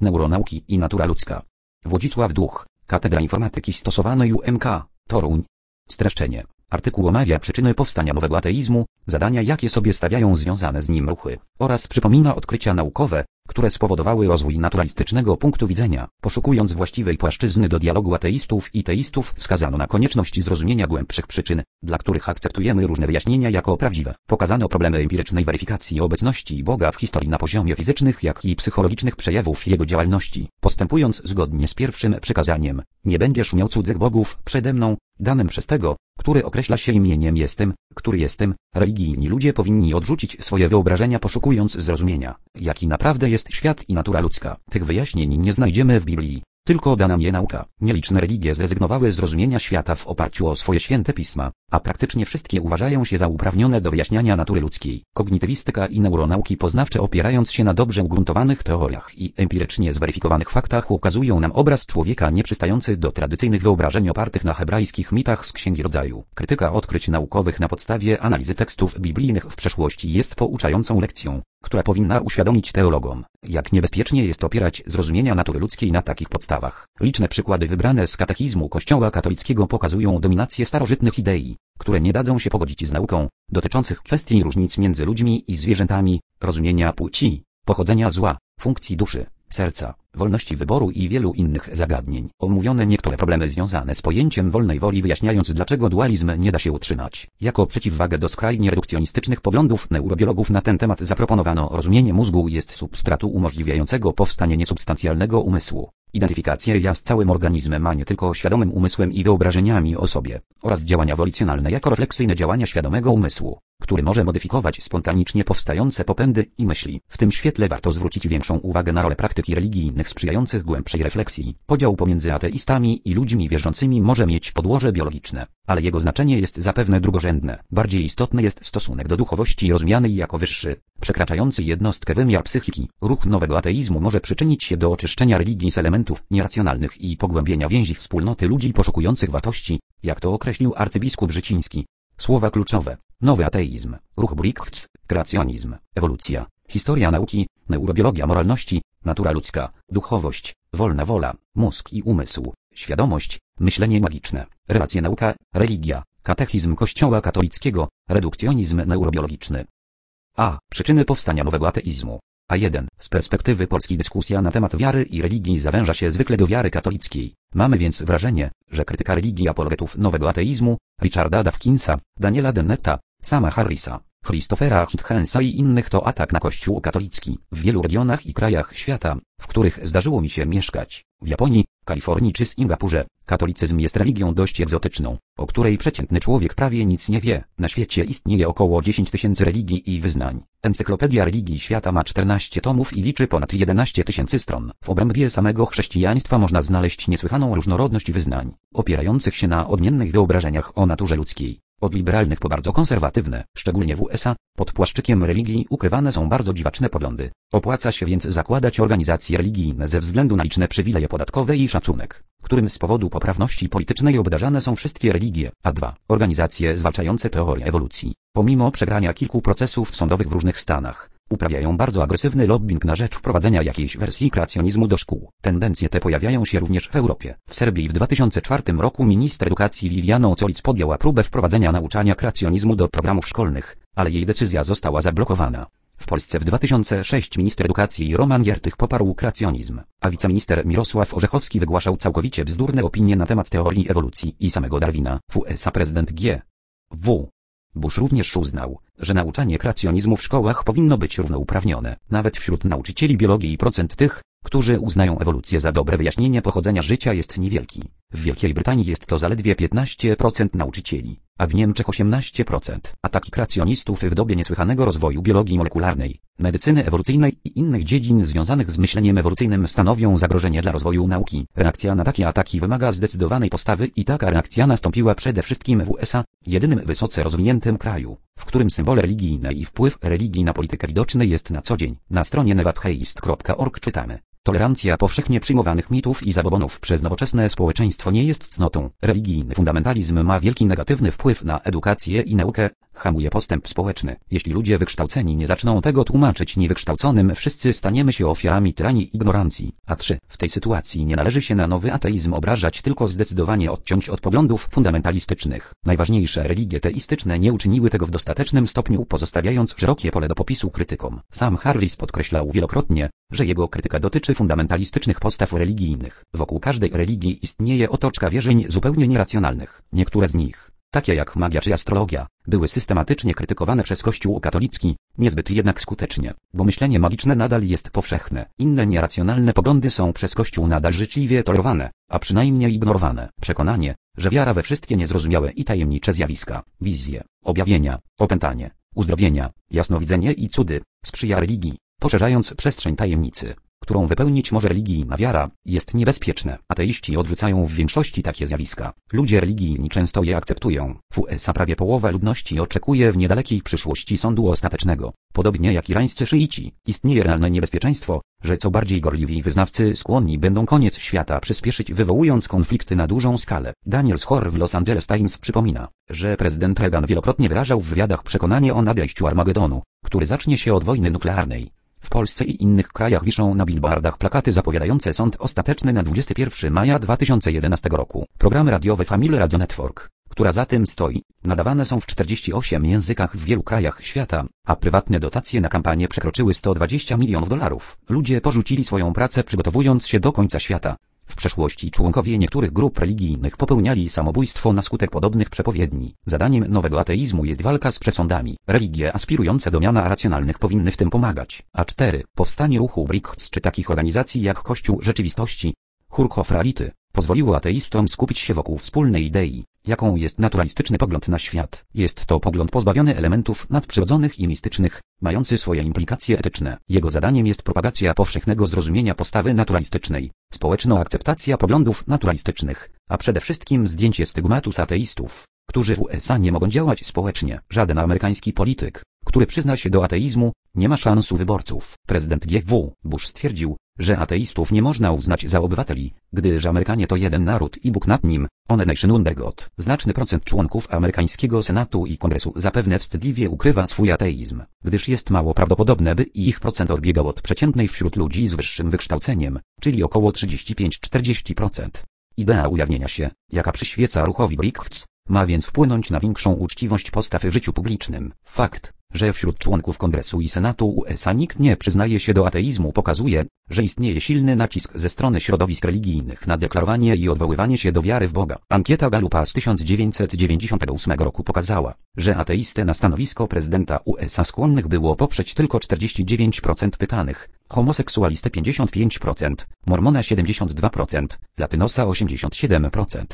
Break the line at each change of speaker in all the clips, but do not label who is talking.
neuronauki i natura ludzka. Włodzisław Duch, Katedra Informatyki Stosowanej UMK, Toruń. Streszczenie. Artykuł omawia przyczyny powstania nowego ateizmu, zadania jakie sobie stawiają związane z nim ruchy, oraz przypomina odkrycia naukowe, które spowodowały rozwój naturalistycznego punktu widzenia. Poszukując właściwej płaszczyzny do dialogu ateistów i teistów wskazano na konieczność zrozumienia głębszych przyczyn, dla których akceptujemy różne wyjaśnienia jako prawdziwe. Pokazano problemy empirycznej weryfikacji obecności Boga w historii na poziomie fizycznych jak i psychologicznych przejawów Jego działalności. Postępując zgodnie z pierwszym przykazaniem, nie będziesz miał cudzych bogów przede mną, danym przez tego, który określa się imieniem jestem, który jestem, religijni ludzie powinni odrzucić swoje wyobrażenia poszukując zrozumienia, jaki naprawdę jest świat i natura ludzka. Tych wyjaśnień nie znajdziemy w Biblii. Tylko da nam je nauka. Nieliczne religie zrezygnowały z rozumienia świata w oparciu o swoje święte pisma, a praktycznie wszystkie uważają się za uprawnione do wyjaśniania natury ludzkiej. Kognitywistyka i neuronauki poznawcze opierając się na dobrze ugruntowanych teoriach i empirycznie zweryfikowanych faktach ukazują nam obraz człowieka nieprzystający do tradycyjnych wyobrażeń opartych na hebrajskich mitach z Księgi Rodzaju. Krytyka odkryć naukowych na podstawie analizy tekstów biblijnych w przeszłości jest pouczającą lekcją, która powinna uświadomić teologom, jak niebezpiecznie jest opierać zrozumienia natury ludzkiej na takich podstawach. Liczne przykłady wybrane z katechizmu Kościoła katolickiego pokazują dominację starożytnych idei, które nie dadzą się pogodzić z nauką, dotyczących kwestii różnic między ludźmi i zwierzętami, rozumienia płci, pochodzenia zła, funkcji duszy, serca, wolności wyboru i wielu innych zagadnień. Omówione niektóre problemy związane z pojęciem wolnej woli wyjaśniając dlaczego dualizm nie da się utrzymać. Jako przeciwwagę do skrajnie redukcjonistycznych poglądów neurobiologów na ten temat zaproponowano rozumienie mózgu jest substratu umożliwiającego powstanie niesubstancjalnego umysłu. Identyfikację ja z całym organizmem, a nie tylko świadomym umysłem i wyobrażeniami o sobie, oraz działania wolicjonalne jako refleksyjne działania świadomego umysłu, który może modyfikować spontanicznie powstające popędy i myśli. W tym świetle warto zwrócić większą uwagę na rolę praktyki religijnych sprzyjających głębszej refleksji. Podział pomiędzy ateistami i ludźmi wierzącymi może mieć podłoże biologiczne, ale jego znaczenie jest zapewne drugorzędne. Bardziej istotny jest stosunek do duchowości rozumianej jako wyższy, przekraczający jednostkę wymiar psychiki. Ruch nowego ateizmu może przyczynić się do oczyszczenia religii z elementów nieracjonalnych i pogłębienia więzi wspólnoty ludzi poszukujących wartości, jak to określił arcybiskup Życiński. Słowa kluczowe. Nowy ateizm, ruch Brickwitz, kreacjonizm, ewolucja, historia nauki, neurobiologia moralności, natura ludzka, duchowość, wolna wola, mózg i umysł, świadomość, myślenie magiczne, relacje nauka, religia, katechizm Kościoła katolickiego, redukcjonizm neurobiologiczny. A. Przyczyny powstania nowego ateizmu. A1. Z perspektywy polskiej dyskusja na temat wiary i religii zawęża się zwykle do wiary katolickiej. Mamy więc wrażenie, że krytyka religii apologetów nowego ateizmu, Richarda Dawkinsa, Daniela Dennetta, Sama Harrisa, Christophera Hitchensa i innych to atak na Kościół katolicki. W wielu regionach i krajach świata, w których zdarzyło mi się mieszkać, w Japonii, Kalifornii czy Singapurze, katolicyzm jest religią dość egzotyczną, o której przeciętny człowiek prawie nic nie wie. Na świecie istnieje około 10 tysięcy religii i wyznań. Encyklopedia Religii Świata ma 14 tomów i liczy ponad 11 tysięcy stron. W obrębie samego chrześcijaństwa można znaleźć niesłychaną różnorodność wyznań, opierających się na odmiennych wyobrażeniach o naturze ludzkiej. Od liberalnych po bardzo konserwatywne, szczególnie w USA, pod płaszczykiem religii ukrywane są bardzo dziwaczne poglądy. Opłaca się więc zakładać organizacje religijne ze względu na liczne przywileje podatkowe i szacunek, którym z powodu poprawności politycznej obdarzane są wszystkie religie. A 2. Organizacje zwalczające teorię ewolucji. Pomimo przegrania kilku procesów sądowych w różnych stanach, uprawiają bardzo agresywny lobbying na rzecz wprowadzenia jakiejś wersji kreacjonizmu do szkół. Tendencje te pojawiają się również w Europie. W Serbii w 2004 roku minister edukacji Viviano Colic podjęła próbę wprowadzenia nauczania kreacjonizmu do programów szkolnych, ale jej decyzja została zablokowana. W Polsce w 2006 minister edukacji Roman Giertych poparł kreacjonizm, a wiceminister Mirosław Orzechowski wygłaszał całkowicie bzdurne opinie na temat teorii ewolucji i samego Darwina. W USA prezydent G. W. Bush również uznał, że nauczanie kreacjonizmu w szkołach powinno być równouprawnione. Nawet wśród nauczycieli biologii procent tych, którzy uznają ewolucję za dobre wyjaśnienie pochodzenia życia jest niewielki. W Wielkiej Brytanii jest to zaledwie 15% nauczycieli, a w Niemczech 18%. Ataki kreacjonistów w dobie niesłychanego rozwoju biologii molekularnej, medycyny ewolucyjnej i innych dziedzin związanych z myśleniem ewolucyjnym stanowią zagrożenie dla rozwoju nauki. Reakcja na takie ataki wymaga zdecydowanej postawy i taka reakcja nastąpiła przede wszystkim w USA, jedynym wysoce rozwiniętym kraju, w którym symbole religijne i wpływ religii na politykę widoczny jest na co dzień. Na stronie nevatheist.org czytamy. Tolerancja powszechnie przyjmowanych mitów i zabobonów przez nowoczesne społeczeństwo nie jest cnotą. Religijny fundamentalizm ma wielki negatywny wpływ na edukację i naukę, hamuje postęp społeczny. Jeśli ludzie wykształceni nie zaczną tego tłumaczyć niewykształconym, wszyscy staniemy się ofiarami tyranii ignorancji. A 3. W tej sytuacji nie należy się na nowy ateizm obrażać, tylko zdecydowanie odciąć od poglądów fundamentalistycznych. Najważniejsze religie teistyczne nie uczyniły tego w dostatecznym stopniu, pozostawiając szerokie pole do popisu krytykom. Sam Harris podkreślał wielokrotnie, że jego krytyka dotyczy fundamentalistycznych postaw religijnych. Wokół każdej religii istnieje otoczka wierzeń zupełnie nieracjonalnych. Niektóre z nich, takie jak magia czy astrologia, były systematycznie krytykowane przez Kościół katolicki, niezbyt jednak skutecznie, bo myślenie magiczne nadal jest powszechne. Inne nieracjonalne poglądy są przez Kościół nadal życzliwie tolerowane, a przynajmniej ignorowane. Przekonanie, że wiara we wszystkie niezrozumiałe i tajemnicze zjawiska, wizje, objawienia, opętanie, uzdrowienia, jasnowidzenie i cudy, sprzyja religii, poszerzając przestrzeń tajemnicy którą wypełnić może religijna wiara, jest niebezpieczne. Ateiści odrzucają w większości takie zjawiska. Ludzie religijni często je akceptują. W USA prawie połowa ludności oczekuje w niedalekiej przyszłości sądu ostatecznego. Podobnie jak irańscy szyici, istnieje realne niebezpieczeństwo, że co bardziej gorliwi wyznawcy skłonni będą koniec świata przyspieszyć wywołując konflikty na dużą skalę. Daniel Schor w Los Angeles Times przypomina, że prezydent Reagan wielokrotnie wyrażał w wywiadach przekonanie o nadejściu Armagedonu, który zacznie się od wojny nuklearnej. W Polsce i innych krajach wiszą na billboardach plakaty zapowiadające sąd ostateczny na 21 maja 2011 roku. Programy radiowe Family Radio Network, która za tym stoi, nadawane są w 48 językach w wielu krajach świata, a prywatne dotacje na kampanię przekroczyły 120 milionów dolarów. Ludzie porzucili swoją pracę przygotowując się do końca świata. W przeszłości członkowie niektórych grup religijnych popełniali samobójstwo na skutek podobnych przepowiedni. Zadaniem nowego ateizmu jest walka z przesądami. Religie aspirujące do miana racjonalnych powinny w tym pomagać. A 4. Powstanie ruchu BRICS czy takich organizacji jak Kościół Rzeczywistości, Hurkofrality, pozwoliło ateistom skupić się wokół wspólnej idei, jaką jest naturalistyczny pogląd na świat. Jest to pogląd pozbawiony elementów nadprzyrodzonych i mistycznych, mający swoje implikacje etyczne. Jego zadaniem jest propagacja powszechnego zrozumienia postawy naturalistycznej, społeczna akceptacja poglądów naturalistycznych, a przede wszystkim zdjęcie stygmatu ateistów, którzy w USA nie mogą działać społecznie. Żaden amerykański polityk, który przyzna się do ateizmu, nie ma szans u wyborców. Prezydent G.W. Bush stwierdził, że ateistów nie można uznać za obywateli, gdyż Amerykanie to jeden naród i Bóg nad nim, one nation under God. Znaczny procent członków amerykańskiego Senatu i Kongresu zapewne wstydliwie ukrywa swój ateizm, gdyż jest mało prawdopodobne, by ich procent odbiegał od przeciętnej wśród ludzi z wyższym wykształceniem, czyli około 35-40%. Idea ujawnienia się, jaka przyświeca ruchowi BRICS, ma więc wpłynąć na większą uczciwość postaw w życiu publicznym. Fakt, że wśród członków Kongresu i Senatu USA nikt nie przyznaje się do ateizmu pokazuje, że istnieje silny nacisk ze strony środowisk religijnych na deklarowanie i odwoływanie się do wiary w Boga. Ankieta Gallupa z 1998 roku pokazała, że ateistę na stanowisko prezydenta USA skłonnych było poprzeć tylko 49% pytanych, homoseksualistę 55%, mormona 72%, latynosa 87%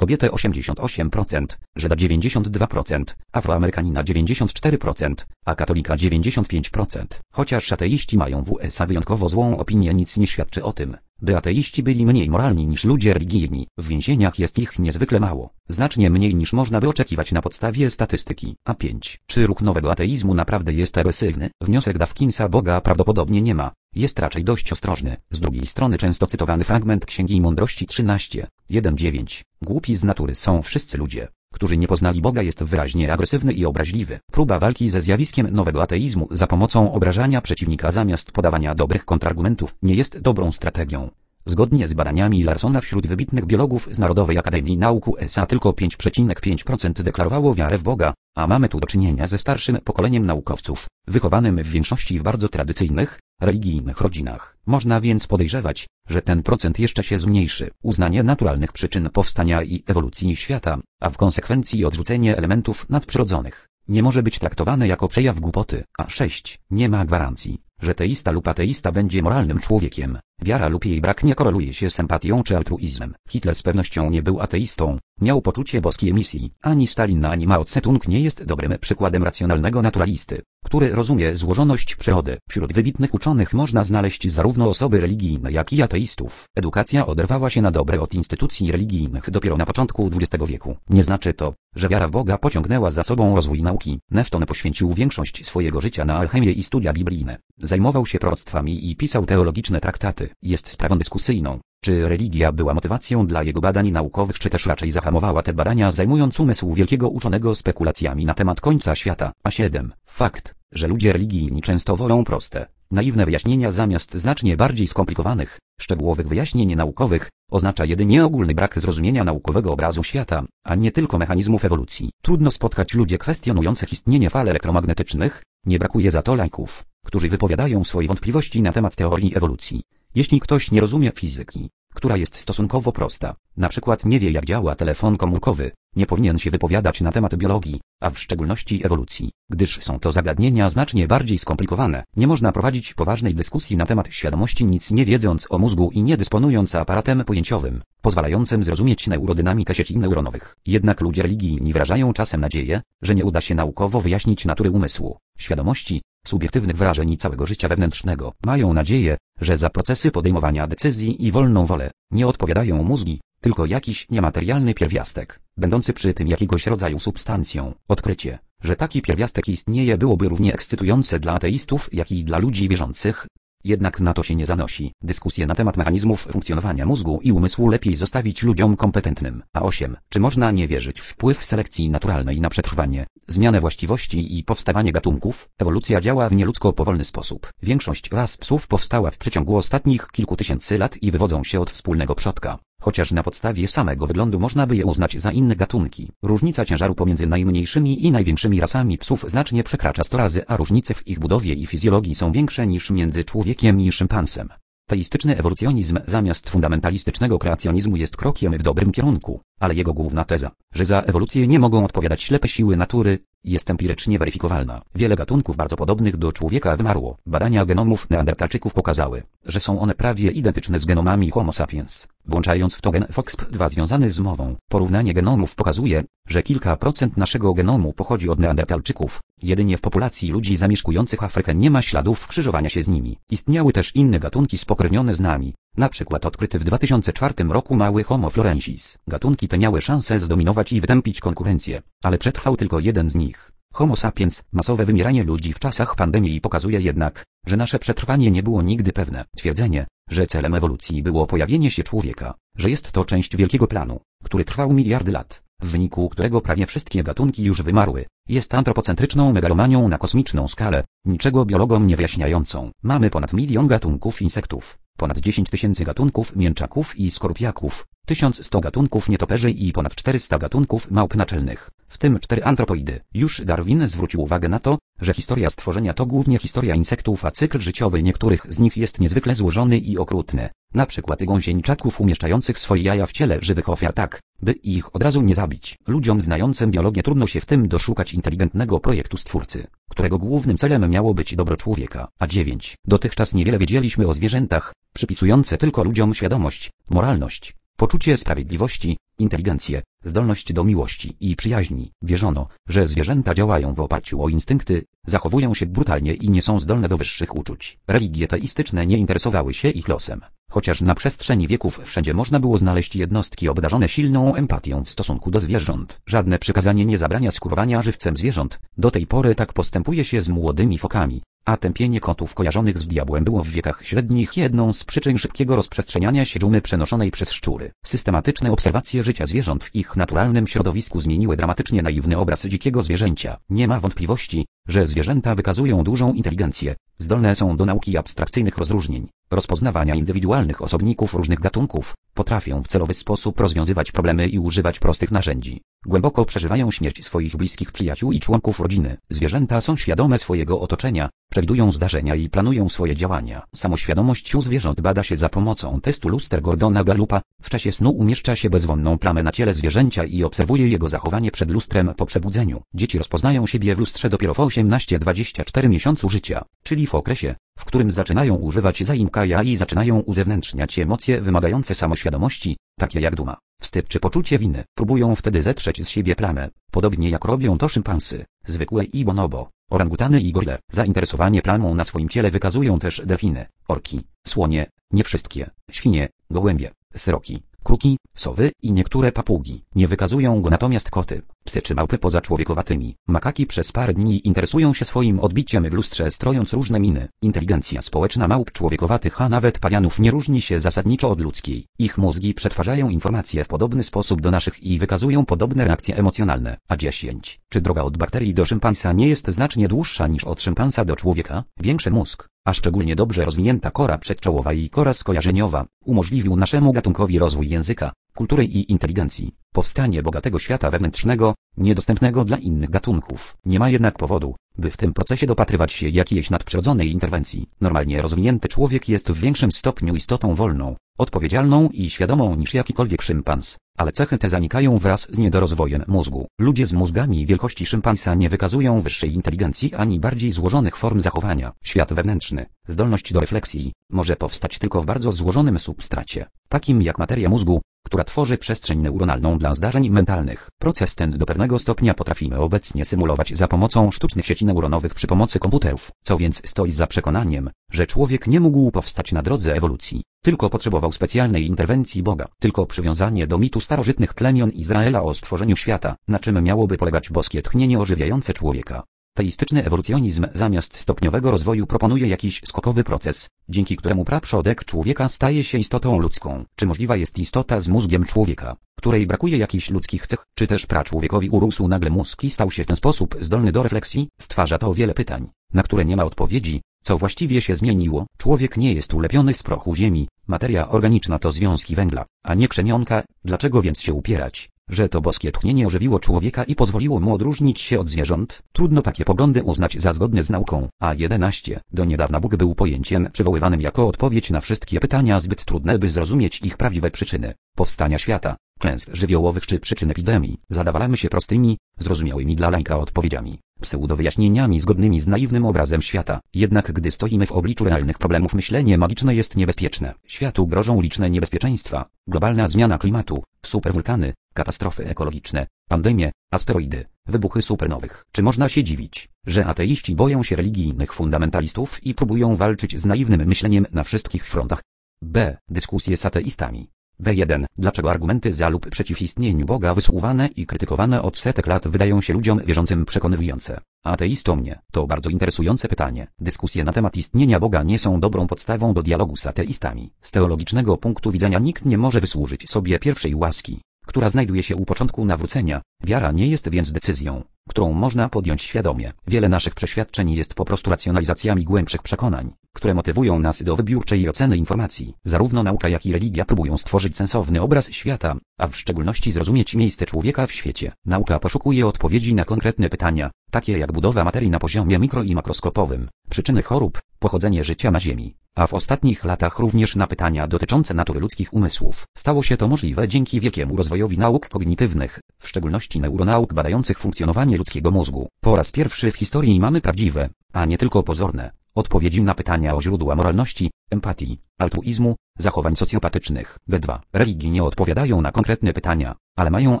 kobietę 88%, Żyda 92%, Afroamerykanina 94%, a katolika 95%. Chociaż ateiści mają w USA wyjątkowo złą opinię nic nie świadczy o tym, by ateiści byli mniej moralni niż ludzie religijni. W więzieniach jest ich niezwykle mało, znacznie mniej niż można by oczekiwać na podstawie statystyki. A 5. Czy ruch nowego ateizmu naprawdę jest agresywny? Wniosek Dawkinsa Boga prawdopodobnie nie ma. Jest raczej dość ostrożny. Z drugiej strony często cytowany fragment Księgi Mądrości 13, 1-9. Głupi z natury są wszyscy ludzie, którzy nie poznali Boga jest wyraźnie agresywny i obraźliwy. Próba walki ze zjawiskiem nowego ateizmu za pomocą obrażania przeciwnika zamiast podawania dobrych kontrargumentów nie jest dobrą strategią. Zgodnie z badaniami Larsona wśród wybitnych biologów z Narodowej Akademii Nauk USA tylko 5,5% deklarowało wiarę w Boga, a mamy tu do czynienia ze starszym pokoleniem naukowców, wychowanym w większości w bardzo tradycyjnych, religijnych rodzinach. Można więc podejrzewać, że ten procent jeszcze się zmniejszy. Uznanie naturalnych przyczyn powstania i ewolucji świata, a w konsekwencji odrzucenie elementów nadprzyrodzonych, nie może być traktowane jako przejaw głupoty. A 6. Nie ma gwarancji, że teista lub ateista będzie moralnym człowiekiem. Wiara lub jej brak nie koreluje się z empatią czy altruizmem. Hitler z pewnością nie był ateistą, miał poczucie boskiej misji. Ani Stalin ani Mao Tse-tung nie jest dobrym przykładem racjonalnego naturalisty. Który rozumie złożoność przyrody. Wśród wybitnych uczonych można znaleźć zarówno osoby religijne, jak i ateistów. Edukacja oderwała się na dobre od instytucji religijnych dopiero na początku XX wieku. Nie znaczy to, że wiara w Boga pociągnęła za sobą rozwój nauki. Nefton poświęcił większość swojego życia na alchemię i studia biblijne. Zajmował się proroctwami i pisał teologiczne traktaty. Jest sprawą dyskusyjną, czy religia była motywacją dla jego badań naukowych, czy też raczej zahamowała te badania, zajmując umysł wielkiego uczonego spekulacjami na temat końca świata? A 7. Fakt, że ludzie religijni często wolą proste, naiwne wyjaśnienia zamiast znacznie bardziej skomplikowanych, szczegółowych wyjaśnień naukowych, oznacza jedynie ogólny brak zrozumienia naukowego obrazu świata, a nie tylko mechanizmów ewolucji. Trudno spotkać ludzi kwestionujących istnienie fal elektromagnetycznych, nie brakuje za to lajków, którzy wypowiadają swoje wątpliwości na temat teorii ewolucji. Jeśli ktoś nie rozumie fizyki, która jest stosunkowo prosta, na przykład nie wie jak działa telefon komórkowy, nie powinien się wypowiadać na temat biologii, a w szczególności ewolucji, gdyż są to zagadnienia znacznie bardziej skomplikowane. Nie można prowadzić poważnej dyskusji na temat świadomości nic nie wiedząc o mózgu i nie dysponując aparatem pojęciowym, pozwalającym zrozumieć neurodynamikę sieci neuronowych. Jednak ludzie religijni wyrażają czasem nadzieję, że nie uda się naukowo wyjaśnić natury umysłu, świadomości, subiektywnych wrażeń i całego życia wewnętrznego. Mają nadzieję, że za procesy podejmowania decyzji i wolną wolę nie odpowiadają mózgi, tylko jakiś niematerialny pierwiastek, będący przy tym jakiegoś rodzaju substancją. Odkrycie, że taki pierwiastek istnieje byłoby równie ekscytujące dla ateistów, jak i dla ludzi wierzących, jednak na to się nie zanosi. Dyskusje na temat mechanizmów funkcjonowania mózgu i umysłu lepiej zostawić ludziom kompetentnym. A 8. Czy można nie wierzyć w wpływ selekcji naturalnej na przetrwanie, zmianę właściwości i powstawanie gatunków? Ewolucja działa w nieludzko powolny sposób. Większość ras psów powstała w przeciągu ostatnich kilku tysięcy lat i wywodzą się od wspólnego przodka chociaż na podstawie samego wyglądu można by je uznać za inne gatunki. Różnica ciężaru pomiędzy najmniejszymi i największymi rasami psów znacznie przekracza 100 razy, a różnice w ich budowie i fizjologii są większe niż między człowiekiem i szympansem. Teistyczny ewolucjonizm zamiast fundamentalistycznego kreacjonizmu jest krokiem w dobrym kierunku, ale jego główna teza, że za ewolucję nie mogą odpowiadać ślepe siły natury, jest empirycznie weryfikowalna. Wiele gatunków bardzo podobnych do człowieka wymarło. Badania genomów neandertalczyków pokazały, że są one prawie identyczne z genomami Homo sapiens, włączając w to gen FOXP2 związany z mową. Porównanie genomów pokazuje, że kilka procent naszego genomu pochodzi od neandertalczyków. Jedynie w populacji ludzi zamieszkujących Afrykę nie ma śladów krzyżowania się z nimi. Istniały też inne gatunki spokrewnione z nami, na przykład odkryty w 2004 roku mały Homo florensis. Gatunki te miały szansę zdominować i wytępić konkurencję, ale przetrwał tylko jeden z nich. Homo sapiens, masowe wymieranie ludzi w czasach pandemii pokazuje jednak, że nasze przetrwanie nie było nigdy pewne. Twierdzenie, że celem ewolucji było pojawienie się człowieka, że jest to część wielkiego planu, który trwał miliardy lat, w wyniku którego prawie wszystkie gatunki już wymarły, jest antropocentryczną megalomanią na kosmiczną skalę, niczego biologom nie wyjaśniającą. Mamy ponad milion gatunków insektów, ponad 10 tysięcy gatunków mięczaków i skorupiaków, 1100 gatunków nietoperzy i ponad 400 gatunków małp naczelnych, w tym 4 antropoidy. Już Darwin zwrócił uwagę na to, że historia stworzenia to głównie historia insektów, a cykl życiowy niektórych z nich jest niezwykle złożony i okrutny. Na przykład gąsieniczaków umieszczających swoje jaja w ciele żywych ofiar tak, by ich od razu nie zabić. Ludziom znającym biologię trudno się w tym doszukać inteligentnego projektu stwórcy, którego głównym celem miało być dobro człowieka. A 9. Dotychczas niewiele wiedzieliśmy o zwierzętach, przypisujące tylko ludziom świadomość, moralność, poczucie sprawiedliwości, inteligencję, zdolność do miłości i przyjaźni. Wierzono, że zwierzęta działają w oparciu o instynkty, zachowują się brutalnie i nie są zdolne do wyższych uczuć. Religie teistyczne nie interesowały się ich losem. Chociaż na przestrzeni wieków wszędzie można było znaleźć jednostki obdarzone silną empatią w stosunku do zwierząt. Żadne przykazanie nie zabrania skurowania żywcem zwierząt. Do tej pory tak postępuje się z młodymi fokami a tępienie kotów kojarzonych z diabłem było w wiekach średnich jedną z przyczyn szybkiego rozprzestrzeniania się dżumy przenoszonej przez szczury. Systematyczne obserwacje życia zwierząt w ich naturalnym środowisku zmieniły dramatycznie naiwny obraz dzikiego zwierzęcia. Nie ma wątpliwości, że zwierzęta wykazują dużą inteligencję, zdolne są do nauki abstrakcyjnych rozróżnień, rozpoznawania indywidualnych osobników różnych gatunków, potrafią w celowy sposób rozwiązywać problemy i używać prostych narzędzi. Głęboko przeżywają śmierć swoich bliskich przyjaciół i członków rodziny. Zwierzęta są świadome swojego otoczenia, przewidują zdarzenia i planują swoje działania. Samoświadomość u zwierząt bada się za pomocą testu luster Gordona Gallupa. W czasie snu umieszcza się bezwonną plamę na ciele zwierzęcia i obserwuje jego zachowanie przed lustrem po przebudzeniu. Dzieci rozpoznają siebie w lustrze dopiero w 18-24 miesiącu życia, czyli w okresie, w którym zaczynają używać zaimka ja i zaczynają uzewnętrzniać emocje wymagające samoświadomości, takie jak duma, wstyd czy poczucie winy. Próbują wtedy zetrzeć z siebie plamę, podobnie jak robią to szympansy, zwykłe i bonobo, orangutany i goryle. Zainteresowanie plamą na swoim ciele wykazują też delfiny, orki, słonie, nie wszystkie, świnie, gołębie, sroki, kruki, sowy i niektóre papugi. Nie wykazują go natomiast koty, psy czy małpy poza człowiekowatymi. Makaki przez parę dni interesują się swoim odbiciem w lustrze strojąc różne miny. Inteligencja społeczna małp człowiekowatych a nawet panianów nie różni się zasadniczo od ludzkiej. Ich mózgi przetwarzają informacje w podobny sposób do naszych i wykazują podobne reakcje emocjonalne. A 10. Czy droga od bakterii do szympansa nie jest znacznie dłuższa niż od szympansa do człowieka? Większy mózg, a szczególnie dobrze rozwinięta kora przedczołowa i kora skojarzeniowa, umożliwił naszemu gatunkowi rozwój języka, kultury i inteligencji, powstanie bogatego świata wewnętrznego, niedostępnego dla innych gatunków. Nie ma jednak powodu, by w tym procesie dopatrywać się jakiejś nadprzyrodzonej interwencji. Normalnie rozwinięty człowiek jest w większym stopniu istotą wolną, odpowiedzialną i świadomą niż jakikolwiek szympans, ale cechy te zanikają wraz z niedorozwojem mózgu. Ludzie z mózgami wielkości szympansa nie wykazują wyższej inteligencji ani bardziej złożonych form zachowania. Świat wewnętrzny, zdolność do refleksji, może powstać tylko w bardzo złożonym substracie, takim jak materia mózgu, która tworzy przestrzeń neuronalną dla zdarzeń mentalnych. Proces ten do pewnego stopnia potrafimy obecnie symulować za pomocą sztucznych sieci neuronowych przy pomocy komputerów, co więc stoi za przekonaniem, że człowiek nie mógł powstać na drodze ewolucji, tylko potrzebował specjalnej interwencji Boga, tylko przywiązanie do mitu starożytnych plemion Izraela o stworzeniu świata, na czym miałoby polegać boskie tchnienie ożywiające człowieka. Teistyczny ewolucjonizm zamiast stopniowego rozwoju proponuje jakiś skokowy proces, dzięki któremu praprzodek człowieka staje się istotą ludzką. Czy możliwa jest istota z mózgiem człowieka, której brakuje jakichś ludzkich cech, czy też praczłowiekowi urósł nagle mózg i stał się w ten sposób zdolny do refleksji? Stwarza to wiele pytań, na które nie ma odpowiedzi, co właściwie się zmieniło? Człowiek nie jest ulepiony z prochu ziemi, materia organiczna to związki węgla, a nie krzemionka, dlaczego więc się upierać? że to boskie tchnienie ożywiło człowieka i pozwoliło mu odróżnić się od zwierząt, trudno takie poglądy uznać za zgodne z nauką. A 11. Do niedawna Bóg był pojęciem przywoływanym jako odpowiedź na wszystkie pytania zbyt trudne by zrozumieć ich prawdziwe przyczyny. Powstania świata, klęsk żywiołowych czy przyczyn epidemii. Zadawalamy się prostymi, zrozumiałymi dla lajka odpowiedziami pseudo-wyjaśnieniami zgodnymi z naiwnym obrazem świata. Jednak gdy stoimy w obliczu realnych problemów myślenie magiczne jest niebezpieczne. Światu grożą liczne niebezpieczeństwa, globalna zmiana klimatu, superwulkany, katastrofy ekologiczne, pandemie, asteroidy, wybuchy supernowych. Czy można się dziwić, że ateiści boją się religijnych fundamentalistów i próbują walczyć z naiwnym myśleniem na wszystkich frontach? B. Dyskusje z ateistami. B1. Dlaczego argumenty za lub przeciw istnieniu Boga wysłuwane i krytykowane od setek lat wydają się ludziom wierzącym przekonywujące? Ateistom nie. To bardzo interesujące pytanie. Dyskusje na temat istnienia Boga nie są dobrą podstawą do dialogu z ateistami. Z teologicznego punktu widzenia nikt nie może wysłużyć sobie pierwszej łaski, która znajduje się u początku nawrócenia. Wiara nie jest więc decyzją, którą można podjąć świadomie. Wiele naszych przeświadczeń jest po prostu racjonalizacjami głębszych przekonań, które motywują nas do wybiórczej oceny informacji. Zarówno nauka jak i religia próbują stworzyć sensowny obraz świata, a w szczególności zrozumieć miejsce człowieka w świecie. Nauka poszukuje odpowiedzi na konkretne pytania, takie jak budowa materii na poziomie mikro i makroskopowym, przyczyny chorób, pochodzenie życia na Ziemi, a w ostatnich latach również na pytania dotyczące natury ludzkich umysłów. Stało się to możliwe dzięki wielkiemu rozwojowi nauk kognitywnych, w szczególności neuronauk badających funkcjonowanie ludzkiego mózgu. Po raz pierwszy w historii mamy prawdziwe, a nie tylko pozorne, odpowiedzi na pytania o źródła moralności, empatii, altruizmu, zachowań socjopatycznych. B2. Religie nie odpowiadają na konkretne pytania, ale mają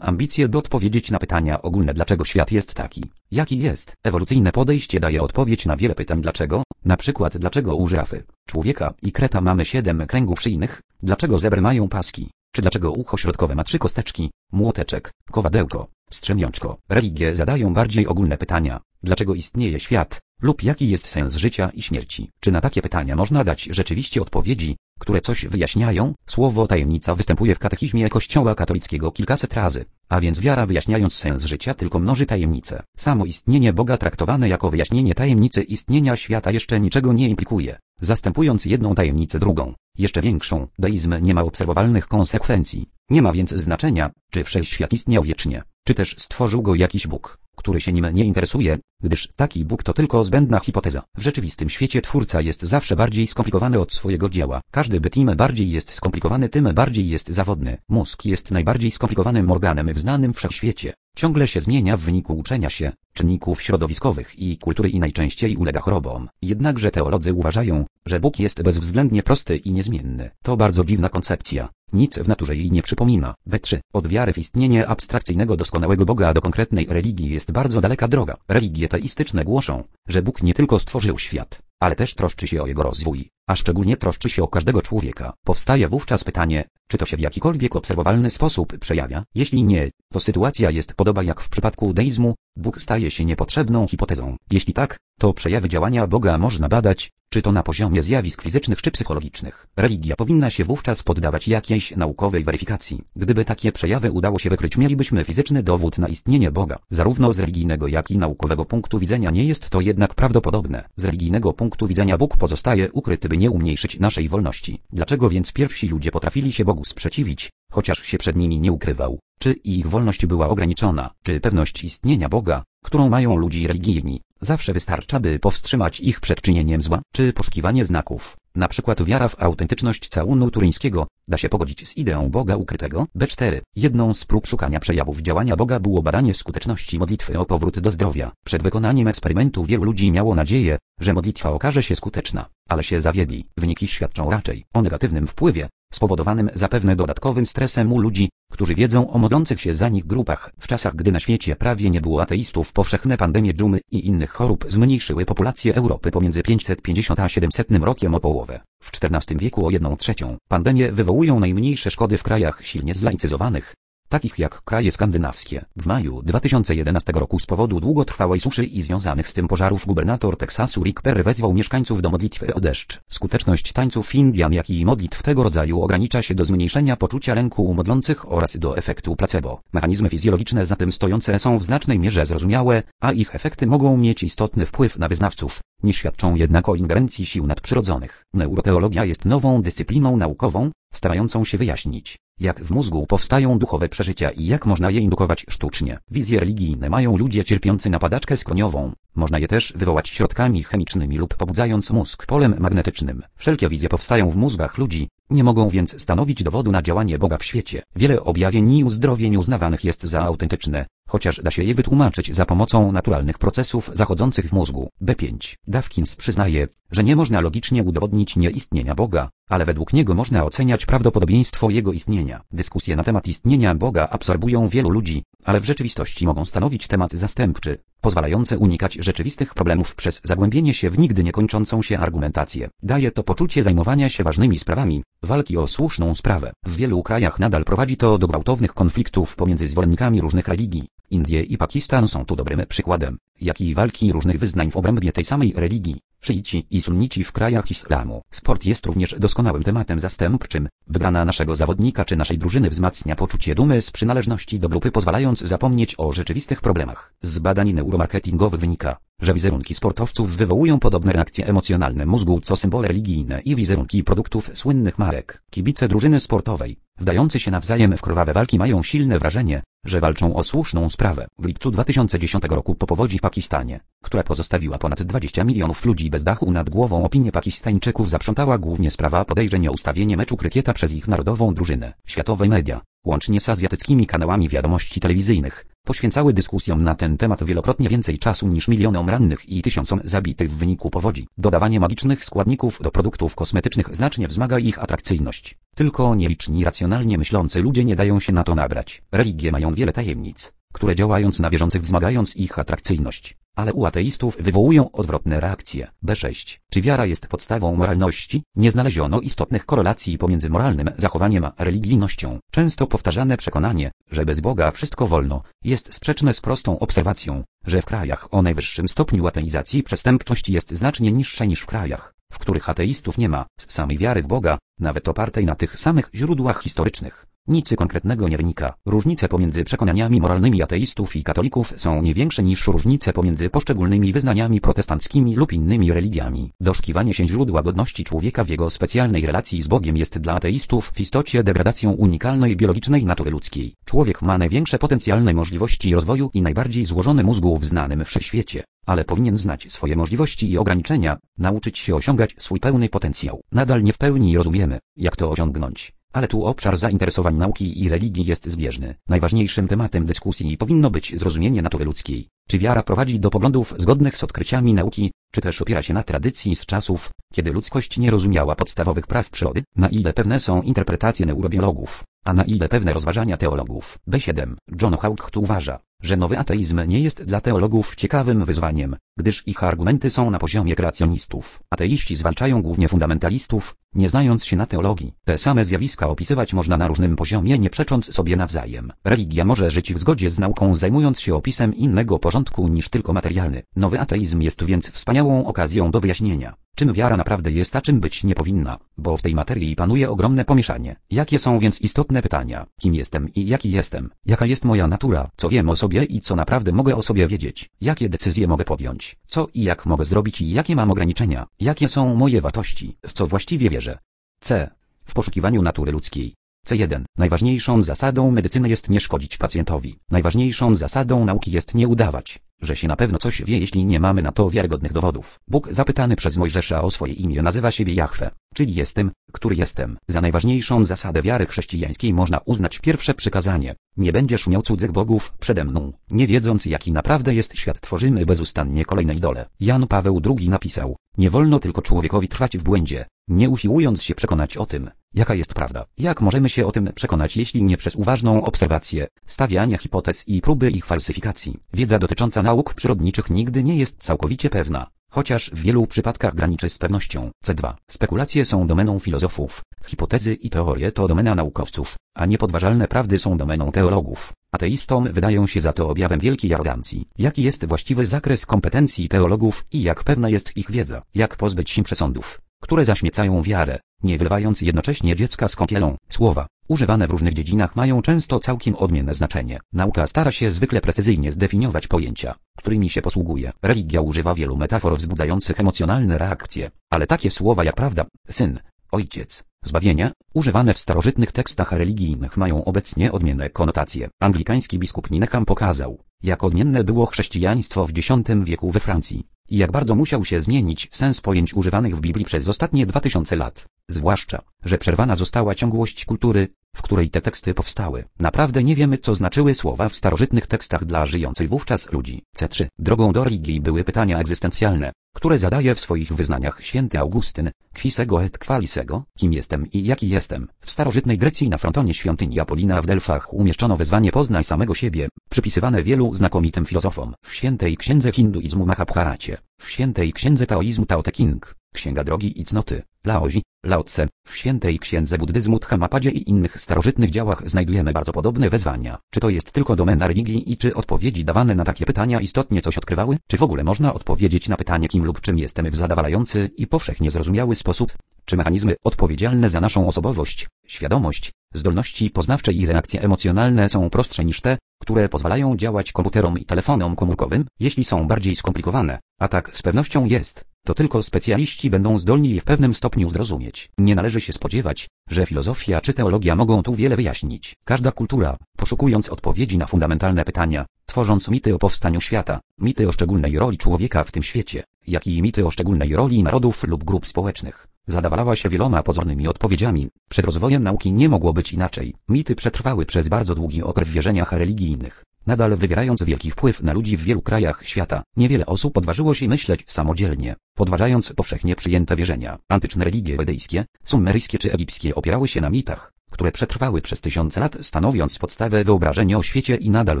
ambicje by odpowiedzieć na pytania ogólne dlaczego świat jest taki, jaki jest. Ewolucyjne podejście daje odpowiedź na wiele pytań dlaczego, na przykład dlaczego u żyrafy, człowieka i kreta mamy siedem kręgów szyjnych, dlaczego zebry mają paski, czy dlaczego ucho środkowe ma trzy kosteczki, młoteczek, kowadełko, strzemiączko. Religie zadają bardziej ogólne pytania, dlaczego istnieje świat, lub jaki jest sens życia i śmierci. Czy na takie pytania można dać rzeczywiście odpowiedzi, które coś wyjaśniają? Słowo tajemnica występuje w katechizmie Kościoła katolickiego kilkaset razy, a więc wiara wyjaśniając sens życia tylko mnoży tajemnice. Samo istnienie Boga traktowane jako wyjaśnienie tajemnicy istnienia świata jeszcze niczego nie implikuje, zastępując jedną tajemnicę drugą, jeszcze większą. Deizm nie ma obserwowalnych konsekwencji. Nie ma więc znaczenia, czy wszechświat istniał wiecznie, czy też stworzył go jakiś Bóg który się nim nie interesuje, gdyż taki Bóg to tylko zbędna hipoteza. W rzeczywistym świecie twórca jest zawsze bardziej skomplikowany od swojego dzieła. Każdy byt im bardziej jest skomplikowany, tym bardziej jest zawodny. Mózg jest najbardziej skomplikowanym organem w znanym wszechświecie. Ciągle się zmienia w wyniku uczenia się, czynników środowiskowych i kultury i najczęściej ulega chorobom. Jednakże teolodzy uważają, że Bóg jest bezwzględnie prosty i niezmienny. To bardzo dziwna koncepcja. Nic w naturze jej nie przypomina. B3. Od wiary w istnienie abstrakcyjnego doskonałego Boga do konkretnej religii jest bardzo daleka droga. Religie teistyczne głoszą, że Bóg nie tylko stworzył świat, ale też troszczy się o jego rozwój, a szczególnie troszczy się o każdego człowieka. Powstaje wówczas pytanie, czy to się w jakikolwiek obserwowalny sposób przejawia? Jeśli nie, to sytuacja jest podoba jak w przypadku deizmu, Bóg staje się niepotrzebną hipotezą. Jeśli tak, to przejawy działania Boga można badać, czy to na poziomie zjawisk fizycznych czy psychologicznych. Religia powinna się wówczas poddawać jakiejś naukowej weryfikacji. Gdyby takie przejawy udało się wykryć, mielibyśmy fizyczny dowód na istnienie Boga. Zarówno z religijnego, jak i naukowego punktu widzenia nie jest to jednak prawdopodobne. Z religijnego punktu widzenia Bóg pozostaje ukryty, by nie umniejszyć naszej wolności. Dlaczego więc pierwsi ludzie potrafili się Bogu sprzeciwić, chociaż się przed nimi nie ukrywał? Czy ich wolność była ograniczona? Czy pewność istnienia Boga, którą mają ludzi religijni, zawsze wystarcza, by powstrzymać ich przed czynieniem zła? Czy poszukiwanie znaków, na przykład wiara w autentyczność całunu turyńskiego, da się pogodzić z ideą Boga ukrytego? B4. Jedną z prób szukania przejawów działania Boga było badanie skuteczności modlitwy o powrót do zdrowia. Przed wykonaniem eksperymentu wielu ludzi miało nadzieję, że modlitwa okaże się skuteczna, ale się zawiedli. Wyniki świadczą raczej o negatywnym wpływie, spowodowanym zapewne dodatkowym stresem u ludzi, którzy wiedzą o modlących się za nich grupach. W czasach, gdy na świecie prawie nie było ateistów, powszechne pandemie dżumy i innych chorób zmniejszyły populację Europy pomiędzy 550 a 700 rokiem o połowę. W XIV wieku o jedną trzecią. Pandemie wywołują najmniejsze szkody w krajach silnie zlaicyzowanych, takich jak kraje skandynawskie. W maju 2011 roku z powodu długotrwałej suszy i związanych z tym pożarów gubernator Teksasu Rick Perry wezwał mieszkańców do modlitwy o deszcz. Skuteczność tańców Indian jak i modlitw tego rodzaju ogranicza się do zmniejszenia poczucia lęku u modlących oraz do efektu placebo. Mechanizmy fizjologiczne za tym stojące są w znacznej mierze zrozumiałe, a ich efekty mogą mieć istotny wpływ na wyznawców nie świadczą jednak o ingerencji sił nadprzyrodzonych. Neuroteologia jest nową dyscypliną naukową, starającą się wyjaśnić, jak w mózgu powstają duchowe przeżycia i jak można je indukować sztucznie. Wizje religijne mają ludzie cierpiący na padaczkę skroniową. Można je też wywołać środkami chemicznymi lub pobudzając mózg polem magnetycznym. Wszelkie wizje powstają w mózgach ludzi, nie mogą więc stanowić dowodu na działanie Boga w świecie. Wiele objawień i uzdrowień uznawanych jest za autentyczne, chociaż da się je wytłumaczyć za pomocą naturalnych procesów zachodzących w mózgu. B5. Dawkins przyznaje, że nie można logicznie udowodnić nieistnienia Boga, ale według niego można oceniać prawdopodobieństwo jego istnienia. Dyskusje na temat istnienia Boga absorbują wielu ludzi, ale w rzeczywistości mogą stanowić temat zastępczy, pozwalający unikać rzeczywistych problemów przez zagłębienie się w nigdy niekończącą się argumentację. Daje to poczucie zajmowania się ważnymi sprawami, walki o słuszną sprawę. W wielu krajach nadal prowadzi to do gwałtownych konfliktów pomiędzy zwolennikami różnych religii. Indie i Pakistan są tu dobrym przykładem, jak i walki różnych wyznań w obrębie tej samej religii. Szyici i sunnici w krajach islamu. Sport jest również doskonałym tematem zastępczym. Wybrana naszego zawodnika czy naszej drużyny wzmacnia poczucie dumy z przynależności do grupy pozwalając zapomnieć o rzeczywistych problemach. Z badań neuromarketingowych wynika, że wizerunki sportowców wywołują podobne reakcje emocjonalne mózgu co symbole religijne i wizerunki produktów słynnych marek. Kibice drużyny sportowej, wdający się nawzajem w krwawe walki mają silne wrażenie, że walczą o słuszną sprawę. W lipcu 2010 roku po powodzi w Pakistanie, która pozostawiła ponad 20 milionów ludzi bez dachu nad głową opinię Pakistańczyków zaprzątała głównie sprawa podejrzeń o ustawienie meczu krykieta przez ich narodową drużynę. Światowe media, łącznie z azjatyckimi kanałami wiadomości telewizyjnych, poświęcały dyskusjom na ten temat wielokrotnie więcej czasu niż milionom rannych i tysiącom zabitych w wyniku powodzi. Dodawanie magicznych składników do produktów kosmetycznych znacznie wzmaga ich atrakcyjność. Tylko nieliczni racjonalnie myślący ludzie nie dają się na to nabrać. Religie mają wiele tajemnic, które działając na wierzących wzmagając ich atrakcyjność ale u ateistów wywołują odwrotne reakcje. B6. Czy wiara jest podstawą moralności? Nie znaleziono istotnych korelacji pomiędzy moralnym zachowaniem a religijnością. Często powtarzane przekonanie, że bez Boga wszystko wolno, jest sprzeczne z prostą obserwacją, że w krajach o najwyższym stopniu ateizacji przestępczość jest znacznie niższa niż w krajach, w których ateistów nie ma, z samej wiary w Boga, nawet opartej na tych samych źródłach historycznych. Nic konkretnego nie wynika. Różnice pomiędzy przekonaniami moralnymi ateistów i katolików są nie większe niż różnice pomiędzy poszczególnymi wyznaniami protestanckimi lub innymi religiami. Doszukiwanie się źródła godności człowieka w jego specjalnej relacji z Bogiem jest dla ateistów w istocie degradacją unikalnej biologicznej natury ludzkiej. Człowiek ma największe potencjalne możliwości rozwoju i najbardziej złożony mózgu w znanym wszechświecie ale powinien znać swoje możliwości i ograniczenia, nauczyć się osiągać swój pełny potencjał. Nadal nie w pełni rozumiemy, jak to osiągnąć. Ale tu obszar zainteresowań nauki i religii jest zbieżny. Najważniejszym tematem dyskusji powinno być zrozumienie natury ludzkiej. Czy wiara prowadzi do poglądów zgodnych z odkryciami nauki, czy też opiera się na tradycji z czasów, kiedy ludzkość nie rozumiała podstawowych praw przyrody, na ile pewne są interpretacje neurobiologów, a na ile pewne rozważania teologów. B7. John Haucht uważa, że nowy ateizm nie jest dla teologów ciekawym wyzwaniem, gdyż ich argumenty są na poziomie kreacjonistów. Ateiści zwalczają głównie fundamentalistów, nie znając się na teologii. Te same zjawiska opisywać można na różnym poziomie nie przecząc sobie nawzajem. Religia może żyć w zgodzie z nauką zajmując się opisem innego porządku niż tylko materialny. Nowy ateizm jest więc wspaniałą okazją do wyjaśnienia, czym wiara naprawdę jest, a czym być nie powinna, bo w tej materii panuje ogromne pomieszanie. Jakie są więc istotne pytania? Kim jestem i jaki jestem? Jaka jest moja natura? Co wiem o sobie i co naprawdę mogę o sobie wiedzieć? Jakie decyzje mogę podjąć? Co i jak mogę zrobić i jakie mam ograniczenia? Jakie są moje wartości? W co właściwie wierzę? C. W poszukiwaniu natury ludzkiej. C1. Najważniejszą zasadą medycyny jest nie szkodzić pacjentowi. Najważniejszą zasadą nauki jest nie udawać, że się na pewno coś wie, jeśli nie mamy na to wiarygodnych dowodów. Bóg zapytany przez Mojżesza o swoje imię nazywa siebie Jahwe, czyli jestem, który jestem. Za najważniejszą zasadę wiary chrześcijańskiej można uznać pierwsze przykazanie. Nie będziesz miał cudzych bogów przede mną. Nie wiedząc jaki naprawdę jest świat tworzymy bezustannie kolejne idole. Jan Paweł II napisał, nie wolno tylko człowiekowi trwać w błędzie, nie usiłując się przekonać o tym, jaka jest prawda. Jak możemy się o tym przekonać, jeśli nie przez uważną obserwację, stawianie hipotez i próby ich falsyfikacji? Wiedza dotycząca nauk przyrodniczych nigdy nie jest całkowicie pewna, chociaż w wielu przypadkach graniczy z pewnością. C2. Spekulacje są domeną filozofów, hipotezy i teorie to domena naukowców, a niepodważalne prawdy są domeną teologów. Ateistom wydają się za to objawem wielkiej arogancji. Jaki jest właściwy zakres kompetencji teologów i jak pewna jest ich wiedza? Jak pozbyć się przesądów, które zaśmiecają wiarę, nie wylewając jednocześnie dziecka z kąpielą? Słowa, używane w różnych dziedzinach mają często całkiem odmienne znaczenie. Nauka stara się zwykle precyzyjnie zdefiniować pojęcia, którymi się posługuje. Religia używa wielu metafor wzbudzających emocjonalne reakcje, ale takie słowa jak prawda, syn, ojciec, zbawienie, używane w starożytnych tekstach religijnych mają obecnie odmienne konotacje. Anglikański biskup Nineham pokazał, jak odmienne było chrześcijaństwo w X wieku we Francji i jak bardzo musiał się zmienić sens pojęć używanych w Biblii przez ostatnie dwa tysiące lat. Zwłaszcza, że przerwana została ciągłość kultury, w której te teksty powstały. Naprawdę nie wiemy, co znaczyły słowa w starożytnych tekstach dla żyjących wówczas ludzi. C3. Drogą do religii były pytania egzystencjalne, które zadaje w swoich wyznaniach święty Augustyn, Quisego et qualisego, kim jestem i jaki jestem. W starożytnej Grecji na frontonie świątyni Apolina w Delfach umieszczono wezwanie poznaj samego siebie, przypisywane wielu znakomitym filozofom. W świętej księdze hinduizmu Mahabharacie, w świętej księdze taoizmu Tao Te King, Księga Drogi i Cnoty, Laozi, Lao Tse, w świętej księdze buddyzmu Dhammapadzie i innych starożytnych działach znajdujemy bardzo podobne wezwania. Czy to jest tylko domena religii i czy odpowiedzi dawane na takie pytania istotnie coś odkrywały? Czy w ogóle można odpowiedzieć na pytanie kim lub czym jestem w zadowalający i powszechnie zrozumiały sposób? Czy mechanizmy odpowiedzialne za naszą osobowość, świadomość, zdolności poznawcze i reakcje emocjonalne są prostsze niż te, które pozwalają działać komputerom i telefonom komórkowym, jeśli są bardziej skomplikowane, a tak z pewnością jest, to tylko specjaliści będą zdolni je w pewnym stopniu zrozumieć. Nie należy się spodziewać, że filozofia czy teologia mogą tu wiele wyjaśnić. Każda kultura, poszukując odpowiedzi na fundamentalne pytania, tworząc mity o powstaniu świata, mity o szczególnej roli człowieka w tym świecie, jak i mity o szczególnej roli narodów lub grup społecznych, zadawalała się wieloma pozornymi odpowiedziami. Przed rozwojem nauki nie mogło być inaczej. Mity przetrwały przez bardzo długi okres w wierzeniach religijnych nadal wywierając wielki wpływ na ludzi w wielu krajach świata. Niewiele osób odważyło się myśleć samodzielnie, podważając powszechnie przyjęte wierzenia. Antyczne religie wedyjskie, sumeryjskie czy egipskie opierały się na mitach, które przetrwały przez tysiące lat stanowiąc podstawę wyobrażenia o świecie i nadal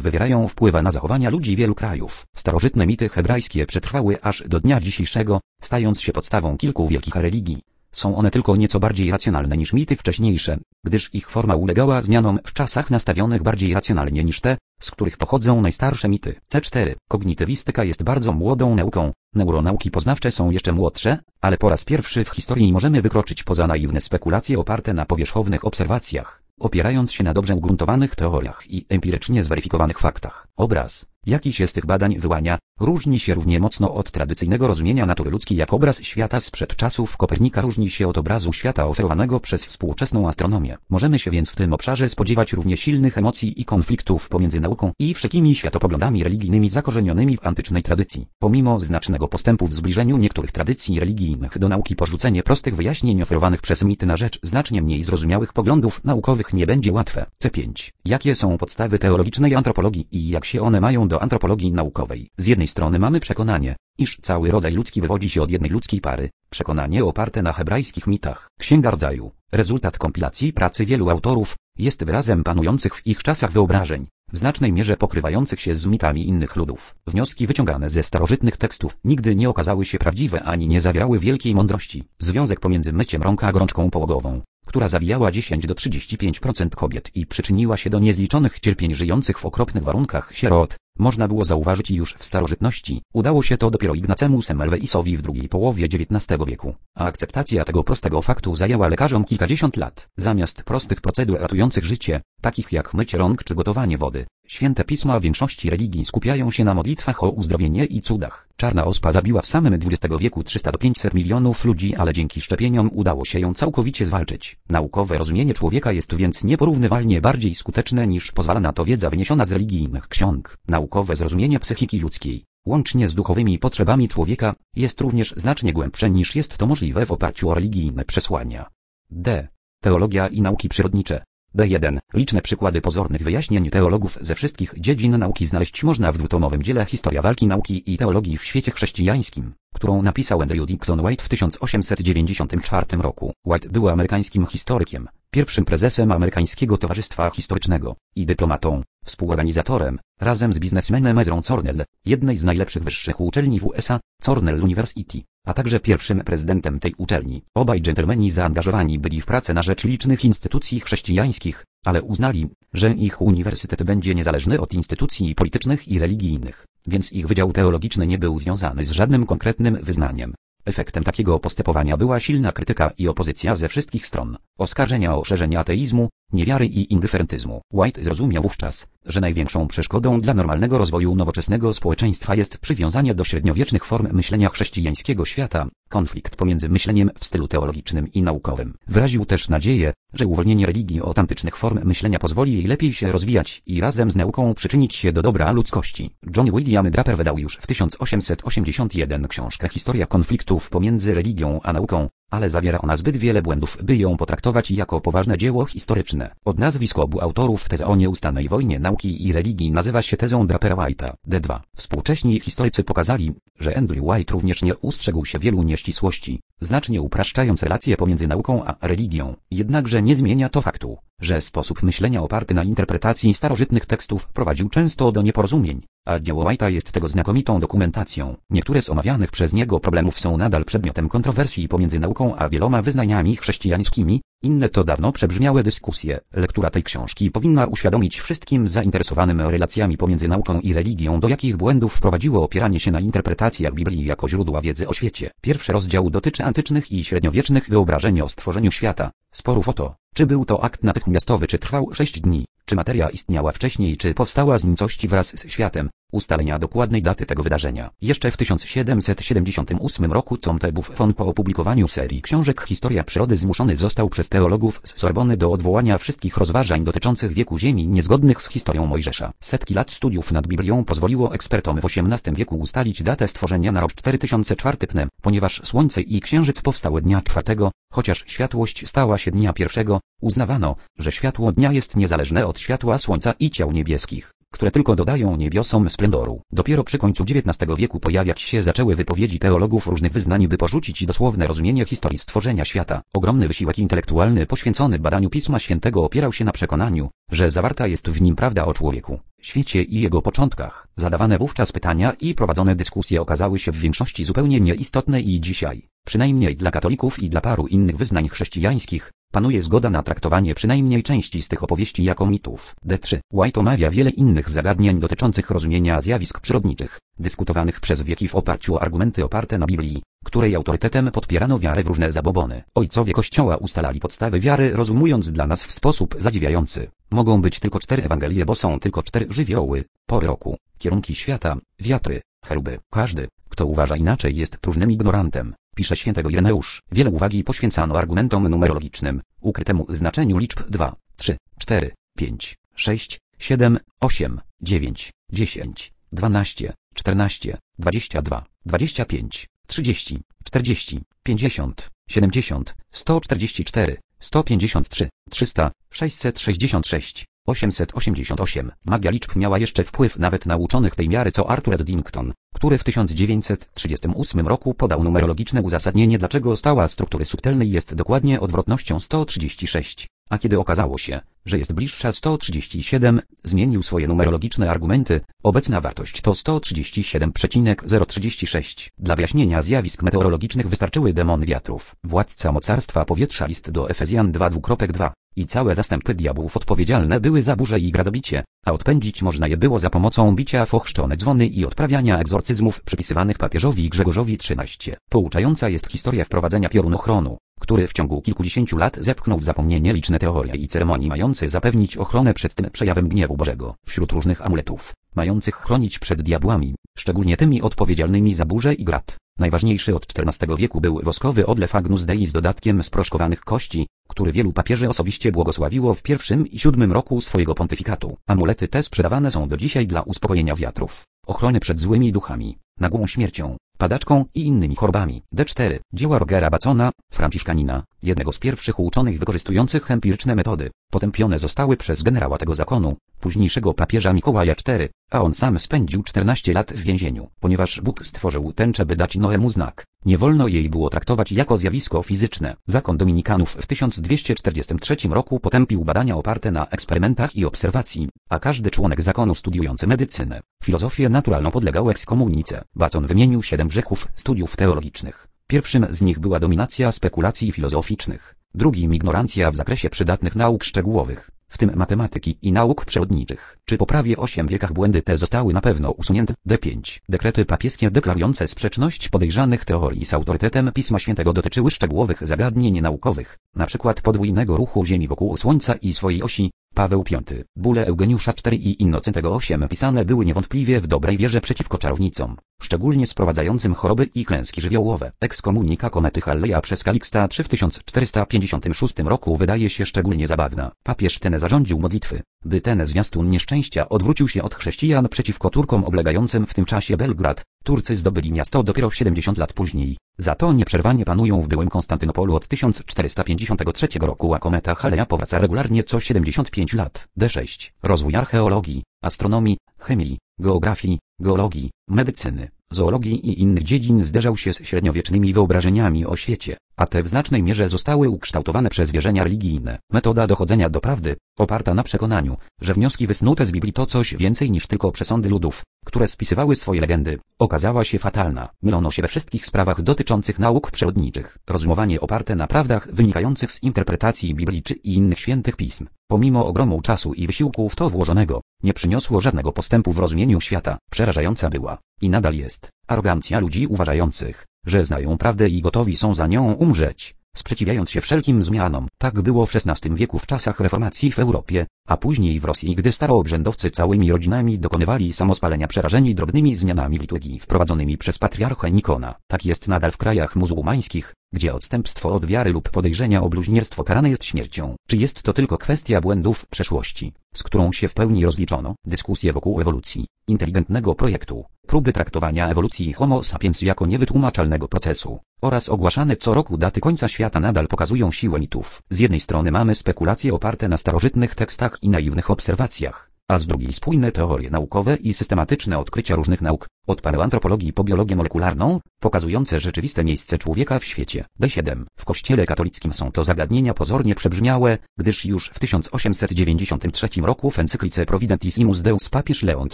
wywierają wpływ na zachowania ludzi wielu krajów. Starożytne mity hebrajskie przetrwały aż do dnia dzisiejszego, stając się podstawą kilku wielkich religii. Są one tylko nieco bardziej racjonalne niż mity wcześniejsze, gdyż ich forma ulegała zmianom w czasach nastawionych bardziej racjonalnie niż te, z których pochodzą najstarsze mity. C4. Kognitywistyka jest bardzo młodą nauką. Neuronauki poznawcze są jeszcze młodsze, ale po raz pierwszy w historii możemy wykroczyć poza naiwne spekulacje oparte na powierzchownych obserwacjach, opierając się na dobrze ugruntowanych teoriach i empirycznie zweryfikowanych faktach. Obraz, jaki się z tych badań wyłania, różni się równie mocno od tradycyjnego rozumienia natury ludzkiej jak obraz świata sprzed czasów Kopernika różni się od obrazu świata oferowanego przez współczesną astronomię. Możemy się więc w tym obszarze spodziewać równie silnych emocji i konfliktów pomiędzy nauką i wszelkimi światopoglądami religijnymi zakorzenionymi w antycznej tradycji. Pomimo znacznego postępu w zbliżeniu niektórych tradycji religijnych do nauki porzucenie prostych wyjaśnień oferowanych przez mity na rzecz znacznie mniej zrozumiałych poglądów naukowych nie będzie łatwe. C5. Jakie są podstawy teologicznej antropologii i jak się one mają do antropologii naukowej. Z jednej strony mamy przekonanie, iż cały rodzaj ludzki wywodzi się od jednej ludzkiej pary, przekonanie oparte na hebrajskich mitach. Księga Rodzaju, rezultat kompilacji pracy wielu autorów, jest wyrazem panujących w ich czasach wyobrażeń, w znacznej mierze pokrywających się z mitami innych ludów. Wnioski wyciągane ze starożytnych tekstów nigdy nie okazały się prawdziwe ani nie zawierały wielkiej mądrości. Związek pomiędzy myciem rąk a gorączką połogową, która zabijała 10 do 35% kobiet i przyczyniła się do niezliczonych cierpień żyjących w okropnych warunkach sierot, można było zauważyć już w starożytności. Udało się to dopiero Ignacemu Semmelweisowi w drugiej połowie XIX wieku, a akceptacja tego prostego faktu zajęła lekarzom kilkadziesiąt lat. Zamiast prostych procedur ratujących życie, takich jak mycie rąk czy gotowanie wody, święte pisma większości religii skupiają się na modlitwach o uzdrowienie i cudach. Czarna ospa zabiła w samym XX wieku 300 do 500 milionów ludzi, ale dzięki szczepieniom udało się ją całkowicie zwalczyć. Naukowe rozumienie człowieka jest więc nieporównywalnie bardziej skuteczne niż pozwala na to wiedza wyniesiona z religijnych ksiąg. Naukowe zrozumienie psychiki ludzkiej, łącznie z duchowymi potrzebami człowieka, jest również znacznie głębsze niż jest to możliwe w oparciu o religijne przesłania. D. Teologia i nauki przyrodnicze. D1. Liczne przykłady pozornych wyjaśnień teologów ze wszystkich dziedzin nauki znaleźć można w dwutomowym dziele Historia walki nauki i teologii w świecie chrześcijańskim, którą napisał Andrew Dixon White w 1894 roku. White był amerykańskim historykiem, pierwszym prezesem Amerykańskiego Towarzystwa Historycznego i dyplomatą, współorganizatorem, razem z biznesmenem Ezrą Cornell, jednej z najlepszych wyższych uczelni w USA, Cornell University, a także pierwszym prezydentem tej uczelni. Obaj dżentelmeni zaangażowani byli w pracę na rzecz licznych instytucji chrześcijańskich, ale uznali, że ich uniwersytet będzie niezależny od instytucji politycznych i religijnych, więc ich wydział teologiczny nie był związany z żadnym konkretnym wyznaniem. Efektem takiego postępowania była silna krytyka i opozycja ze wszystkich stron, oskarżenia o szerzenie ateizmu, niewiary i indyferentyzmu. White zrozumiał wówczas, że największą przeszkodą dla normalnego rozwoju nowoczesnego społeczeństwa jest przywiązanie do średniowiecznych form myślenia chrześcijańskiego świata, konflikt pomiędzy myśleniem w stylu teologicznym i naukowym. Wyraził też nadzieję, że uwolnienie religii od antycznych form myślenia pozwoli jej lepiej się rozwijać i razem z nauką przyczynić się do dobra ludzkości. John William Draper wydał już w 1881 książkę Historia konfliktów pomiędzy religią a nauką, ale zawiera ona zbyt wiele błędów, by ją potraktować jako poważne dzieło historyczne. Od nazwisk obu autorów teza o nieustannej wojnie nauki i religii nazywa się tezą Drapera White'a. D2. Współcześni historycy pokazali, że Andrew White również nie ustrzegł się wielu nieścisłości, znacznie upraszczając relacje pomiędzy nauką a religią. Jednakże nie zmienia to faktu, że sposób myślenia oparty na interpretacji starożytnych tekstów prowadził często do nieporozumień, a dzieło White'a jest tego znakomitą dokumentacją. Niektóre z omawianych przez niego problemów są nadal przedmiotem kontrowersji pomiędzy nauką a wieloma wyznaniami chrześcijańskimi, inne to dawno przebrzmiałe dyskusje. Lektura tej książki powinna uświadomić wszystkim zainteresowanym relacjami pomiędzy nauką i religią, do jakich błędów wprowadziło opieranie się na interpretacjach Biblii jako źródła wiedzy o świecie. Pierwszy rozdział dotyczy antycznych i średniowiecznych wyobrażeń o stworzeniu świata, sporów o to, czy był to akt natychmiastowy czy trwał sześć dni, czy materia istniała wcześniej czy powstała z nicości wraz z światem, ustalenia dokładnej daty tego wydarzenia. Jeszcze w 1778 roku Comte Buffon po opublikowaniu serii książek Historia przyrody zmuszony został przez teologów z Sorbony do odwołania wszystkich rozważań dotyczących wieku Ziemi niezgodnych z historią Mojżesza. Setki lat studiów nad Biblią pozwoliło ekspertom w XVIII wieku ustalić datę stworzenia na rok 4004 pnem, ponieważ Słońce i Księżyc powstały dnia czwartego, chociaż światłość stała się dnia pierwszego, uznawano, że światło dnia jest niezależne od światła Słońca i ciał niebieskich które tylko dodają niebiosom splendoru. Dopiero przy końcu XIX wieku pojawiać się zaczęły wypowiedzi teologów różnych wyznań, by porzucić dosłowne rozumienie historii stworzenia świata. Ogromny wysiłek intelektualny poświęcony badaniu Pisma Świętego opierał się na przekonaniu, że zawarta jest w nim prawda o człowieku, świecie i jego początkach. Zadawane wówczas pytania i prowadzone dyskusje okazały się w większości zupełnie nieistotne i dzisiaj, przynajmniej dla katolików i dla paru innych wyznań chrześcijańskich, Panuje zgoda na traktowanie przynajmniej części z tych opowieści jako mitów. D3. White omawia wiele innych zagadnień dotyczących rozumienia zjawisk przyrodniczych, dyskutowanych przez wieki w oparciu o argumenty oparte na Biblii, której autorytetem podpierano wiarę w różne zabobony. Ojcowie Kościoła ustalali podstawy wiary rozumując dla nas w sposób zadziwiający. Mogą być tylko cztery Ewangelie, bo są tylko cztery żywioły, pory roku, kierunki świata, wiatry, cheruby. Każdy, kto uważa inaczej jest próżnym ignorantem pisze świętego Ireneusz. Wiele uwagi poświęcano argumentom numerologicznym, ukrytemu znaczeniu liczb 2, 3, 4, 5, 6, 7, 8, 9, 10, 12, 14, 22, 25, 30, 40, 50, 70, 144, 153, 300, 666. 888. Magia liczb miała jeszcze wpływ nawet na uczonych tej miary co Arthur Eddington, który w 1938 roku podał numerologiczne uzasadnienie dlaczego stała struktury subtelnej jest dokładnie odwrotnością 136, a kiedy okazało się, że jest bliższa 137, zmienił swoje numerologiczne argumenty, obecna wartość to 137,036. Dla wyjaśnienia zjawisk meteorologicznych wystarczyły demony wiatrów, władca mocarstwa powietrza list do Efezjan 2.2 i całe zastępy diabłów odpowiedzialne były za burzę i gradobicie, a odpędzić można je było za pomocą bicia w ochrzczone dzwony i odprawiania egzorcyzmów przypisywanych papieżowi Grzegorzowi XIII. Pouczająca jest historia wprowadzenia piorunochronu, który w ciągu kilkudziesięciu lat zepchnął w zapomnienie liczne teorie i ceremonii mające zapewnić ochronę przed tym przejawem gniewu Bożego. Wśród różnych amuletów, mających chronić przed diabłami, szczególnie tymi odpowiedzialnymi za burzę i grad. Najważniejszy od XIV wieku był woskowy odlew Agnus Dei z dodatkiem sproszkowanych kości, który wielu papieży osobiście błogosławiło w pierwszym i siódmym roku swojego pontyfikatu. Amulety te sprzedawane są do dzisiaj dla uspokojenia wiatrów, ochrony przed złymi duchami, nagłą śmiercią, padaczką i innymi chorobami. D4. Dzieła Rogera Bacona, franciszkanina, jednego z pierwszych uczonych wykorzystujących empiryczne metody, potępione zostały przez generała tego zakonu, późniejszego papieża Mikołaja IV, a on sam spędził 14 lat w więzieniu, ponieważ Bóg stworzył tęczę by dać Noemu znak. Nie wolno jej było traktować jako zjawisko fizyczne. Zakon Dominikanów w 1243 roku potępił badania oparte na eksperymentach i obserwacji, a każdy członek zakonu studiujący medycynę, filozofię naturalną podlegał ekskomunice. Bacon wymienił siedem grzechów studiów teologicznych. Pierwszym z nich była dominacja spekulacji filozoficznych, drugim ignorancja w zakresie przydatnych nauk szczegółowych, w tym matematyki i nauk przyrodniczych. Czy po prawie 8 wiekach błędy te zostały na pewno usunięte? D5. Dekrety papieskie deklarujące sprzeczność podejrzanych teorii z autorytetem Pisma Świętego dotyczyły szczegółowych zagadnień naukowych, np. podwójnego ruchu Ziemi wokół Słońca i swojej osi, Paweł V, bóle Eugeniusza IV i Innocentego VIII pisane były niewątpliwie w dobrej wierze przeciwko czarownicom, szczególnie sprowadzającym choroby i klęski żywiołowe. Ekskomunika komety Halleja przez Kaliksta III w 1456 roku wydaje się szczególnie zabawna. Papież ten zarządził modlitwy, by ten zwiastun nieszczęścia odwrócił się od chrześcijan przeciwko Turkom oblegającym w tym czasie Belgrad. Turcy zdobyli miasto dopiero 70 lat później. Za to nieprzerwanie panują w byłym Konstantynopolu od 1453 roku, a kometa Hallea powraca regularnie co 75 lat. D6. Rozwój archeologii, astronomii, chemii, geografii, geologii, medycyny, zoologii i innych dziedzin zderzał się z średniowiecznymi wyobrażeniami o świecie, a te w znacznej mierze zostały ukształtowane przez wierzenia religijne. Metoda dochodzenia do prawdy, oparta na przekonaniu, że wnioski wysnute z Biblii to coś więcej niż tylko przesądy ludów, które spisywały swoje legendy, okazała się fatalna. Mylono się we wszystkich sprawach dotyczących nauk przyrodniczych. Rozumowanie oparte na prawdach wynikających z interpretacji Biblii czy innych świętych pism, pomimo ogromu czasu i wysiłku w to włożonego, nie przyniosło żadnego postępu w rozumieniu świata. Przerażająca była, i nadal jest, arogancja ludzi uważających, że znają prawdę i gotowi są za nią umrzeć, sprzeciwiając się wszelkim zmianom. Tak było w XVI wieku w czasach reformacji w Europie, a później w Rosji, gdy staroobrzędowcy całymi rodzinami dokonywali samospalenia przerażeni drobnymi zmianami liturgii wprowadzonymi przez patriarchę Nikona. Tak jest nadal w krajach muzułmańskich, gdzie odstępstwo od wiary lub podejrzenia o bluźnierstwo karane jest śmiercią. Czy jest to tylko kwestia błędów przeszłości, z którą się w pełni rozliczono? Dyskusje wokół ewolucji, inteligentnego projektu, próby traktowania ewolucji Homo sapiens jako niewytłumaczalnego procesu oraz ogłaszane co roku daty końca świata nadal pokazują siłę mitów. Z jednej strony mamy spekulacje oparte na starożytnych tekstach i naiwnych obserwacjach, a z drugiej spójne teorie naukowe i systematyczne odkrycia różnych nauk, od paleoantropologii po biologię molekularną, pokazujące rzeczywiste miejsce człowieka w świecie. D7. W kościele katolickim są to zagadnienia pozornie przebrzmiałe, gdyż już w 1893 roku w encyklice Providentissimus Deus papież Leon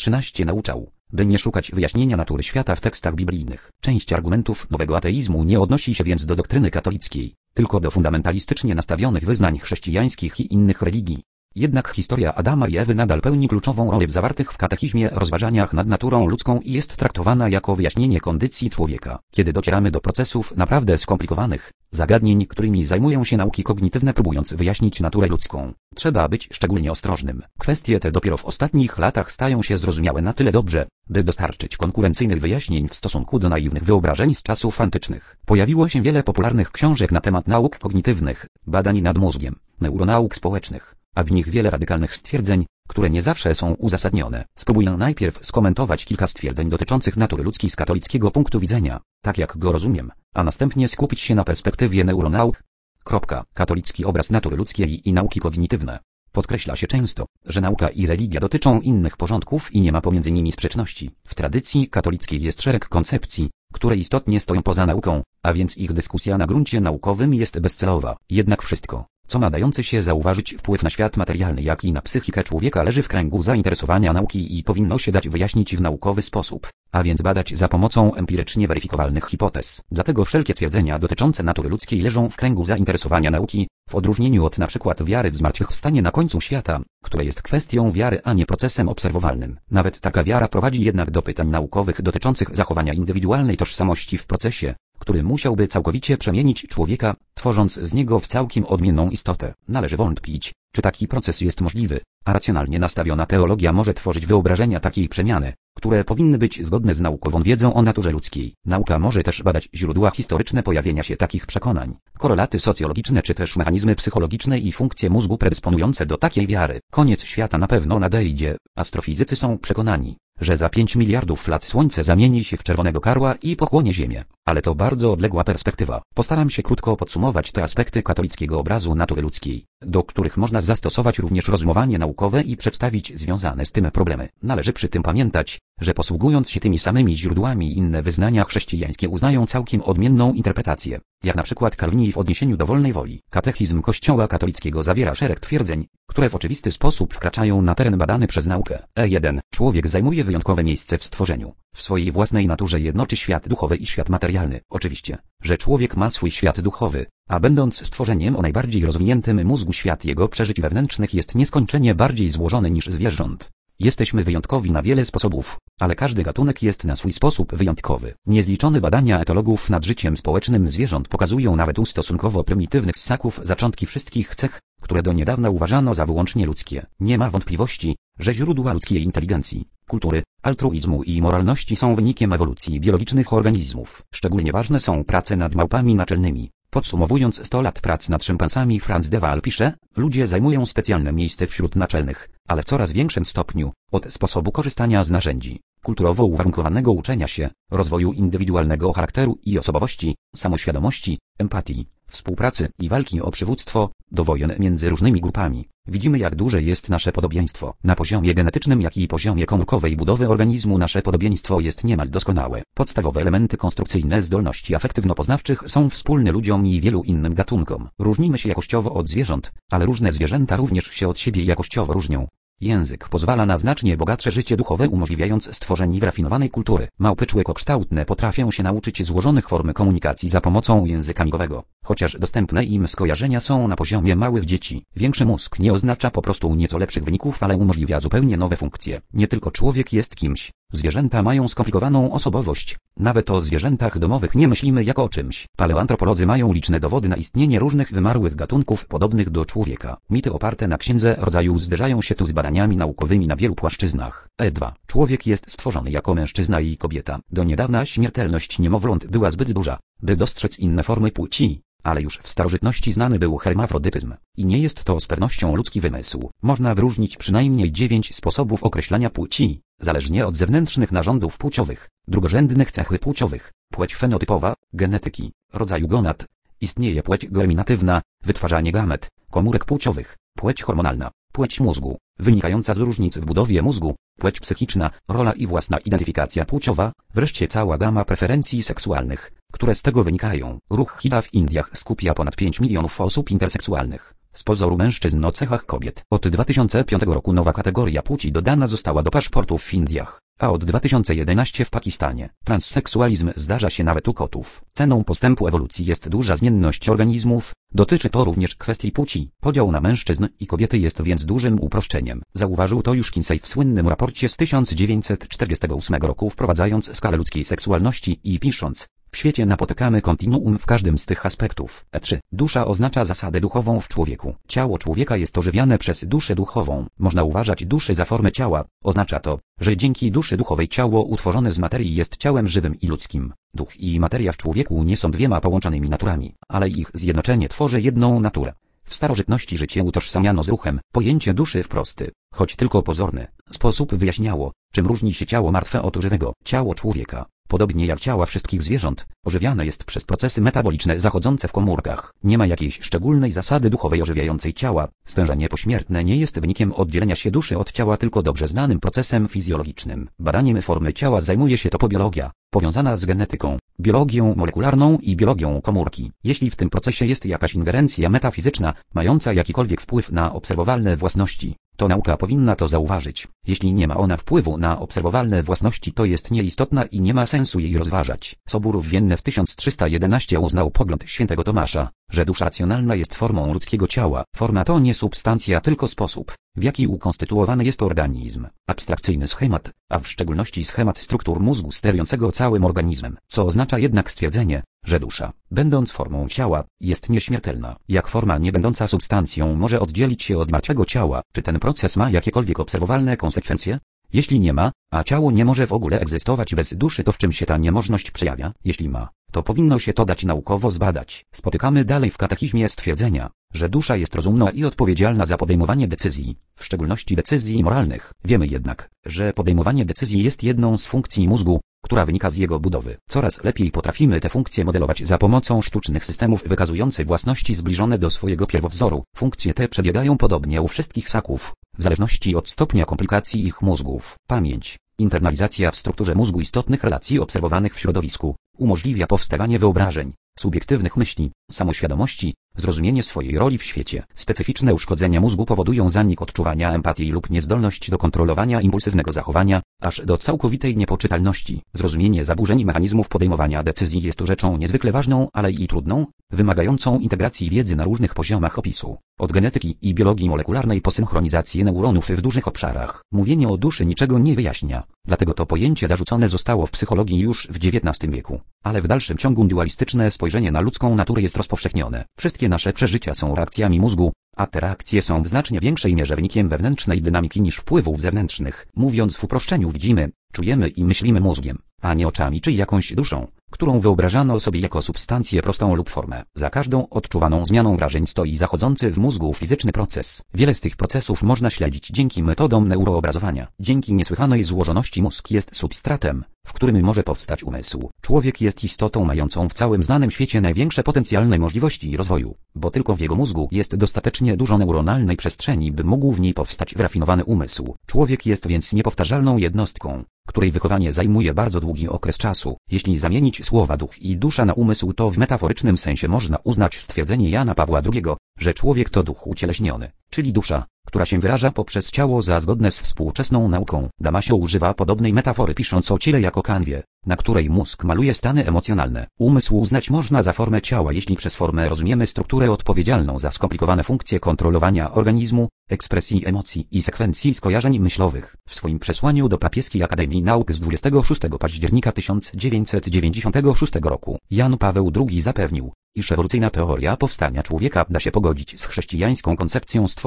XIII nauczał, by nie szukać wyjaśnienia natury świata w tekstach biblijnych. Część argumentów nowego ateizmu nie odnosi się więc do doktryny katolickiej, tylko do fundamentalistycznie nastawionych wyznań chrześcijańskich i innych religii. Jednak historia Adama i Ewy nadal pełni kluczową rolę w zawartych w katechizmie rozważaniach nad naturą ludzką i jest traktowana jako wyjaśnienie kondycji człowieka. Kiedy docieramy do procesów naprawdę skomplikowanych, zagadnień, którymi zajmują się nauki kognitywne próbując wyjaśnić naturę ludzką, trzeba być szczególnie ostrożnym. Kwestie te dopiero w ostatnich latach stają się zrozumiałe na tyle dobrze, by dostarczyć konkurencyjnych wyjaśnień w stosunku do naiwnych wyobrażeń z czasów antycznych. Pojawiło się wiele popularnych książek na temat nauk kognitywnych, badań nad mózgiem, neuronauk społecznych, a w nich wiele radykalnych stwierdzeń, które nie zawsze są uzasadnione. Spróbuję najpierw skomentować kilka stwierdzeń dotyczących natury ludzkiej z katolickiego punktu widzenia, tak jak go rozumiem, a następnie skupić się na perspektywie neuronauk. Kropka. Katolicki obraz natury ludzkiej i nauki kognitywne. Podkreśla się często, że nauka i religia dotyczą innych porządków i nie ma pomiędzy nimi sprzeczności. W tradycji katolickiej jest szereg koncepcji, które istotnie stoją poza nauką, a więc ich dyskusja na gruncie naukowym jest bezcelowa. Jednak wszystko, co ma dający się zauważyć wpływ na świat materialny jak i na psychikę człowieka leży w kręgu zainteresowania nauki i powinno się dać wyjaśnić w naukowy sposób, a więc badać za pomocą empirycznie weryfikowalnych hipotez. Dlatego wszelkie twierdzenia dotyczące natury ludzkiej leżą w kręgu zainteresowania nauki, w odróżnieniu od np. wiary w zmartwychwstanie na końcu świata, które jest kwestią wiary a nie procesem obserwowalnym. Nawet taka wiara prowadzi jednak do pytań naukowych dotyczących zachowania indywidualnej tożsamości w procesie, który musiałby całkowicie przemienić człowieka, tworząc z niego w całkiem odmienną istotę. Należy wątpić, czy taki proces jest możliwy, a racjonalnie nastawiona teologia może tworzyć wyobrażenia takiej przemiany, które powinny być zgodne z naukową wiedzą o naturze ludzkiej. Nauka może też badać źródła historyczne pojawienia się takich przekonań, korelaty socjologiczne czy też mechanizmy psychologiczne i funkcje mózgu predysponujące do takiej wiary. Koniec świata na pewno nadejdzie. Astrofizycy są przekonani, że za 5 miliardów lat Słońce zamieni się w czerwonego karła i pochłonie Ziemię. Ale to bardzo odległa perspektywa. Postaram się krótko podsumować te aspekty katolickiego obrazu natury ludzkiej, do których można zastosować również rozumowanie naukowe i przedstawić związane z tym problemy. Należy przy tym pamiętać, że posługując się tymi samymi źródłami inne wyznania chrześcijańskie uznają całkiem odmienną interpretację, jak na przykład Kalwini w odniesieniu do wolnej woli. Katechizm Kościoła katolickiego zawiera szereg twierdzeń, które w oczywisty sposób wkraczają na teren badany przez naukę. E1. Człowiek zajmuje wyjątkowe miejsce w stworzeniu. W swojej własnej naturze jednoczy świat duchowy i świat materialny. Oczywiście, że człowiek ma swój świat duchowy, a będąc stworzeniem o najbardziej rozwiniętym mózgu świat jego przeżyć wewnętrznych jest nieskończenie bardziej złożony niż zwierząt. Jesteśmy wyjątkowi na wiele sposobów, ale każdy gatunek jest na swój sposób wyjątkowy. Niezliczone badania etologów nad życiem społecznym zwierząt pokazują nawet u stosunkowo prymitywnych ssaków zaczątki wszystkich cech, które do niedawna uważano za wyłącznie ludzkie. Nie ma wątpliwości, że źródła ludzkiej inteligencji, kultury, altruizmu i moralności są wynikiem ewolucji biologicznych organizmów. Szczególnie ważne są prace nad małpami naczelnymi. Podsumowując 100 lat prac nad szympansami Franz de Waal pisze, ludzie zajmują specjalne miejsce wśród naczelnych, ale w coraz większym stopniu, od sposobu korzystania z narzędzi, kulturowo uwarunkowanego uczenia się, rozwoju indywidualnego charakteru i osobowości, samoświadomości, empatii, współpracy i walki o przywództwo, do wojen między różnymi grupami. Widzimy jak duże jest nasze podobieństwo. Na poziomie genetycznym jak i poziomie komórkowej budowy organizmu nasze podobieństwo jest niemal doskonałe. Podstawowe elementy konstrukcyjne zdolności afektywno-poznawczych są wspólne ludziom i wielu innym gatunkom. Różnimy się jakościowo od zwierząt, ale różne zwierzęta również się od siebie jakościowo różnią. Język pozwala na znacznie bogatsze życie duchowe umożliwiając stworzenie wyrafinowanej kultury. Małpy człekokształtne potrafią się nauczyć złożonych form komunikacji za pomocą języka migowego, chociaż dostępne im skojarzenia są na poziomie małych dzieci. Większy mózg nie oznacza po prostu nieco lepszych wyników, ale umożliwia zupełnie nowe funkcje. Nie tylko człowiek jest kimś, Zwierzęta mają skomplikowaną osobowość. Nawet o zwierzętach domowych nie myślimy jako o czymś. Paleoantropolodzy mają liczne dowody na istnienie różnych wymarłych gatunków podobnych do człowieka. Mity oparte na księdze rodzaju zderzają się tu z badaniami naukowymi na wielu płaszczyznach. E2. Człowiek jest stworzony jako mężczyzna i kobieta. Do niedawna śmiertelność niemowląt była zbyt duża, by dostrzec inne formy płci ale już w starożytności znany był hermafrodytyzm. I nie jest to z pewnością ludzki wymysł. Można wyróżnić przynajmniej dziewięć sposobów określania płci, zależnie od zewnętrznych narządów płciowych, drugorzędnych cechy płciowych, płeć fenotypowa, genetyki, rodzaju gonad, istnieje płeć germinatywna, wytwarzanie gamet, komórek płciowych, płeć hormonalna, płeć mózgu, wynikająca z różnic w budowie mózgu, płeć psychiczna, rola i własna identyfikacja płciowa, wreszcie cała gama preferencji seksualnych, które z tego wynikają. Ruch HIDA w Indiach skupia ponad 5 milionów osób interseksualnych. Z pozoru mężczyzn o cechach kobiet. Od 2005 roku nowa kategoria płci dodana została do paszportów w Indiach, a od 2011 w Pakistanie. Transseksualizm zdarza się nawet u kotów. Ceną postępu ewolucji jest duża zmienność organizmów, dotyczy to również kwestii płci. Podział na mężczyzn i kobiety jest więc dużym uproszczeniem. Zauważył to już Kinsey w słynnym raporcie z 1948 roku wprowadzając skalę ludzkiej seksualności i pisząc, w świecie napotykamy kontinuum w każdym z tych aspektów. E3. Dusza oznacza zasadę duchową w człowieku. Ciało człowieka jest ożywiane przez duszę duchową. Można uważać duszę za formę ciała. Oznacza to, że dzięki duszy duchowej ciało utworzone z materii jest ciałem żywym i ludzkim. Duch i materia w człowieku nie są dwiema połączonymi naturami, ale ich zjednoczenie tworzy jedną naturę. W starożytności życie utożsamiano z ruchem. Pojęcie duszy wprost choć tylko pozorny, sposób wyjaśniało, czym różni się ciało martwe od żywego. Ciało człowieka, podobnie jak ciała wszystkich zwierząt, ożywiane jest przez procesy metaboliczne zachodzące w komórkach. Nie ma jakiejś szczególnej zasady duchowej ożywiającej ciała. Stężenie pośmiertne nie jest wynikiem oddzielenia się duszy od ciała, tylko dobrze znanym procesem fizjologicznym. Badaniem formy ciała zajmuje się topobiologia, powiązana z genetyką, biologią molekularną i biologią komórki. Jeśli w tym procesie jest jakaś ingerencja metafizyczna, mająca jakikolwiek wpływ na obserwowalne własności, to nauka powinna to zauważyć. Jeśli nie ma ona wpływu na obserwowalne własności, to jest nieistotna i nie ma sensu jej rozważać. Sobór Wienne w 1311 uznał pogląd świętego Tomasza, że dusza racjonalna jest formą ludzkiego ciała. Forma to nie substancja, tylko sposób, w jaki ukonstytuowany jest organizm. Abstrakcyjny schemat, a w szczególności schemat struktur mózgu sterującego całym organizmem, co oznacza jednak stwierdzenie, że dusza, będąc formą ciała, jest nieśmiertelna. Jak forma nie będąca substancją może oddzielić się od martwego ciała, czy ten proces ma jakiekolwiek obserwowalne konsekwencje? Jeśli nie ma, a ciało nie może w ogóle egzystować bez duszy, to w czym się ta niemożność przejawia? Jeśli ma, to powinno się to dać naukowo zbadać. Spotykamy dalej w katechizmie stwierdzenia, że dusza jest rozumna i odpowiedzialna za podejmowanie decyzji, w szczególności decyzji moralnych. Wiemy jednak, że podejmowanie decyzji jest jedną z funkcji mózgu, która wynika z jego budowy. Coraz lepiej potrafimy te funkcje modelować za pomocą sztucznych systemów wykazujących własności zbliżone do swojego pierwowzoru. Funkcje te przebiegają podobnie u wszystkich ssaków, w zależności od stopnia komplikacji ich mózgów. Pamięć, internalizacja w strukturze mózgu istotnych relacji obserwowanych w środowisku, umożliwia powstawanie wyobrażeń, subiektywnych myśli, samoświadomości, zrozumienie swojej roli w świecie. Specyficzne uszkodzenia mózgu powodują zanik odczuwania empatii lub niezdolność do kontrolowania impulsywnego zachowania, aż do całkowitej niepoczytalności. Zrozumienie zaburzeń mechanizmów podejmowania decyzji jest rzeczą niezwykle ważną, ale i trudną, wymagającą integracji wiedzy na różnych poziomach opisu. Od genetyki i biologii molekularnej po synchronizację neuronów w dużych obszarach. Mówienie o duszy niczego nie wyjaśnia. Dlatego to pojęcie zarzucone zostało w psychologii już w XIX wieku. Ale w dalszym ciągu dualistyczne spojrzenie na ludzką naturę jest rozpowszechnione. Wszystkie nasze przeżycia są reakcjami mózgu, a te reakcje są w znacznie większej mierze wynikiem wewnętrznej dynamiki niż wpływów zewnętrznych. Mówiąc w uproszczeniu widzimy, czujemy i myślimy mózgiem, a nie oczami czy jakąś duszą którą wyobrażano sobie jako substancję prostą lub formę. Za każdą odczuwaną zmianą wrażeń stoi zachodzący w mózgu fizyczny proces. Wiele z tych procesów można śledzić dzięki metodom neuroobrazowania. Dzięki niesłychanej złożoności mózg jest substratem, w którym może powstać umysł. Człowiek jest istotą mającą w całym znanym świecie największe potencjalne możliwości rozwoju, bo tylko w jego mózgu jest dostatecznie dużo neuronalnej przestrzeni, by mógł w niej powstać wyrafinowany umysł. Człowiek jest więc niepowtarzalną jednostką, której wychowanie zajmuje bardzo długi okres czasu. Jeśli zamienić słowa duch i dusza na umysł, to w metaforycznym sensie można uznać stwierdzenie Jana Pawła II, że człowiek to duch ucieleśniony, czyli dusza, która się wyraża poprzez ciało za zgodne z współczesną nauką. Damasio używa podobnej metafory pisząc o ciele jako kanwie, na której mózg maluje stany emocjonalne. Umysł uznać można za formę ciała, jeśli przez formę rozumiemy strukturę odpowiedzialną za skomplikowane funkcje kontrolowania organizmu, ekspresji emocji i sekwencji skojarzeń myślowych. W swoim przesłaniu do Papieskiej Akademii Nauk z 26 października 1996 roku Jan Paweł II zapewnił, iż ewolucyjna teoria powstania człowieka da się pogodzić z chrześcijańską koncepcją stworzenia.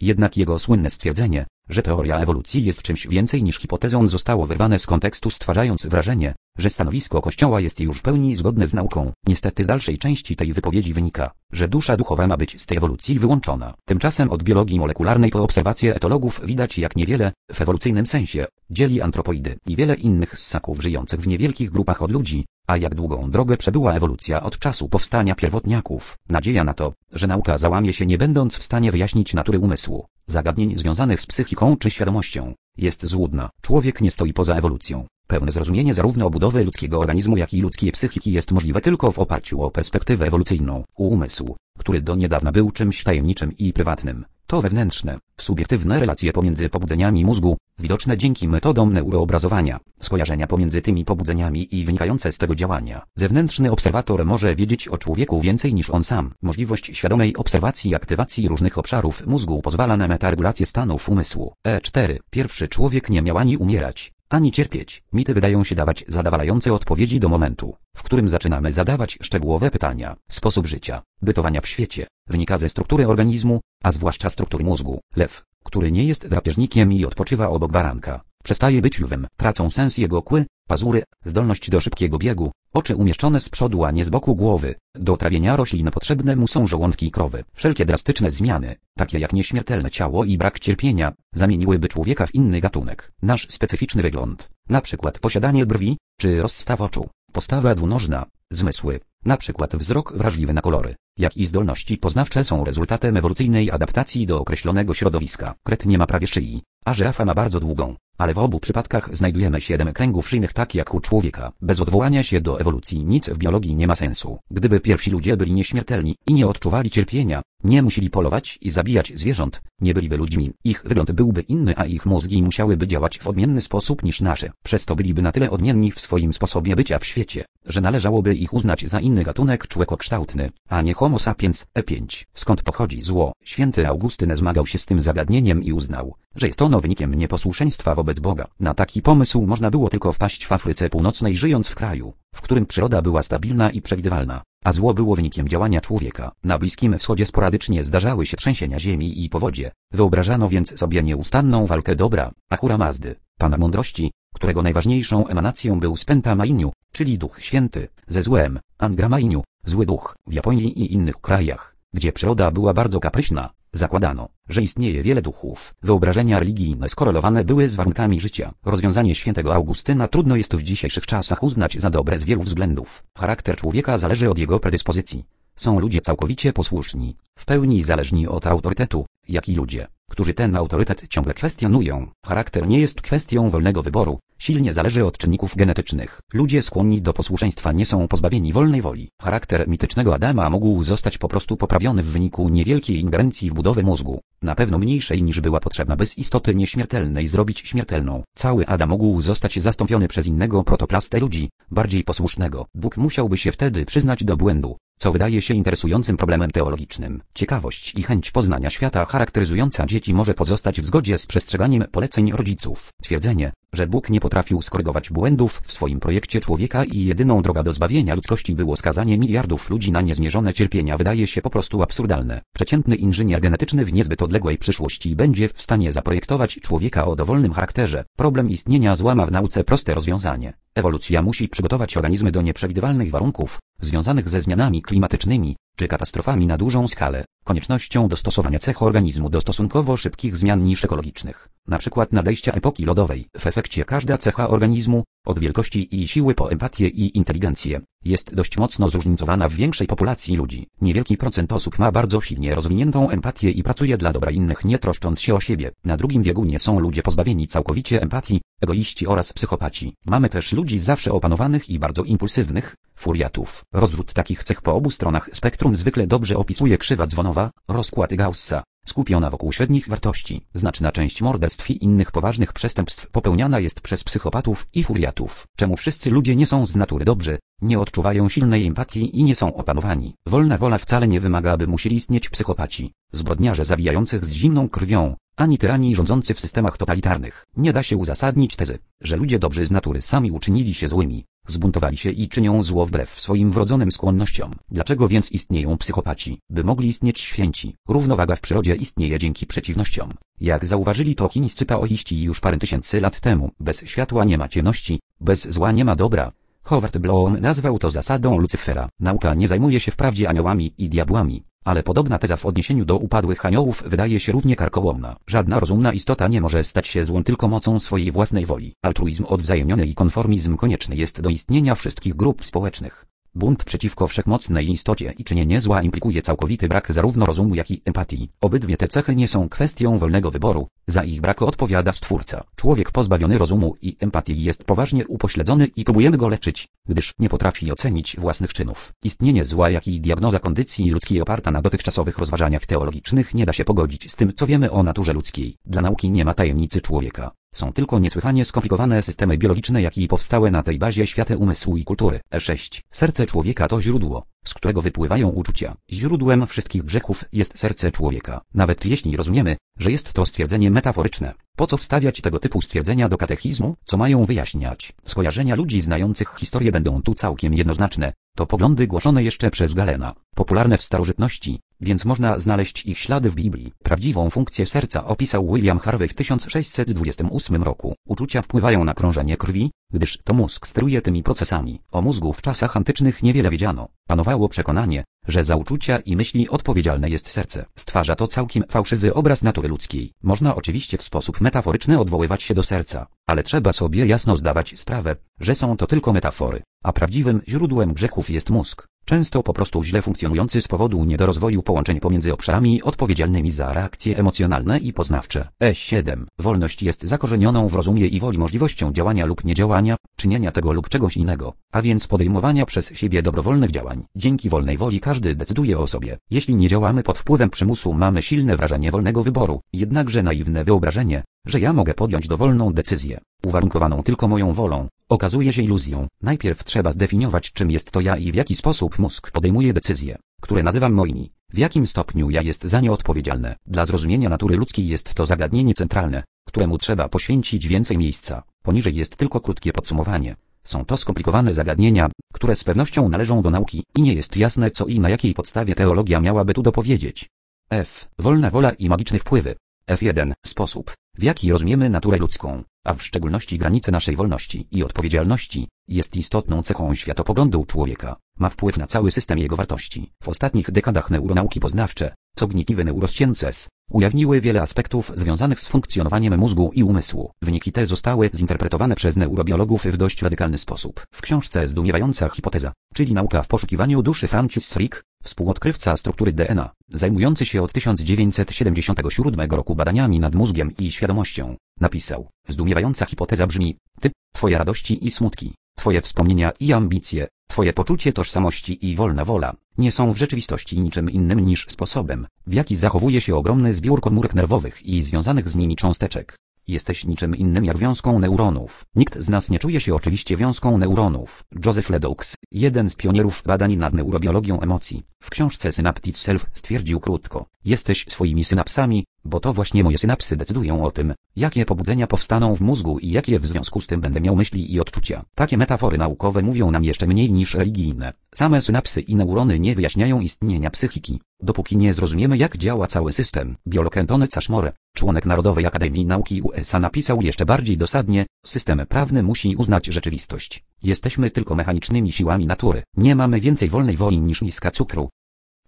Jednak jego słynne stwierdzenie, że teoria ewolucji jest czymś więcej niż hipotezą zostało wyrwane z kontekstu stwarzając wrażenie, że stanowisko Kościoła jest już w pełni zgodne z nauką. Niestety z dalszej części tej wypowiedzi wynika, że dusza duchowa ma być z tej ewolucji wyłączona. Tymczasem od biologii molekularnej po obserwacje etologów widać jak niewiele, w ewolucyjnym sensie, dzieli antropoidy i wiele innych ssaków żyjących w niewielkich grupach od ludzi, a jak długą drogę przebyła ewolucja od czasu powstania pierwotniaków. Nadzieja na to, że nauka załamie się nie będąc w stanie wyjaśnić natury umysłu, zagadnień związanych z psychiką czy świadomością, jest złudna. Człowiek nie stoi poza ewolucją. Pełne zrozumienie zarówno obudowy ludzkiego organizmu jak i ludzkiej psychiki jest możliwe tylko w oparciu o perspektywę ewolucyjną. Umysł, który do niedawna był czymś tajemniczym i prywatnym, to wewnętrzne, subiektywne relacje pomiędzy pobudzeniami mózgu, widoczne dzięki metodom neuroobrazowania, skojarzenia pomiędzy tymi pobudzeniami i wynikające z tego działania. Zewnętrzny obserwator może wiedzieć o człowieku więcej niż on sam. Możliwość świadomej obserwacji i aktywacji różnych obszarów mózgu pozwala na metaregulację stanów umysłu. E4. Pierwszy człowiek nie miał ani umierać, ani cierpieć. Mity wydają się dawać zadowalające odpowiedzi do momentu, w którym zaczynamy zadawać szczegółowe pytania. Sposób życia, bytowania w świecie, wynika ze struktury organizmu, a zwłaszcza struktury mózgu. Lew, który nie jest drapieżnikiem i odpoczywa obok baranka, przestaje być lwem. Tracą sens jego kły, pazury, zdolność do szybkiego biegu, oczy umieszczone z przodu a nie z boku głowy. Do trawienia roślin potrzebne mu są żołądki krowy. Wszelkie drastyczne zmiany, takie jak nieśmiertelne ciało i brak cierpienia, zamieniłyby człowieka w inny gatunek. Nasz specyficzny wygląd, na przykład posiadanie brwi, czy rozstaw oczu, postawa dwunożna, zmysły, na przykład wzrok wrażliwy na kolory, jak i zdolności poznawcze są rezultatem ewolucyjnej adaptacji do określonego środowiska. Kret nie ma prawie szyi, a żyrafa ma bardzo długą, ale w obu przypadkach znajdujemy siedem kręgów szyjnych tak jak u człowieka. Bez odwołania się do ewolucji nic w biologii nie ma sensu. Gdyby pierwsi ludzie byli nieśmiertelni i nie odczuwali cierpienia, nie musieli polować i zabijać zwierząt, nie byliby ludźmi. Ich wygląd byłby inny, a ich mózgi musiałyby działać w odmienny sposób niż nasze. Przez to byliby na tyle odmienni w swoim sposobie bycia w świecie, że należałoby ich uznać za inny gatunek człowiekokształtny, a nie homo sapiens E5. Skąd pochodzi zło? Święty Augustyn zmagał się z tym zagadnieniem i uznał, że jest ono wynikiem nieposłuszeństwa wobec Boga. Na taki pomysł można było tylko wpaść w Afryce Północnej żyjąc w kraju, w którym przyroda była stabilna i przewidywalna, a zło było wynikiem działania człowieka. Na Bliskim Wschodzie sporadycznie zdarzały się trzęsienia ziemi i powodzie. Wyobrażano więc sobie nieustanną walkę dobra, Ahura Mazdy, Pana Mądrości, którego najważniejszą emanacją był Spenta Mainiu, czyli Duch Święty, ze złem, Angra Mainiu, zły duch, w Japonii i innych krajach, gdzie przyroda była bardzo kapryśna, zakładano, że istnieje wiele duchów. Wyobrażenia religijne skorelowane były z warunkami życia. Rozwiązanie świętego Augustyna trudno jest w dzisiejszych czasach uznać za dobre z wielu względów. Charakter człowieka zależy od jego predyspozycji. Są ludzie całkowicie posłuszni, w pełni zależni od autorytetu, jak i ludzie, którzy ten autorytet ciągle kwestionują. Charakter nie jest kwestią wolnego wyboru, silnie zależy od czynników genetycznych. Ludzie skłonni do posłuszeństwa nie są pozbawieni wolnej woli. Charakter mitycznego Adama mógł zostać po prostu poprawiony w wyniku niewielkiej ingerencji w budowę mózgu, na pewno mniejszej niż była potrzebna bez istoty nieśmiertelnej zrobić śmiertelną. Cały Adam mógł zostać zastąpiony przez innego protoplastę ludzi, bardziej posłusznego. Bóg musiałby się wtedy przyznać do błędu, co wydaje się interesującym problemem teologicznym. Ciekawość i chęć poznania świata charakteryzująca dzieci może pozostać w zgodzie z przestrzeganiem poleceń rodziców. Twierdzenie, że Bóg nie potrafił skorygować błędów w swoim projekcie człowieka i jedyną droga do zbawienia ludzkości było skazanie miliardów ludzi na niezmierzone cierpienia wydaje się po prostu absurdalne. Przeciętny inżynier genetyczny w niezbyt odległej przyszłości będzie w stanie zaprojektować człowieka o dowolnym charakterze. Problem istnienia zła ma w nauce proste rozwiązanie. Ewolucja musi przygotować organizmy do nieprzewidywalnych warunków, związanych ze zmianami klimatycznymi, czy katastrofami na dużą skalę, koniecznością dostosowania cech organizmu do stosunkowo szybkich zmian niż ekologicznych, przykład nadejścia epoki lodowej. W efekcie każda cecha organizmu, od wielkości i siły po empatię i inteligencję, jest dość mocno zróżnicowana w większej populacji ludzi. Niewielki procent osób ma bardzo silnie rozwiniętą empatię i pracuje dla dobra innych nie troszcząc się o siebie. Na drugim biegunie są ludzie pozbawieni całkowicie empatii, egoiści oraz psychopaci. Mamy też ludzi zawsze opanowanych i bardzo impulsywnych, furiatów. Rozwrót takich cech po obu stronach spektrum zwykle dobrze opisuje krzywa dzwonowa, rozkład Gaussa skupiona wokół średnich wartości. Znaczna część morderstw i innych poważnych przestępstw popełniana jest przez psychopatów i furiatów. Czemu wszyscy ludzie nie są z natury dobrzy, nie odczuwają silnej empatii i nie są opanowani. Wolna wola wcale nie wymaga, by musieli istnieć psychopaci, zbrodniarze zabijających z zimną krwią, ani tyranii rządzący w systemach totalitarnych. Nie da się uzasadnić tezy, że ludzie dobrzy z natury sami uczynili się złymi, zbuntowali się i czynią zło wbrew swoim wrodzonym skłonnościom. Dlaczego więc istnieją psychopaci? By mogli istnieć święci. Równowaga w przyrodzie istnieje dzięki przeciwnościom. Jak zauważyli to chińscy taoiści już parę tysięcy lat temu, bez światła nie ma ciemności, bez zła nie ma dobra. Howard Bloom nazwał to zasadą Lucyfera. Nauka nie zajmuje się wprawdzie aniołami i diabłami, ale podobna teza w odniesieniu do upadłych aniołów wydaje się równie karkołomna. Żadna rozumna istota nie może stać się złą tylko mocą swojej własnej woli. Altruizm odwzajemniony i konformizm konieczny jest do istnienia wszystkich grup społecznych. Bunt przeciwko wszechmocnej istocie i czynienie zła implikuje całkowity brak zarówno rozumu jak i empatii. Obydwie te cechy nie są kwestią wolnego wyboru, za ich brak odpowiada Stwórca. Człowiek pozbawiony rozumu i empatii jest poważnie upośledzony i próbujemy go leczyć, gdyż nie potrafi ocenić własnych czynów. Istnienie zła jak i diagnoza kondycji ludzkiej oparta na dotychczasowych rozważaniach teologicznych nie da się pogodzić z tym co wiemy o naturze ludzkiej. Dla nauki nie ma tajemnicy człowieka. Są tylko niesłychanie skomplikowane systemy biologiczne, jak i powstałe na tej bazie światy umysłu i kultury. E6. Serce człowieka to źródło, z którego wypływają uczucia. Źródłem wszystkich grzechów jest serce człowieka. Nawet jeśli rozumiemy, że jest to stwierdzenie metaforyczne, po co wstawiać tego typu stwierdzenia do katechizmu, co mają wyjaśniać? Skojarzenia ludzi znających historię będą tu całkiem jednoznaczne. To poglądy głoszone jeszcze przez Galena, popularne w starożytności, więc można znaleźć ich ślady w Biblii. Prawdziwą funkcję serca opisał William Harvey w 1628 roku. Uczucia wpływają na krążenie krwi, gdyż to mózg steruje tymi procesami. O mózgu w czasach antycznych niewiele wiedziano. Panowało przekonanie, że za uczucia i myśli odpowiedzialne jest serce. Stwarza to całkiem fałszywy obraz natury ludzkiej. Można oczywiście w sposób metaforyczny odwoływać się do serca, ale trzeba sobie jasno zdawać sprawę, że są to tylko metafory, a prawdziwym źródłem grzechów jest mózg często po prostu źle funkcjonujący z powodu niedorozwoju połączeń pomiędzy obszarami odpowiedzialnymi za reakcje emocjonalne i poznawcze. E7. Wolność jest zakorzenioną w rozumie i woli możliwością działania lub niedziałania, czynienia tego lub czegoś innego, a więc podejmowania przez siebie dobrowolnych działań. Dzięki wolnej woli każdy decyduje o sobie. Jeśli nie działamy pod wpływem przymusu mamy silne wrażenie wolnego wyboru, jednakże naiwne wyobrażenie, że ja mogę podjąć dowolną decyzję, uwarunkowaną tylko moją wolą, okazuje się iluzją. Najpierw trzeba zdefiniować czym jest to ja i w jaki sposób mózg podejmuje decyzje, które nazywam moimi. W jakim stopniu ja jest za nie odpowiedzialne. Dla zrozumienia natury ludzkiej jest to zagadnienie centralne, któremu trzeba poświęcić więcej miejsca. Poniżej jest tylko krótkie podsumowanie. Są to skomplikowane zagadnienia, które z pewnością należą do nauki i nie jest jasne co i na jakiej podstawie teologia miałaby tu dopowiedzieć. F. Wolna wola i magiczne wpływy. F1. Sposób, w jaki rozumiemy naturę ludzką, a w szczególności granice naszej wolności i odpowiedzialności, jest istotną cechą światopoglądu człowieka. Ma wpływ na cały system jego wartości. W ostatnich dekadach neuronauki poznawcze, cognitive neurosciences, ujawniły wiele aspektów związanych z funkcjonowaniem mózgu i umysłu. Wyniki te zostały zinterpretowane przez neurobiologów w dość radykalny sposób. W książce Zdumiewająca hipoteza, czyli nauka w poszukiwaniu duszy Francis Crick, współodkrywca struktury DNA, zajmujący się od 1977 roku badaniami nad mózgiem i świadomością, napisał, zdumiewająca hipoteza brzmi, ty, twoje radości i smutki, twoje wspomnienia i ambicje, twoje poczucie tożsamości i wolna wola, nie są w rzeczywistości niczym innym niż sposobem, w jaki zachowuje się ogromny zbiór komórek nerwowych i związanych z nimi cząsteczek. Jesteś niczym innym jak wiązką neuronów. Nikt z nas nie czuje się oczywiście wiązką neuronów. Joseph Ledoux, jeden z pionierów badań nad neurobiologią emocji, w książce Synaptic Self stwierdził krótko. Jesteś swoimi synapsami, bo to właśnie moje synapsy decydują o tym, jakie pobudzenia powstaną w mózgu i jakie w związku z tym będę miał myśli i odczucia. Takie metafory naukowe mówią nam jeszcze mniej niż religijne. Same synapsy i neurony nie wyjaśniają istnienia psychiki, dopóki nie zrozumiemy jak działa cały system. Biolog Antony Cashmore, członek Narodowej Akademii Nauki USA napisał jeszcze bardziej dosadnie, system prawny musi uznać rzeczywistość. Jesteśmy tylko mechanicznymi siłami natury. Nie mamy więcej wolnej woli niż miska cukru,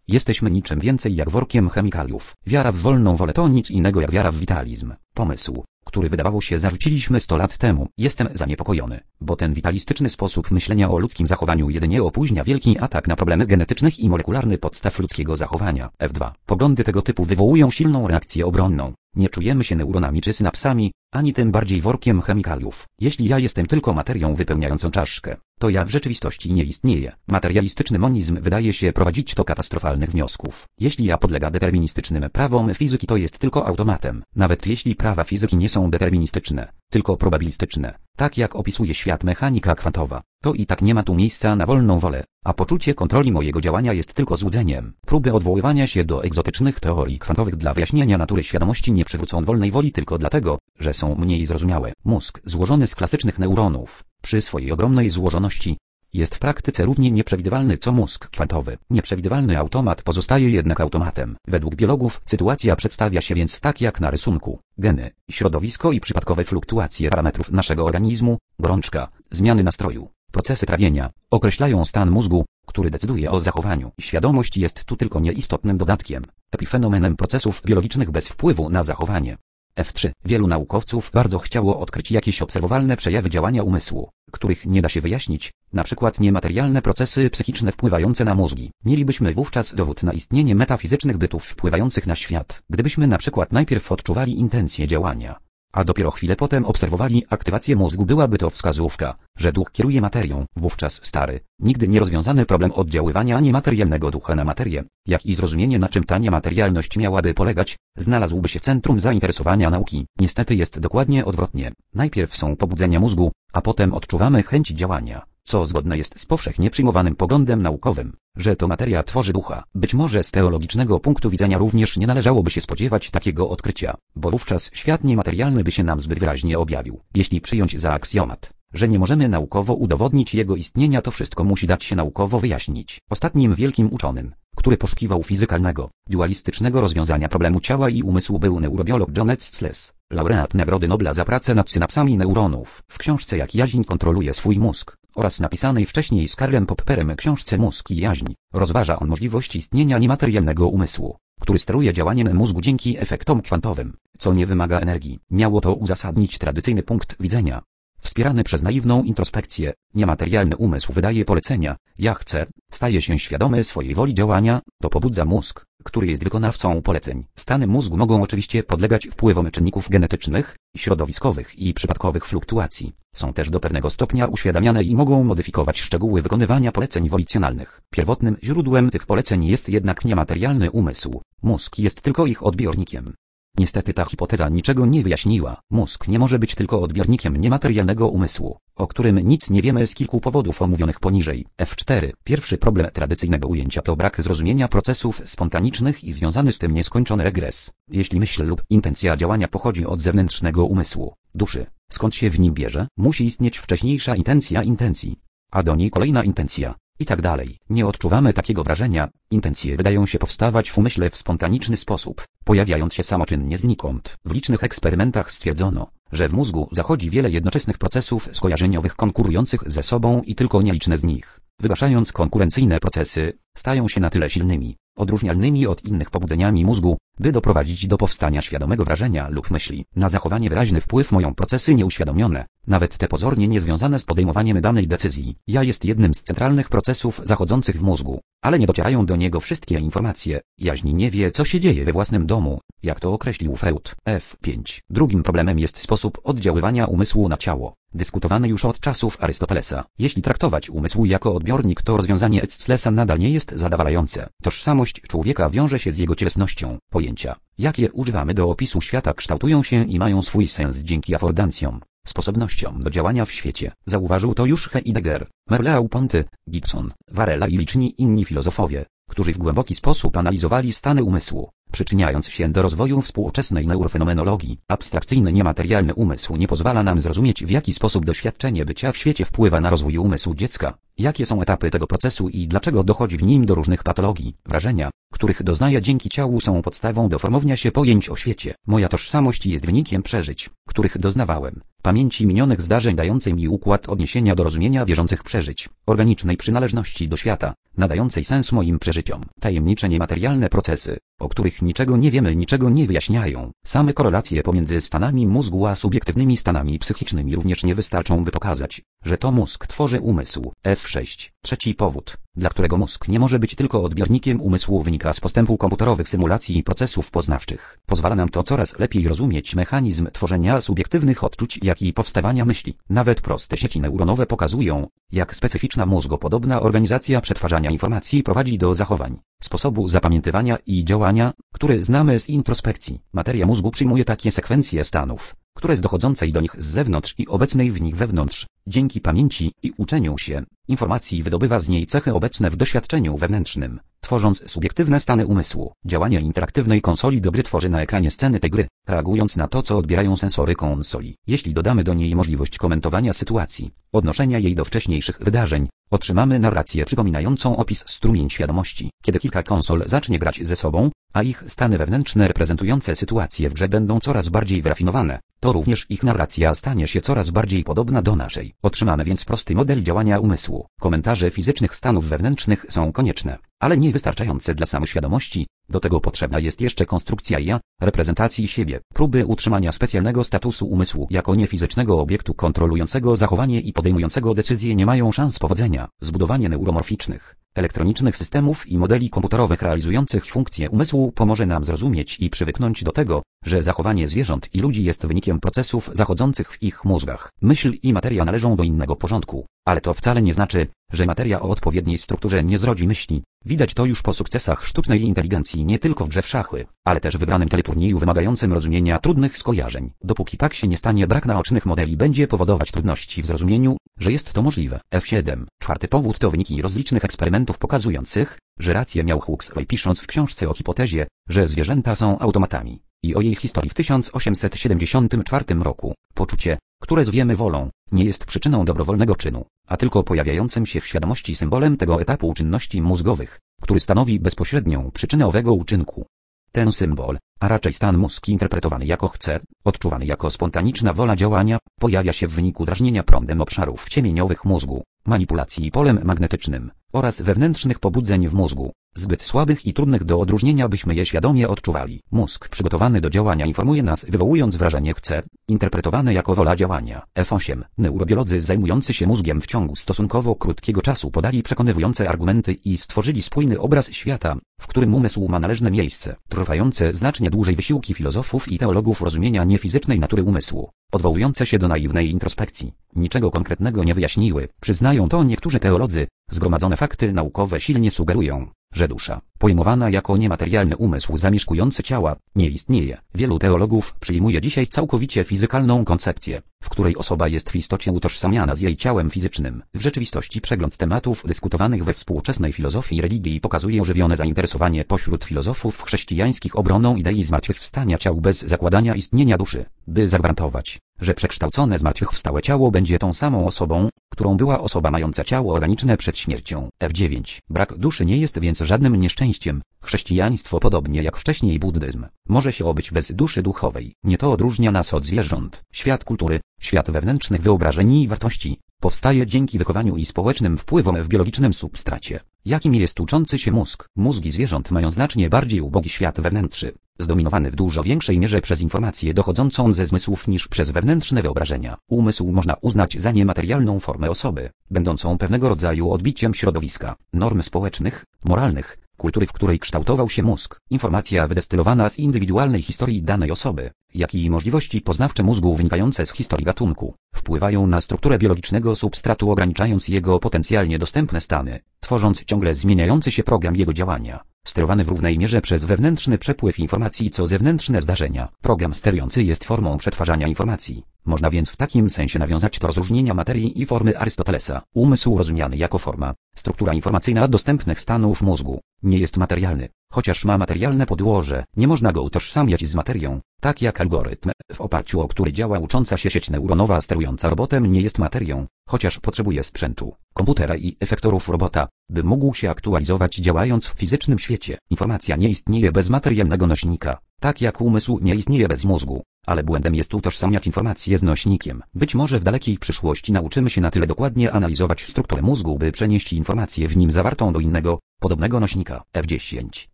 Jesteśmy niczym więcej jak workiem chemikaliów. Wiara w wolną wolę to nic innego jak wiara w witalizm. Pomysł, który wydawało się zarzuciliśmy 100 lat temu. Jestem zaniepokojony, bo ten witalistyczny sposób myślenia o ludzkim zachowaniu jedynie opóźnia wielki atak na problemy genetycznych i molekularny podstaw ludzkiego zachowania. F2. Poglądy tego typu wywołują silną reakcję obronną. Nie czujemy się neuronami czy synapsami, ani tym bardziej workiem chemikaliów. Jeśli ja jestem tylko materią wypełniającą czaszkę, to ja w rzeczywistości nie istnieję. Materialistyczny monizm wydaje się prowadzić do katastrofalnych wniosków. Jeśli ja podlega deterministycznym prawom fizyki to jest tylko automatem. Nawet jeśli prawa fizyki nie są deterministyczne, tylko probabilistyczne, tak jak opisuje świat mechanika kwantowa, to i tak nie ma tu miejsca na wolną wolę, a poczucie kontroli mojego działania jest tylko złudzeniem. Próby odwoływania się do egzotycznych teorii kwantowych dla wyjaśnienia natury świadomości nie przywrócą wolnej woli tylko dlatego, że są mniej zrozumiałe. Mózg, złożony z klasycznych neuronów, przy swojej ogromnej złożoności, jest w praktyce równie nieprzewidywalny co mózg kwantowy. Nieprzewidywalny automat pozostaje jednak automatem. Według biologów sytuacja przedstawia się więc tak jak na rysunku. Geny, środowisko i przypadkowe fluktuacje parametrów naszego organizmu, gorączka, zmiany nastroju, procesy trawienia, określają stan mózgu, który decyduje o zachowaniu. Świadomość jest tu tylko nieistotnym dodatkiem, epifenomenem procesów biologicznych bez wpływu na zachowanie. F3. Wielu naukowców bardzo chciało odkryć jakieś obserwowalne przejawy działania umysłu, których nie da się wyjaśnić, na przykład niematerialne procesy psychiczne wpływające na mózgi. Mielibyśmy wówczas dowód na istnienie metafizycznych bytów wpływających na świat, gdybyśmy na przykład najpierw odczuwali intencje działania, a dopiero chwilę potem obserwowali aktywację mózgu byłaby to wskazówka, że duch kieruje materią, wówczas stary, nigdy nierozwiązany problem oddziaływania niematerialnego ducha na materię, jak i zrozumienie na czym ta niematerialność miałaby polegać, znalazłby się w centrum zainteresowania nauki. Niestety jest dokładnie odwrotnie. Najpierw są pobudzenia mózgu, a potem odczuwamy chęć działania co zgodne jest z powszechnie przyjmowanym poglądem naukowym, że to materia tworzy ducha. Być może z teologicznego punktu widzenia również nie należałoby się spodziewać takiego odkrycia, bo wówczas świat niematerialny by się nam zbyt wyraźnie objawił. Jeśli przyjąć za aksjomat, że nie możemy naukowo udowodnić jego istnienia to wszystko musi dać się naukowo wyjaśnić. Ostatnim wielkim uczonym, który poszukiwał fizykalnego, dualistycznego rozwiązania problemu ciała i umysłu był neurobiolog John Etzles. laureat Nagrody Nobla za pracę nad synapsami neuronów, w książce Jak jaźń kontroluje swój mózg, oraz napisanej wcześniej z Karlem Popperem książce Mózg i jaźń, rozważa on możliwość istnienia niematerialnego umysłu, który steruje działaniem mózgu dzięki efektom kwantowym, co nie wymaga energii. Miało to uzasadnić tradycyjny punkt widzenia. Wspierany przez naiwną introspekcję, niematerialny umysł wydaje polecenia, ja chcę, staje się świadomy swojej woli działania, to pobudza mózg, który jest wykonawcą poleceń. Stany mózgu mogą oczywiście podlegać wpływom czynników genetycznych, środowiskowych i przypadkowych fluktuacji. Są też do pewnego stopnia uświadamiane i mogą modyfikować szczegóły wykonywania poleceń wolicjonalnych. Pierwotnym źródłem tych poleceń jest jednak niematerialny umysł. Mózg jest tylko ich odbiornikiem. Niestety ta hipoteza niczego nie wyjaśniła. Mózg nie może być tylko odbiornikiem niematerialnego umysłu, o którym nic nie wiemy z kilku powodów omówionych poniżej. F4. Pierwszy problem tradycyjnego ujęcia to brak zrozumienia procesów spontanicznych i związany z tym nieskończony regres. Jeśli myśl lub intencja działania pochodzi od zewnętrznego umysłu, duszy, skąd się w nim bierze, musi istnieć wcześniejsza intencja intencji, a do niej kolejna intencja, i tak dalej. Nie odczuwamy takiego wrażenia, intencje wydają się powstawać w umyśle w spontaniczny sposób, pojawiając się samoczynnie znikąd. W licznych eksperymentach stwierdzono, że w mózgu zachodzi wiele jednoczesnych procesów skojarzeniowych konkurujących ze sobą i tylko nieliczne z nich, wygaszając konkurencyjne procesy, stają się na tyle silnymi, odróżnialnymi od innych pobudzeniami mózgu, by doprowadzić do powstania świadomego wrażenia lub myśli. Na zachowanie wyraźny wpływ mają procesy nieuświadomione, nawet te pozornie niezwiązane z podejmowaniem danej decyzji. Ja jest jednym z centralnych procesów zachodzących w mózgu, ale nie docierają do niego wszystkie informacje. Jaźni nie wie, co się dzieje we własnym domu, jak to określił Freud. F5. Drugim problemem jest sposób oddziaływania umysłu na ciało, dyskutowany już od czasów Arystotelesa. Jeśli traktować umysł jako odbiornik, to rozwiązanie Ecclesa nadal nie jest zadowalające. Tożsamość człowieka wiąże się z jego cielesnością. Pojęcia, jakie używamy do opisu świata kształtują się i mają swój sens dzięki afordancjom sposobnością do działania w świecie. Zauważył to już Heidegger, Merleau-Ponty, Gibson, Varela i liczni inni filozofowie, którzy w głęboki sposób analizowali stany umysłu, przyczyniając się do rozwoju współczesnej neurofenomenologii. Abstrakcyjny niematerialny umysł nie pozwala nam zrozumieć w jaki sposób doświadczenie bycia w świecie wpływa na rozwój umysłu dziecka, jakie są etapy tego procesu i dlaczego dochodzi w nim do różnych patologii. Wrażenia, których doznaję dzięki ciału są podstawą do formowania się pojęć o świecie. Moja tożsamość jest wynikiem przeżyć, których doznawałem, pamięci minionych zdarzeń dającej mi układ odniesienia do rozumienia bieżących przeżyć, organicznej przynależności do świata, nadającej sens moim przeżyciom. Tajemnicze niematerialne procesy, o których niczego nie wiemy, niczego nie wyjaśniają. Same korelacje pomiędzy stanami mózgu a subiektywnymi stanami psychicznymi również nie wystarczą, by pokazać, że to mózg tworzy umysł. F6. Trzeci powód, dla którego mózg nie może być tylko odbiornikiem umysłu wynika z postępu komputerowych symulacji i procesów poznawczych. Pozwala nam to coraz lepiej rozumieć mechanizm tworzenia subiektywnych odczuć, jak i powstawania myśli. Nawet proste sieci neuronowe pokazują, jak specyficzna mózgopodobna organizacja przetwarzania informacji prowadzi do zachowań, sposobu zapamiętywania i działania, który znamy z introspekcji. Materia mózgu przyjmuje takie sekwencje stanów, które z dochodzącej do nich z zewnątrz i obecnej w nich wewnątrz, dzięki pamięci i uczeniu się, informacji wydobywa z niej cechy obecne w doświadczeniu wewnętrznym, tworząc subiektywne stany umysłu. Działanie interaktywnej konsoli do gry tworzy na ekranie sceny tej gry, reagując na to, co odbierają sensory konsoli. Jeśli dodamy do niej możliwość komentowania sytuacji, odnoszenia jej do wcześniejszych wydarzeń, otrzymamy narrację przypominającą opis strumień świadomości. Kiedy kilka konsol zacznie grać ze sobą, a ich stany wewnętrzne reprezentujące sytuacje w grze będą coraz bardziej wyrafinowane, to również ich narracja stanie się coraz bardziej podobna do naszej. Otrzymamy więc prosty model działania umysłu. Komentarze fizycznych stanów wewnętrznych są konieczne, ale nie wystarczające dla samoświadomości. Do tego potrzebna jest jeszcze konstrukcja ja, reprezentacji siebie, próby utrzymania specjalnego statusu umysłu jako niefizycznego obiektu kontrolującego zachowanie i podejmującego decyzje nie mają szans powodzenia. Zbudowanie neuromorficznych, elektronicznych systemów i modeli komputerowych realizujących funkcje umysłu pomoże nam zrozumieć i przywyknąć do tego, że zachowanie zwierząt i ludzi jest wynikiem procesów zachodzących w ich mózgach. Myśl i materia należą do innego porządku, ale to wcale nie znaczy, że materia o odpowiedniej strukturze nie zrodzi myśli. Widać to już po sukcesach sztucznej inteligencji nie tylko w grze w szachy, ale też wybranym teleturnieju wymagającym rozumienia trudnych skojarzeń. Dopóki tak się nie stanie, brak naocznych modeli będzie powodować trudności w zrozumieniu, że jest to możliwe. F7. Czwarty powód to wyniki rozlicznych eksperymentów pokazujących, że rację miał Huxley pisząc w książce o hipotezie, że zwierzęta są automatami. I o jej historii w 1874 roku. Poczucie, które zwiemy wolą, nie jest przyczyną dobrowolnego czynu, a tylko pojawiającym się w świadomości symbolem tego etapu czynności mózgowych, który stanowi bezpośrednią przyczynę owego uczynku. Ten symbol, a raczej stan mózg interpretowany jako chce, odczuwany jako spontaniczna wola działania, pojawia się w wyniku drażnienia prądem obszarów ciemieniowych mózgu, manipulacji polem magnetycznym oraz wewnętrznych pobudzeń w mózgu, zbyt słabych i trudnych do odróżnienia byśmy je świadomie odczuwali. Mózg przygotowany do działania informuje nas wywołując wrażenie chce, interpretowane jako wola działania. F8. Neurobiolodzy zajmujący się mózgiem w ciągu stosunkowo krótkiego czasu podali przekonywujące argumenty i stworzyli spójny obraz świata, w którym umysł ma należne miejsce. Trwające znacznie dłużej wysiłki filozofów i teologów rozumienia niefizycznej natury umysłu, odwołujące się do naiwnej introspekcji, niczego konkretnego nie wyjaśniły. Przyznają to niektórzy teolodzy, zgromadzone fakty naukowe silnie sugerują, że dusza, pojmowana jako niematerialny umysł zamieszkujący ciała, nie istnieje. Wielu teologów przyjmuje dzisiaj całkowicie fizykalną koncepcję, w której osoba jest w istocie utożsamiana z jej ciałem fizycznym. W rzeczywistości przegląd tematów dyskutowanych we współczesnej filozofii religii pokazuje ożywione zainteresowanie pośród filozofów chrześcijańskich obroną idei zmartwychwstania ciał bez zakładania istnienia duszy, by zagwarantować, że przekształcone zmartwychwstałe ciało będzie tą samą osobą, którą była osoba mająca ciało organiczne przed śmiercią. F9. Brak duszy nie jest więc żadnym nieszczęściem. Chrześcijaństwo podobnie jak wcześniej buddyzm, może się obyć bez duszy duchowej. Nie to odróżnia nas od zwierząt. Świat kultury, świat wewnętrznych wyobrażeń i wartości, powstaje dzięki wychowaniu i społecznym wpływom w biologicznym substracie, jakim jest uczący się mózg. Mózgi zwierząt mają znacznie bardziej ubogi świat wewnętrzny, zdominowany w dużo większej mierze przez informację dochodzącą ze zmysłów niż przez wewnętrzne wyobrażenia. Umysł można uznać za niematerialną formę osoby, będącą pewnego rodzaju odbiciem środowiska, norm społecznych, moralnych, kultury, w której kształtował się mózg. Informacja wydestylowana z indywidualnej historii danej osoby, jak i możliwości poznawcze mózgu wynikające z historii gatunku, wpływają na strukturę biologicznego substratu ograniczając jego potencjalnie dostępne stany, tworząc ciągle zmieniający się program jego działania sterowany w równej mierze przez wewnętrzny przepływ informacji co zewnętrzne zdarzenia. Program sterujący jest formą przetwarzania informacji. Można więc w takim sensie nawiązać do rozróżnienia materii i formy Arystotelesa. Umysł rozumiany jako forma, struktura informacyjna dostępnych stanów mózgu, nie jest materialny. Chociaż ma materialne podłoże, nie można go utożsamiać z materią, tak jak algorytm, w oparciu o który działa ucząca się sieć neuronowa sterująca robotem nie jest materią, chociaż potrzebuje sprzętu, komputera i efektorów robota, by mógł się aktualizować działając w fizycznym świecie. Informacja nie istnieje bez materialnego nośnika, tak jak umysł nie istnieje bez mózgu. Ale błędem jest utożsamiać informację z nośnikiem. Być może w dalekiej przyszłości nauczymy się na tyle dokładnie analizować strukturę mózgu, by przenieść informację w nim zawartą do innego, podobnego nośnika. F10.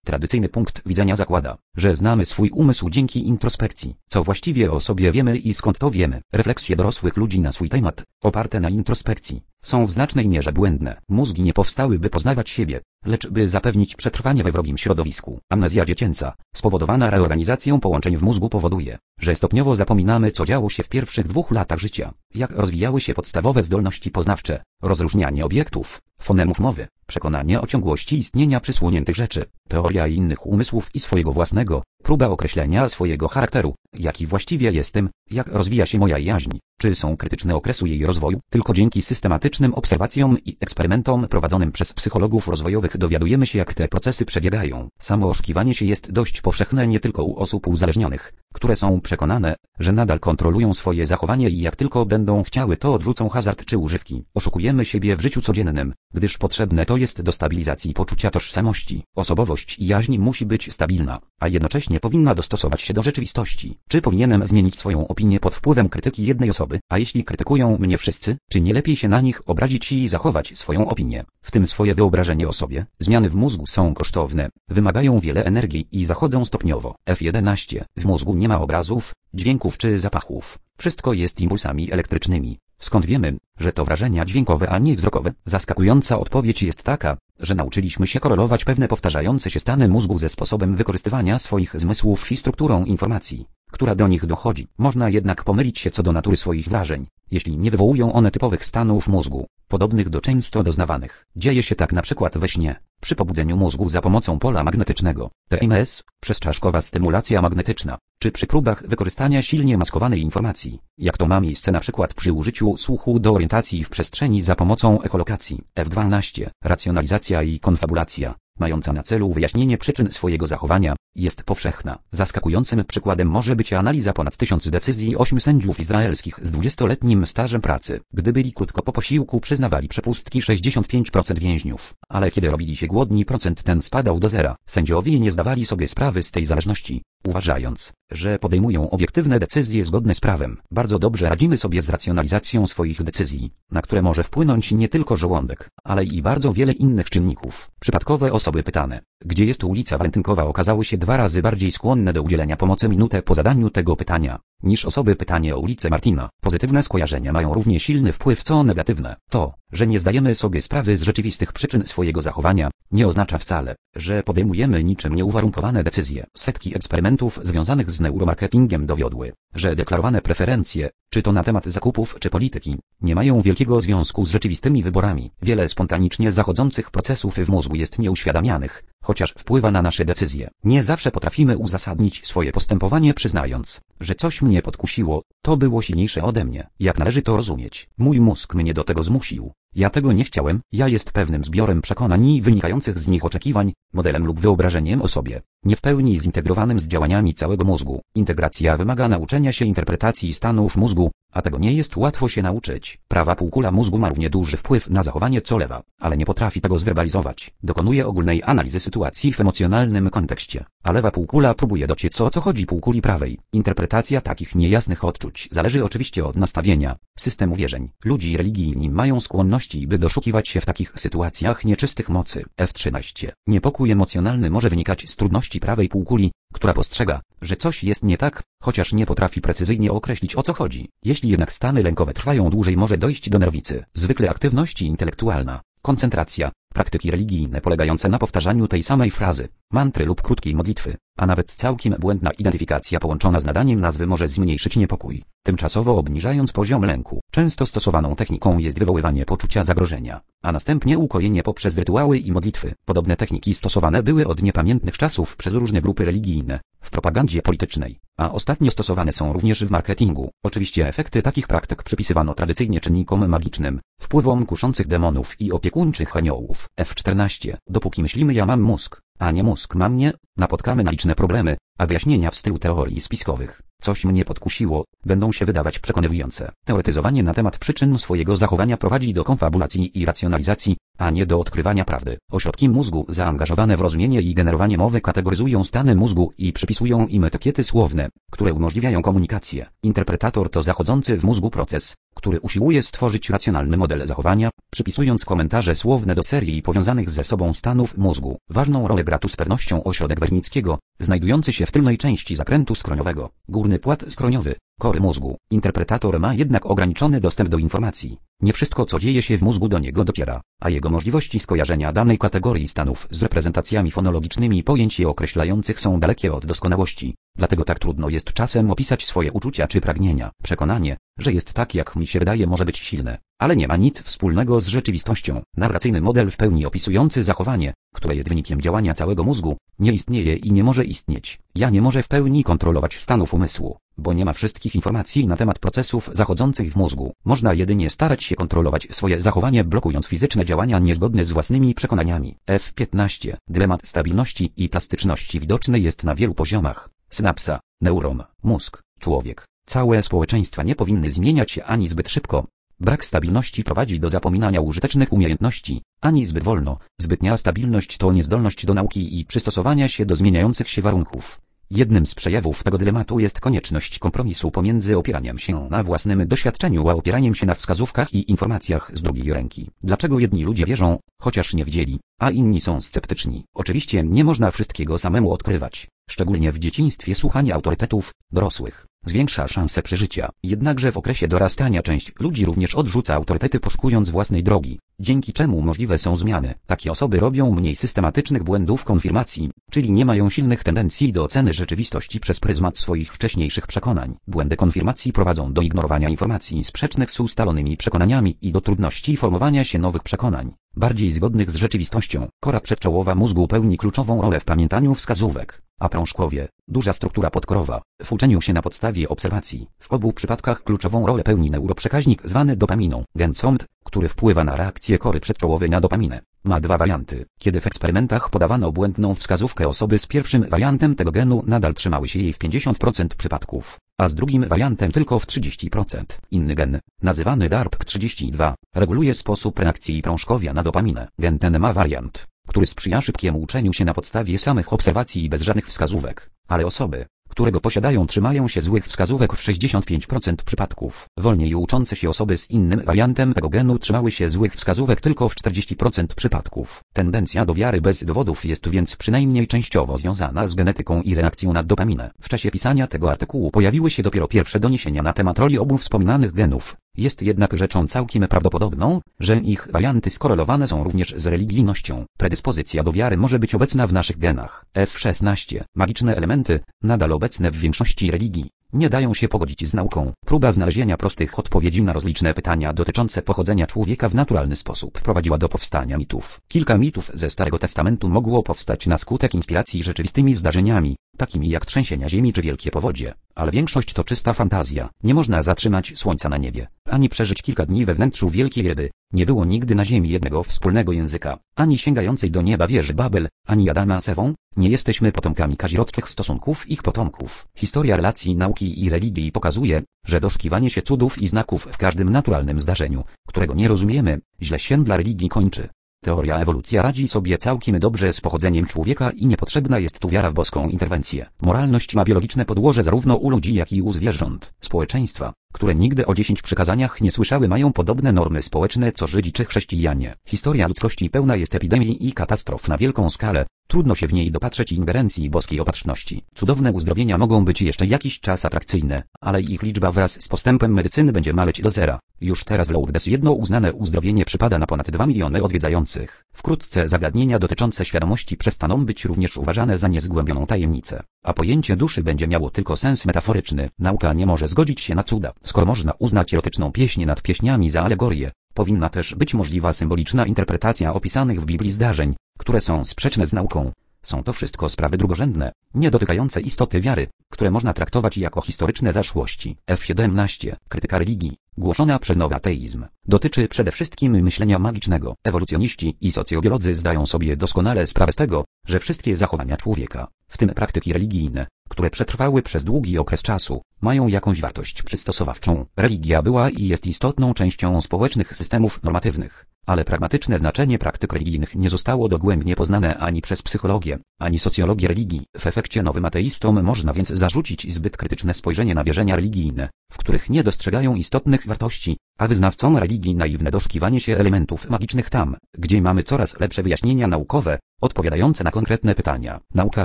Tradycyjny punkt widzenia zakłada, że znamy swój umysł dzięki introspekcji. Co właściwie o sobie wiemy i skąd to wiemy. Refleksje dorosłych ludzi na swój temat, oparte na introspekcji, są w znacznej mierze błędne. Mózgi nie powstały by poznawać siebie, lecz by zapewnić przetrwanie we wrogim środowisku. Amnezja dziecięca, spowodowana reorganizacją połączeń w mózgu powoduje, że stopniowo zapominamy co działo się w pierwszych dwóch latach życia, jak rozwijały się podstawowe zdolności poznawcze, rozróżnianie obiektów, fonemów mowy, przekonanie o ciągłości istnienia przysłoniętych rzeczy, teoria innych umysłów i swojego własnego, próba określenia swojego charakteru, jaki właściwie jestem, jak rozwija się moja jaźń, czy są krytyczne okresu jej rozwoju. Tylko dzięki systematycznym obserwacjom i eksperymentom prowadzonym przez psychologów rozwojowych dowiadujemy się jak te procesy przebiegają. Samo oszukiwanie się jest dość powszechne nie tylko u osób uzależnionych, które są przekonane, że nadal kontrolują swoje zachowanie i jak tylko będą chciały to odrzucą hazard czy używki. Oszukujemy siebie w życiu codziennym, gdyż potrzebne to jest do stabilizacji poczucia tożsamości. Osobowość i jaźń musi być stabilna, a jednocześnie powinna dostosować się do rzeczywistości. Czy powinienem zmienić swoją opinię pod wpływem krytyki jednej osoby, a jeśli krytykują mnie wszyscy, czy nie lepiej się na nich obrazić i zachować swoją opinię, w tym swoje wyobrażenie o sobie? Zmiany w mózgu są kosztowne, wymagają wiele energii i zachodzą stopniowo. F11. W mózgu nie ma obrazów, dźwięków czy zapachów. Wszystko jest impulsami elektrycznymi. Skąd wiemy, że to wrażenia dźwiękowe, a nie wzrokowe? Zaskakująca odpowiedź jest taka, że nauczyliśmy się korelować pewne powtarzające się stany mózgu ze sposobem wykorzystywania swoich zmysłów i strukturą informacji, która do nich dochodzi. Można jednak pomylić się co do natury swoich wrażeń, jeśli nie wywołują one typowych stanów mózgu, podobnych do często doznawanych. Dzieje się tak na przykład we śnie, przy pobudzeniu mózgu za pomocą pola magnetycznego, TMS, przezczaszkowa stymulacja magnetyczna, czy przy próbach wykorzystania silnie maskowanej informacji, jak to ma miejsce na przykład przy użyciu słuchu do orientacji w przestrzeni za pomocą ekolokacji. F12. Racjonalizacja i konfabulacja. Mająca na celu wyjaśnienie przyczyn swojego zachowania, jest powszechna. Zaskakującym przykładem może być analiza ponad tysiąc decyzji ośmiu sędziów izraelskich z dwudziestoletnim stażem pracy. Gdy byli krótko po posiłku przyznawali przepustki 65% więźniów, ale kiedy robili się głodni procent ten spadał do zera. Sędziowie nie zdawali sobie sprawy z tej zależności, uważając, że podejmują obiektywne decyzje zgodne z prawem. Bardzo dobrze radzimy sobie z racjonalizacją swoich decyzji, na które może wpłynąć nie tylko żołądek, ale i bardzo wiele innych czynników. Przypadkowe osoby pytane, gdzie jest ulica Walentynkowa okazały się dwa razy bardziej skłonne do udzielenia pomocy minutę po zadaniu tego pytania, niż osoby pytanie o ulicę Martina. Pozytywne skojarzenia mają równie silny wpływ co negatywne. To, że nie zdajemy sobie sprawy z rzeczywistych przyczyn swojego zachowania, nie oznacza wcale, że podejmujemy niczym nieuwarunkowane decyzje. Setki eksperymentów związanych z neuromarketingiem dowiodły, że deklarowane preferencje, czy to na temat zakupów czy polityki, nie mają wielkiego związku z rzeczywistymi wyborami. Wiele spontanicznie zachodzących procesów w mózgu jest nieuświadamianych, chociaż wpływa na nasze decyzje. Nie zawsze potrafimy uzasadnić swoje postępowanie przyznając, że coś mnie podkusiło, to było silniejsze ode mnie. Jak należy to rozumieć? Mój mózg mnie do tego zmusił. Ja tego nie chciałem, ja jest pewnym zbiorem przekonań i wynikających z nich oczekiwań, modelem lub wyobrażeniem o sobie, nie w pełni zintegrowanym z działaniami całego mózgu. Integracja wymaga nauczenia się interpretacji stanów mózgu, a tego nie jest łatwo się nauczyć. Prawa półkula mózgu ma równie duży wpływ na zachowanie co lewa, ale nie potrafi tego zwerbalizować. Dokonuje ogólnej analizy sytuacji w emocjonalnym kontekście, a lewa półkula próbuje dociec o co chodzi półkuli prawej. Interpretacja takich niejasnych odczuć zależy oczywiście od nastawienia, systemu wierzeń. Ludzi religijni mają skłonności, by doszukiwać się w takich sytuacjach nieczystych mocy. F13. Niepokój emocjonalny może wynikać z trudności prawej półkuli, która postrzega, że coś jest nie tak, chociaż nie potrafi precyzyjnie określić o co chodzi. Jeśli jednak stany lękowe trwają dłużej może dojść do nerwicy. Zwykle aktywności intelektualna, koncentracja, praktyki religijne polegające na powtarzaniu tej samej frazy, mantry lub krótkiej modlitwy, a nawet całkiem błędna identyfikacja połączona z nadaniem nazwy może zmniejszyć niepokój, tymczasowo obniżając poziom lęku. Często stosowaną techniką jest wywoływanie poczucia zagrożenia, a następnie ukojenie poprzez rytuały i modlitwy. Podobne techniki stosowane były od niepamiętnych czasów przez różne grupy religijne, w propagandzie politycznej, a ostatnio stosowane są również w marketingu. Oczywiście efekty takich praktyk przypisywano tradycyjnie czynnikom magicznym, wpływom kuszących demonów i opiekuńczych aniołów. F14. Dopóki myślimy ja mam mózg, a nie mózg ma mnie, napotkamy na liczne problemy, a wyjaśnienia w stylu teorii spiskowych, coś mnie podkusiło, będą się wydawać przekonywujące. Teoretyzowanie na temat przyczyn swojego zachowania prowadzi do konfabulacji i racjonalizacji, a nie do odkrywania prawdy. Ośrodki mózgu zaangażowane w rozumienie i generowanie mowy kategoryzują stany mózgu i przypisują im etykiety słowne, które umożliwiają komunikację. Interpretator to zachodzący w mózgu proces, który usiłuje stworzyć racjonalny model zachowania, przypisując komentarze słowne do serii powiązanych ze sobą stanów mózgu. Ważną rolę gra tu z pewnością ośrodek Wernickiego, znajdujący się w tylnej części zakrętu skroniowego, górny płat skroniowy, kory mózgu. Interpretator ma jednak ograniczony dostęp do informacji. Nie wszystko co dzieje się w mózgu do niego dociera, a jego możliwości skojarzenia danej kategorii stanów z reprezentacjami fonologicznymi pojęć je określających są dalekie od doskonałości. Dlatego tak trudno jest czasem opisać swoje uczucia czy pragnienia. Przekonanie, że jest tak jak mi się wydaje może być silne, ale nie ma nic wspólnego z rzeczywistością. Narracyjny model w pełni opisujący zachowanie, które jest wynikiem działania całego mózgu, nie istnieje i nie może istnieć. Ja nie może w pełni kontrolować stanów umysłu, bo nie ma wszystkich informacji na temat procesów zachodzących w mózgu. Można jedynie starać się kontrolować swoje zachowanie blokując fizyczne działania niezgodne z własnymi przekonaniami. F15. Dylemat stabilności i plastyczności widoczny jest na wielu poziomach. Synapsa, neuron, mózg, człowiek. Całe społeczeństwa nie powinny zmieniać się ani zbyt szybko. Brak stabilności prowadzi do zapominania użytecznych umiejętności, ani zbyt wolno. Zbytnia stabilność to niezdolność do nauki i przystosowania się do zmieniających się warunków. Jednym z przejawów tego dylematu jest konieczność kompromisu pomiędzy opieraniem się na własnym doświadczeniu a opieraniem się na wskazówkach i informacjach z drugiej ręki. Dlaczego jedni ludzie wierzą, chociaż nie widzieli, a inni są sceptyczni? Oczywiście nie można wszystkiego samemu odkrywać. Szczególnie w dzieciństwie słuchanie autorytetów, dorosłych, zwiększa szanse przeżycia. Jednakże w okresie dorastania część ludzi również odrzuca autorytety poszukując własnej drogi, dzięki czemu możliwe są zmiany. Takie osoby robią mniej systematycznych błędów konfirmacji, czyli nie mają silnych tendencji do oceny rzeczywistości przez pryzmat swoich wcześniejszych przekonań. Błędy konfirmacji prowadzą do ignorowania informacji sprzecznych z ustalonymi przekonaniami i do trudności formowania się nowych przekonań bardziej zgodnych z rzeczywistością. Kora przedczołowa mózgu pełni kluczową rolę w pamiętaniu wskazówek, a prążkowie, duża struktura podkorowa, w uczeniu się na podstawie obserwacji. W obu przypadkach kluczową rolę pełni neuroprzekaźnik zwany dopaminą, gen COMT, który wpływa na reakcję kory przedczołowej na dopaminę. Ma dwa warianty. Kiedy w eksperymentach podawano błędną wskazówkę osoby z pierwszym wariantem tego genu nadal trzymały się jej w 50% przypadków, a z drugim wariantem tylko w 30%. Inny gen, nazywany DARP32, reguluje sposób reakcji prążkowia na dopaminę. Gen ten ma wariant, który sprzyja szybkiemu uczeniu się na podstawie samych obserwacji i bez żadnych wskazówek, ale osoby, którego posiadają trzymają się złych wskazówek w 65% przypadków. Wolniej uczące się osoby z innym wariantem tego genu trzymały się złych wskazówek tylko w 40% przypadków. Tendencja do wiary bez dowodów jest więc przynajmniej częściowo związana z genetyką i reakcją na dopaminę. W czasie pisania tego artykułu pojawiły się dopiero pierwsze doniesienia na temat roli obu wspominanych genów. Jest jednak rzeczą całkiem prawdopodobną, że ich warianty skorelowane są również z religijnością. Predyspozycja do wiary może być obecna w naszych genach. F16. Magiczne elementy, nadal obecne w większości religii, nie dają się pogodzić z nauką. Próba znalezienia prostych odpowiedzi na rozliczne pytania dotyczące pochodzenia człowieka w naturalny sposób prowadziła do powstania mitów. Kilka mitów ze Starego Testamentu mogło powstać na skutek inspiracji rzeczywistymi zdarzeniami, takimi jak trzęsienia ziemi czy wielkie powodzie, ale większość to czysta fantazja. Nie można zatrzymać słońca na niebie, ani przeżyć kilka dni we wnętrzu wielkiej ryby. Nie było nigdy na ziemi jednego wspólnego języka, ani sięgającej do nieba wieży Babel, ani Adama z Ewą. Nie jesteśmy potomkami kazirodczych stosunków ich potomków. Historia relacji nauki i religii pokazuje, że doszukiwanie się cudów i znaków w każdym naturalnym zdarzeniu, którego nie rozumiemy, źle się dla religii kończy. Teoria ewolucja radzi sobie całkiem dobrze z pochodzeniem człowieka i niepotrzebna jest tu wiara w boską interwencję. Moralność ma biologiczne podłoże zarówno u ludzi jak i u zwierząt. Społeczeństwa, które nigdy o dziesięć przykazaniach nie słyszały mają podobne normy społeczne co Żydzi czy chrześcijanie. Historia ludzkości pełna jest epidemii i katastrof na wielką skalę. Trudno się w niej dopatrzeć ingerencji boskiej opatrzności. Cudowne uzdrowienia mogą być jeszcze jakiś czas atrakcyjne, ale ich liczba wraz z postępem medycyny będzie maleć do zera. Już teraz Lourdes jedno uznane uzdrowienie przypada na ponad 2 miliony odwiedzających. Wkrótce zagadnienia dotyczące świadomości przestaną być również uważane za niezgłębioną tajemnicę, a pojęcie duszy będzie miało tylko sens metaforyczny. Nauka nie może zgodzić się na cuda. Skoro można uznać erotyczną pieśń nad pieśniami za alegorię, powinna też być możliwa symboliczna interpretacja opisanych w Biblii zdarzeń, które są sprzeczne z nauką. Są to wszystko sprawy drugorzędne, nie dotykające istoty wiary, które można traktować jako historyczne zaszłości. F17. Krytyka religii, głoszona przez nowy ateizm, dotyczy przede wszystkim myślenia magicznego. Ewolucjoniści i socjobiolodzy zdają sobie doskonale sprawę z tego, że wszystkie zachowania człowieka, w tym praktyki religijne, które przetrwały przez długi okres czasu, mają jakąś wartość przystosowawczą. Religia była i jest istotną częścią społecznych systemów normatywnych, ale pragmatyczne znaczenie praktyk religijnych nie zostało dogłębnie poznane ani przez psychologię, ani socjologię religii. W efekcie nowym ateistom można więc zarzucić zbyt krytyczne spojrzenie na wierzenia religijne, w których nie dostrzegają istotnych wartości, a wyznawcom religii naiwne doszukiwanie się elementów magicznych tam, gdzie mamy coraz lepsze wyjaśnienia naukowe, odpowiadające na konkretne pytania. Nauka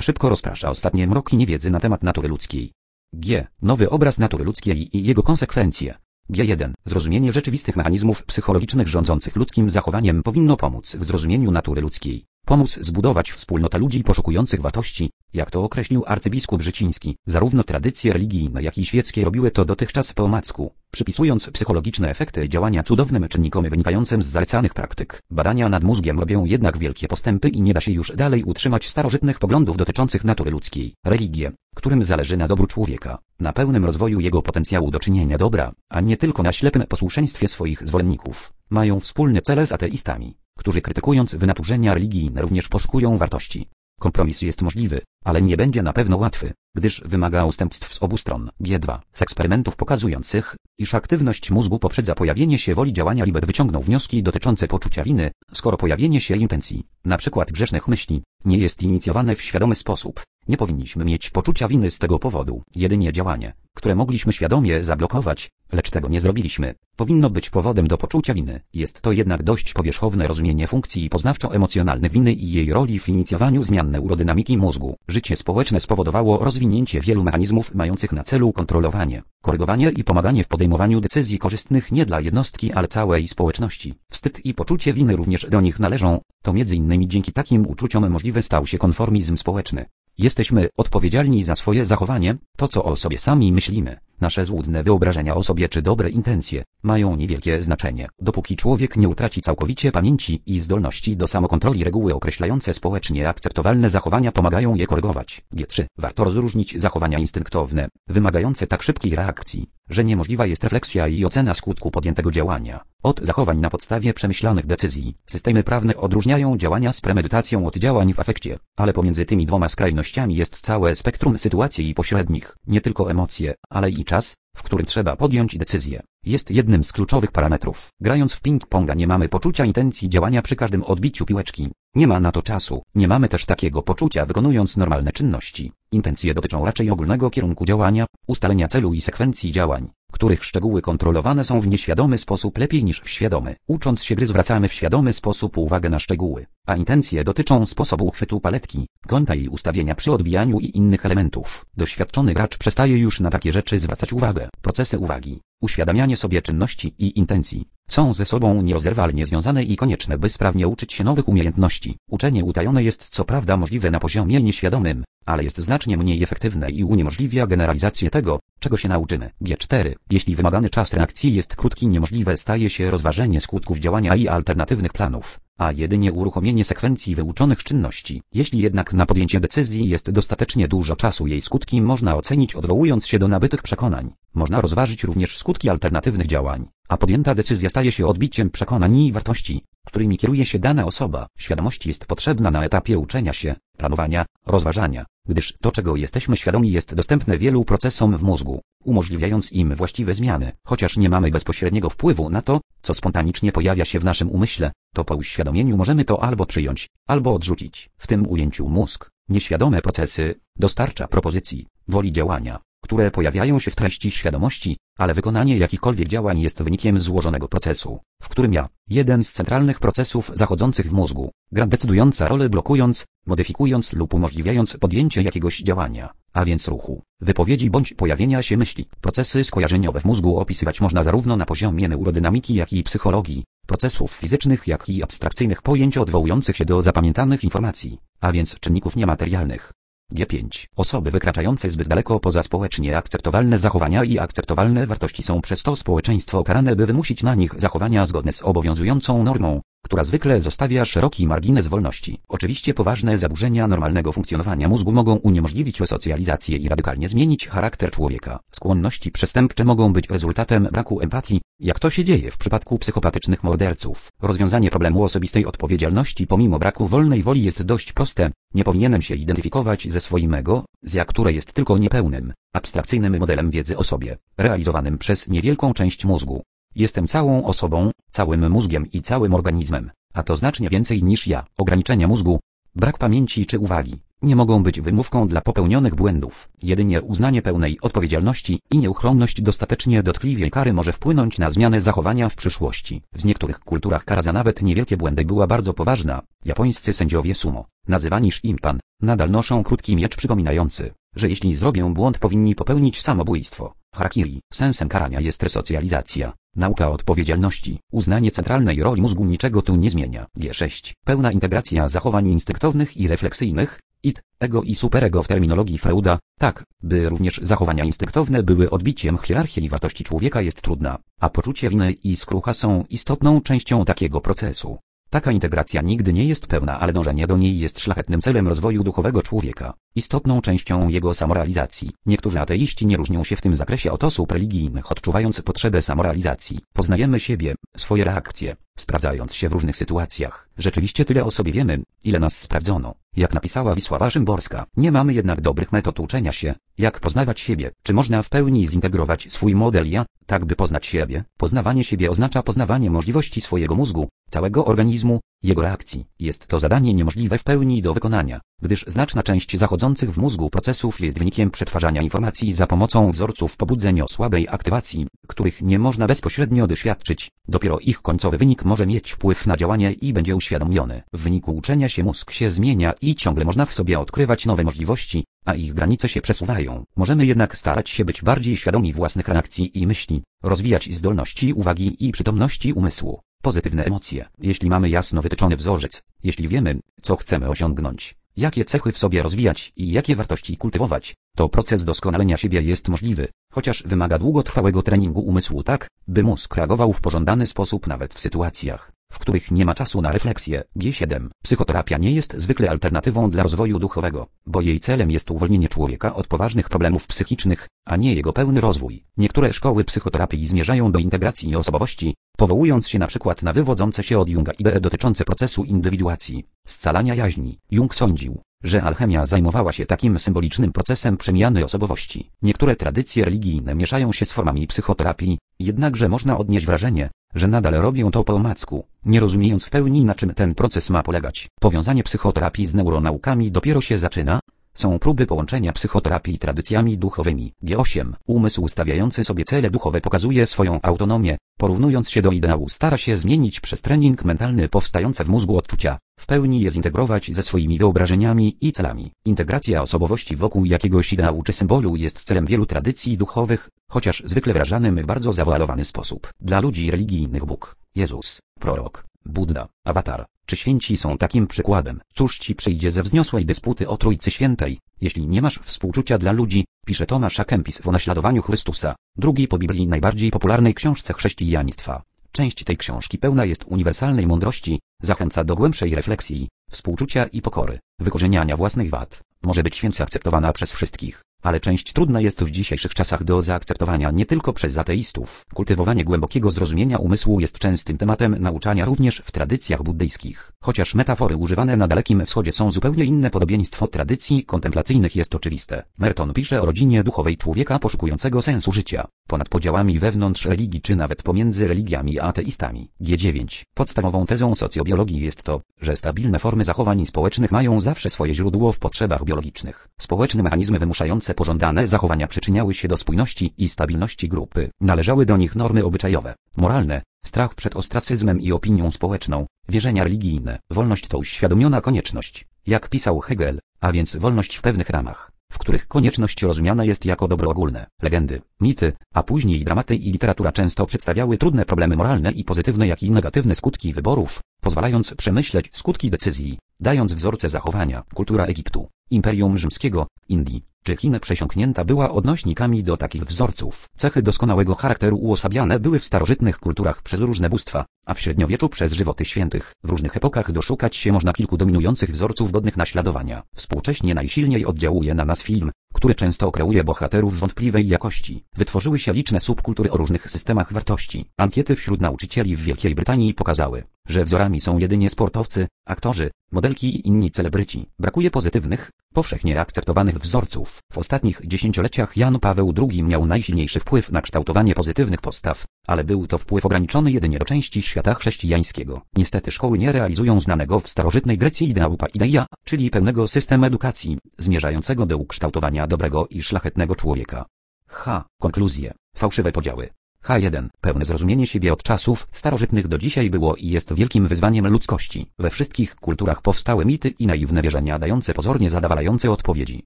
szybko rozprasza ostatnie mroki niewiedzy na temat natury ludzkiej. G. Nowy obraz natury ludzkiej i jego konsekwencje. G1. Zrozumienie rzeczywistych mechanizmów psychologicznych rządzących ludzkim zachowaniem powinno pomóc w zrozumieniu natury ludzkiej. Pomóc zbudować wspólnotę ludzi poszukujących wartości, jak to określił arcybiskup Życiński. Zarówno tradycje religijne jak i świeckie robiły to dotychczas po omacku, przypisując psychologiczne efekty działania cudownym czynnikom wynikającym z zalecanych praktyk. Badania nad mózgiem robią jednak wielkie postępy i nie da się już dalej utrzymać starożytnych poglądów dotyczących natury ludzkiej. Religie, którym zależy na dobru człowieka, na pełnym rozwoju jego potencjału do czynienia dobra, a nie tylko na ślepym posłuszeństwie swoich zwolenników, mają wspólne cele z ateistami, którzy krytykując wynaturzenia religijne również poszukują wartości. Kompromis jest możliwy, ale nie będzie na pewno łatwy, gdyż wymaga ustępstw z obu stron. G2. Z eksperymentów pokazujących, iż aktywność mózgu poprzedza pojawienie się woli działania Libet wyciągnął wnioski dotyczące poczucia winy, skoro pojawienie się intencji, przykład grzesznych myśli, nie jest inicjowane w świadomy sposób. Nie powinniśmy mieć poczucia winy z tego powodu. Jedynie działanie, które mogliśmy świadomie zablokować, lecz tego nie zrobiliśmy, powinno być powodem do poczucia winy. Jest to jednak dość powierzchowne rozumienie funkcji poznawczo-emocjonalnych winy i jej roli w inicjowaniu zmian neurodynamiki mózgu. Życie społeczne spowodowało rozwinięcie wielu mechanizmów mających na celu kontrolowanie, korygowanie i pomaganie w podejmowaniu decyzji korzystnych nie dla jednostki, ale całej społeczności. Wstyd i poczucie winy również do nich należą, to między innymi dzięki takim uczuciom możliwy stał się konformizm społeczny. Jesteśmy odpowiedzialni za swoje zachowanie, to co o sobie sami myślimy, nasze złudne wyobrażenia o sobie czy dobre intencje, mają niewielkie znaczenie, dopóki człowiek nie utraci całkowicie pamięci i zdolności do samokontroli reguły określające społecznie akceptowalne zachowania pomagają je korygować. G3. Warto rozróżnić zachowania instynktowne, wymagające tak szybkiej reakcji, że niemożliwa jest refleksja i ocena skutku podjętego działania, od zachowań na podstawie przemyślanych decyzji. Systemy prawne odróżniają działania z premedytacją od działań w afekcie, ale pomiędzy tymi dwoma skrajnościami jest całe spektrum sytuacji pośrednich, nie tylko emocje, ale i czas, w którym trzeba podjąć decyzję, jest jednym z kluczowych parametrów. Grając w ping-ponga nie mamy poczucia intencji działania przy każdym odbiciu piłeczki. Nie ma na to czasu. Nie mamy też takiego poczucia wykonując normalne czynności. Intencje dotyczą raczej ogólnego kierunku działania, ustalenia celu i sekwencji działań których szczegóły kontrolowane są w nieświadomy sposób lepiej niż w świadomy. Ucząc się gry zwracamy w świadomy sposób uwagę na szczegóły, a intencje dotyczą sposobu uchwytu paletki, kąta i ustawienia przy odbijaniu i innych elementów. Doświadczony gracz przestaje już na takie rzeczy zwracać uwagę. Procesy uwagi, uświadamianie sobie czynności i intencji są ze sobą nierozerwalnie związane i konieczne, by sprawnie uczyć się nowych umiejętności. Uczenie utajone jest co prawda możliwe na poziomie nieświadomym, ale jest znacznie mniej efektywne i uniemożliwia generalizację tego, czego się nauczymy. G4. Jeśli wymagany czas reakcji jest krótki, niemożliwe staje się rozważenie skutków działania i alternatywnych planów, a jedynie uruchomienie sekwencji wyuczonych czynności. Jeśli jednak na podjęcie decyzji jest dostatecznie dużo czasu, jej skutki można ocenić odwołując się do nabytych przekonań. Można rozważyć również skutki alternatywnych działań, a podjęta decyzja staje się odbiciem przekonań i wartości, którymi kieruje się dana osoba. Świadomość jest potrzebna na etapie uczenia się, planowania, rozważania, gdyż to czego jesteśmy świadomi jest dostępne wielu procesom w mózgu, umożliwiając im właściwe zmiany. Chociaż nie mamy bezpośredniego wpływu na to, co spontanicznie pojawia się w naszym umyśle, to po uświadomieniu możemy to albo przyjąć, albo odrzucić. W tym ujęciu mózg, nieświadome procesy, dostarcza propozycji, woli działania, które pojawiają się w treści świadomości, ale wykonanie jakichkolwiek działań jest wynikiem złożonego procesu, w którym ja, jeden z centralnych procesów zachodzących w mózgu, gra decydująca rolę blokując, modyfikując lub umożliwiając podjęcie jakiegoś działania, a więc ruchu, wypowiedzi bądź pojawienia się myśli. Procesy skojarzeniowe w mózgu opisywać można zarówno na poziomie neurodynamiki, jak i psychologii, procesów fizycznych, jak i abstrakcyjnych pojęć odwołujących się do zapamiętanych informacji, a więc czynników niematerialnych. G5. Osoby wykraczające zbyt daleko poza społecznie akceptowalne zachowania i akceptowalne wartości są przez to społeczeństwo karane, by wymusić na nich zachowania zgodne z obowiązującą normą, która zwykle zostawia szeroki margines wolności. Oczywiście poważne zaburzenia normalnego funkcjonowania mózgu mogą uniemożliwić resocjalizację i radykalnie zmienić charakter człowieka. Skłonności przestępcze mogą być rezultatem braku empatii, jak to się dzieje w przypadku psychopatycznych morderców. Rozwiązanie problemu osobistej odpowiedzialności pomimo braku wolnej woli jest dość proste. Nie powinienem się identyfikować ze swoim z które jest tylko niepełnym, abstrakcyjnym modelem wiedzy o sobie, realizowanym przez niewielką część mózgu. Jestem całą osobą, całym mózgiem i całym organizmem, a to znacznie więcej niż ja. Ograniczenia mózgu, brak pamięci czy uwagi, nie mogą być wymówką dla popełnionych błędów. Jedynie uznanie pełnej odpowiedzialności i nieuchronność dostatecznie dotkliwej kary może wpłynąć na zmianę zachowania w przyszłości. W niektórych kulturach kara za nawet niewielkie błędy była bardzo poważna. Japońscy sędziowie sumo, nazywani shimpan, nadal noszą krótki miecz przypominający, że jeśli zrobią błąd powinni popełnić samobójstwo. Harakiri, sensem karania jest resocjalizacja. Nauka odpowiedzialności, uznanie centralnej roli mózgu niczego tu nie zmienia. G6. Pełna integracja zachowań instynktownych i refleksyjnych, id, ego i superego w terminologii Freuda, tak, by również zachowania instynktowne były odbiciem hierarchii wartości człowieka jest trudna, a poczucie winy i skrucha są istotną częścią takiego procesu. Taka integracja nigdy nie jest pełna, ale dążenie do niej jest szlachetnym celem rozwoju duchowego człowieka, istotną częścią jego samorealizacji. Niektórzy ateiści nie różnią się w tym zakresie od osób religijnych, odczuwając potrzebę samorealizacji. Poznajemy siebie, swoje reakcje, sprawdzając się w różnych sytuacjach. Rzeczywiście tyle o sobie wiemy, ile nas sprawdzono. Jak napisała Wisława Szymborska, nie mamy jednak dobrych metod uczenia się, jak poznawać siebie. Czy można w pełni zintegrować swój model ja, tak by poznać siebie? Poznawanie siebie oznacza poznawanie możliwości swojego mózgu, całego organizmu, jego reakcji. Jest to zadanie niemożliwe w pełni do wykonania, gdyż znaczna część zachodzących w mózgu procesów jest wynikiem przetwarzania informacji za pomocą wzorców pobudzeń o słabej aktywacji, których nie można bezpośrednio doświadczyć. Dopiero ich końcowy wynik może mieć wpływ na działanie i będzie uświadomiony. W wyniku uczenia się mózg się zmienia i ciągle można w sobie odkrywać nowe możliwości, a ich granice się przesuwają. Możemy jednak starać się być bardziej świadomi własnych reakcji i myśli, rozwijać zdolności uwagi i przytomności umysłu. Pozytywne emocje. Jeśli mamy jasno wytyczony wzorzec, jeśli wiemy, co chcemy osiągnąć, jakie cechy w sobie rozwijać i jakie wartości kultywować, to proces doskonalenia siebie jest możliwy, chociaż wymaga długotrwałego treningu umysłu tak, by mózg reagował w pożądany sposób nawet w sytuacjach, w których nie ma czasu na refleksję. G7. Psychoterapia nie jest zwykle alternatywą dla rozwoju duchowego, bo jej celem jest uwolnienie człowieka od poważnych problemów psychicznych, a nie jego pełny rozwój. Niektóre szkoły psychoterapii zmierzają do integracji osobowości, powołując się na przykład na wywodzące się od Junga idee dotyczące procesu indywiduacji, scalania jaźni. Jung sądził, że alchemia zajmowała się takim symbolicznym procesem przemiany osobowości. Niektóre tradycje religijne mieszają się z formami psychoterapii, jednakże można odnieść wrażenie, że nadal robią to po omacku, nie rozumiejąc w pełni na czym ten proces ma polegać. Powiązanie psychoterapii z neuronaukami dopiero się zaczyna, są próby połączenia psychoterapii tradycjami duchowymi. G8. Umysł stawiający sobie cele duchowe pokazuje swoją autonomię, porównując się do ideału stara się zmienić przez trening mentalny powstające w mózgu odczucia, w pełni je zintegrować ze swoimi wyobrażeniami i celami. Integracja osobowości wokół jakiegoś ideału czy symbolu jest celem wielu tradycji duchowych, chociaż zwykle wyrażanym w bardzo zawoalowany sposób. Dla ludzi religijnych Bóg, Jezus, prorok, Buddha, awatar, czy święci są takim przykładem? Cóż ci przyjdzie ze wzniosłej dysputy o Trójcy Świętej, jeśli nie masz współczucia dla ludzi, pisze Tomasz Kempis w o naśladowaniu Chrystusa, drugiej po Biblii najbardziej popularnej książce chrześcijaństwa. Część tej książki pełna jest uniwersalnej mądrości, zachęca do głębszej refleksji, współczucia i pokory, wykorzeniania własnych wad. Może być święcie akceptowana przez wszystkich, ale część trudna jest w dzisiejszych czasach do zaakceptowania nie tylko przez ateistów. Kultywowanie głębokiego zrozumienia umysłu jest częstym tematem nauczania również w tradycjach buddyjskich. Chociaż metafory używane na Dalekim Wschodzie są zupełnie inne, podobieństwo tradycji kontemplacyjnych jest oczywiste. Merton pisze o rodzinie duchowej człowieka poszukującego sensu życia, ponad podziałami wewnątrz religii czy nawet pomiędzy religiami a ateistami. G9. Podstawową tezą socjobiologii jest to, że stabilne formy zachowań społecznych mają zawsze swoje źródło w potrzebach biologicznych. Społeczne mechanizmy wymuszające pożądane zachowania przyczyniały się do spójności i stabilności grupy. Należały do nich normy obyczajowe, moralne, strach przed ostracyzmem i opinią społeczną, wierzenia religijne. Wolność to uświadomiona konieczność, jak pisał Hegel, a więc wolność w pewnych ramach, w których konieczność rozumiana jest jako dobro ogólne. Legendy, mity, a później dramaty i literatura często przedstawiały trudne problemy moralne i pozytywne jak i negatywne skutki wyborów, pozwalając przemyśleć skutki decyzji, dając wzorce zachowania. Kultura Egiptu, Imperium Rzymskiego, Indii, czy Chin przesiąknięta była odnośnikami do takich wzorców. Cechy doskonałego charakteru uosabiane były w starożytnych kulturach przez różne bóstwa, a w średniowieczu przez żywoty świętych. W różnych epokach doszukać się można kilku dominujących wzorców godnych naśladowania. Współcześnie najsilniej oddziałuje na nas film, który często kreuje bohaterów wątpliwej jakości. Wytworzyły się liczne subkultury o różnych systemach wartości. Ankiety wśród nauczycieli w Wielkiej Brytanii pokazały, że wzorami są jedynie sportowcy, aktorzy, modelki i inni celebryci. Brakuje pozytywnych, powszechnie akceptowanych wzorców. W ostatnich dziesięcioleciach Jan Paweł II miał najsilniejszy wpływ na kształtowanie pozytywnych postaw, ale był to wpływ ograniczony jedynie do części świata chrześcijańskiego. Niestety szkoły nie realizują znanego w starożytnej Grecji ideału paideia, czyli pełnego systemu edukacji, zmierzającego do ukształtowania dobrego i szlachetnego człowieka. H. Konkluzje. Fałszywe podziały. H1. Pełne zrozumienie siebie od czasów starożytnych do dzisiaj było i jest wielkim wyzwaniem ludzkości. We wszystkich kulturach powstały mity i naiwne wierzenia dające pozornie zadawalające odpowiedzi.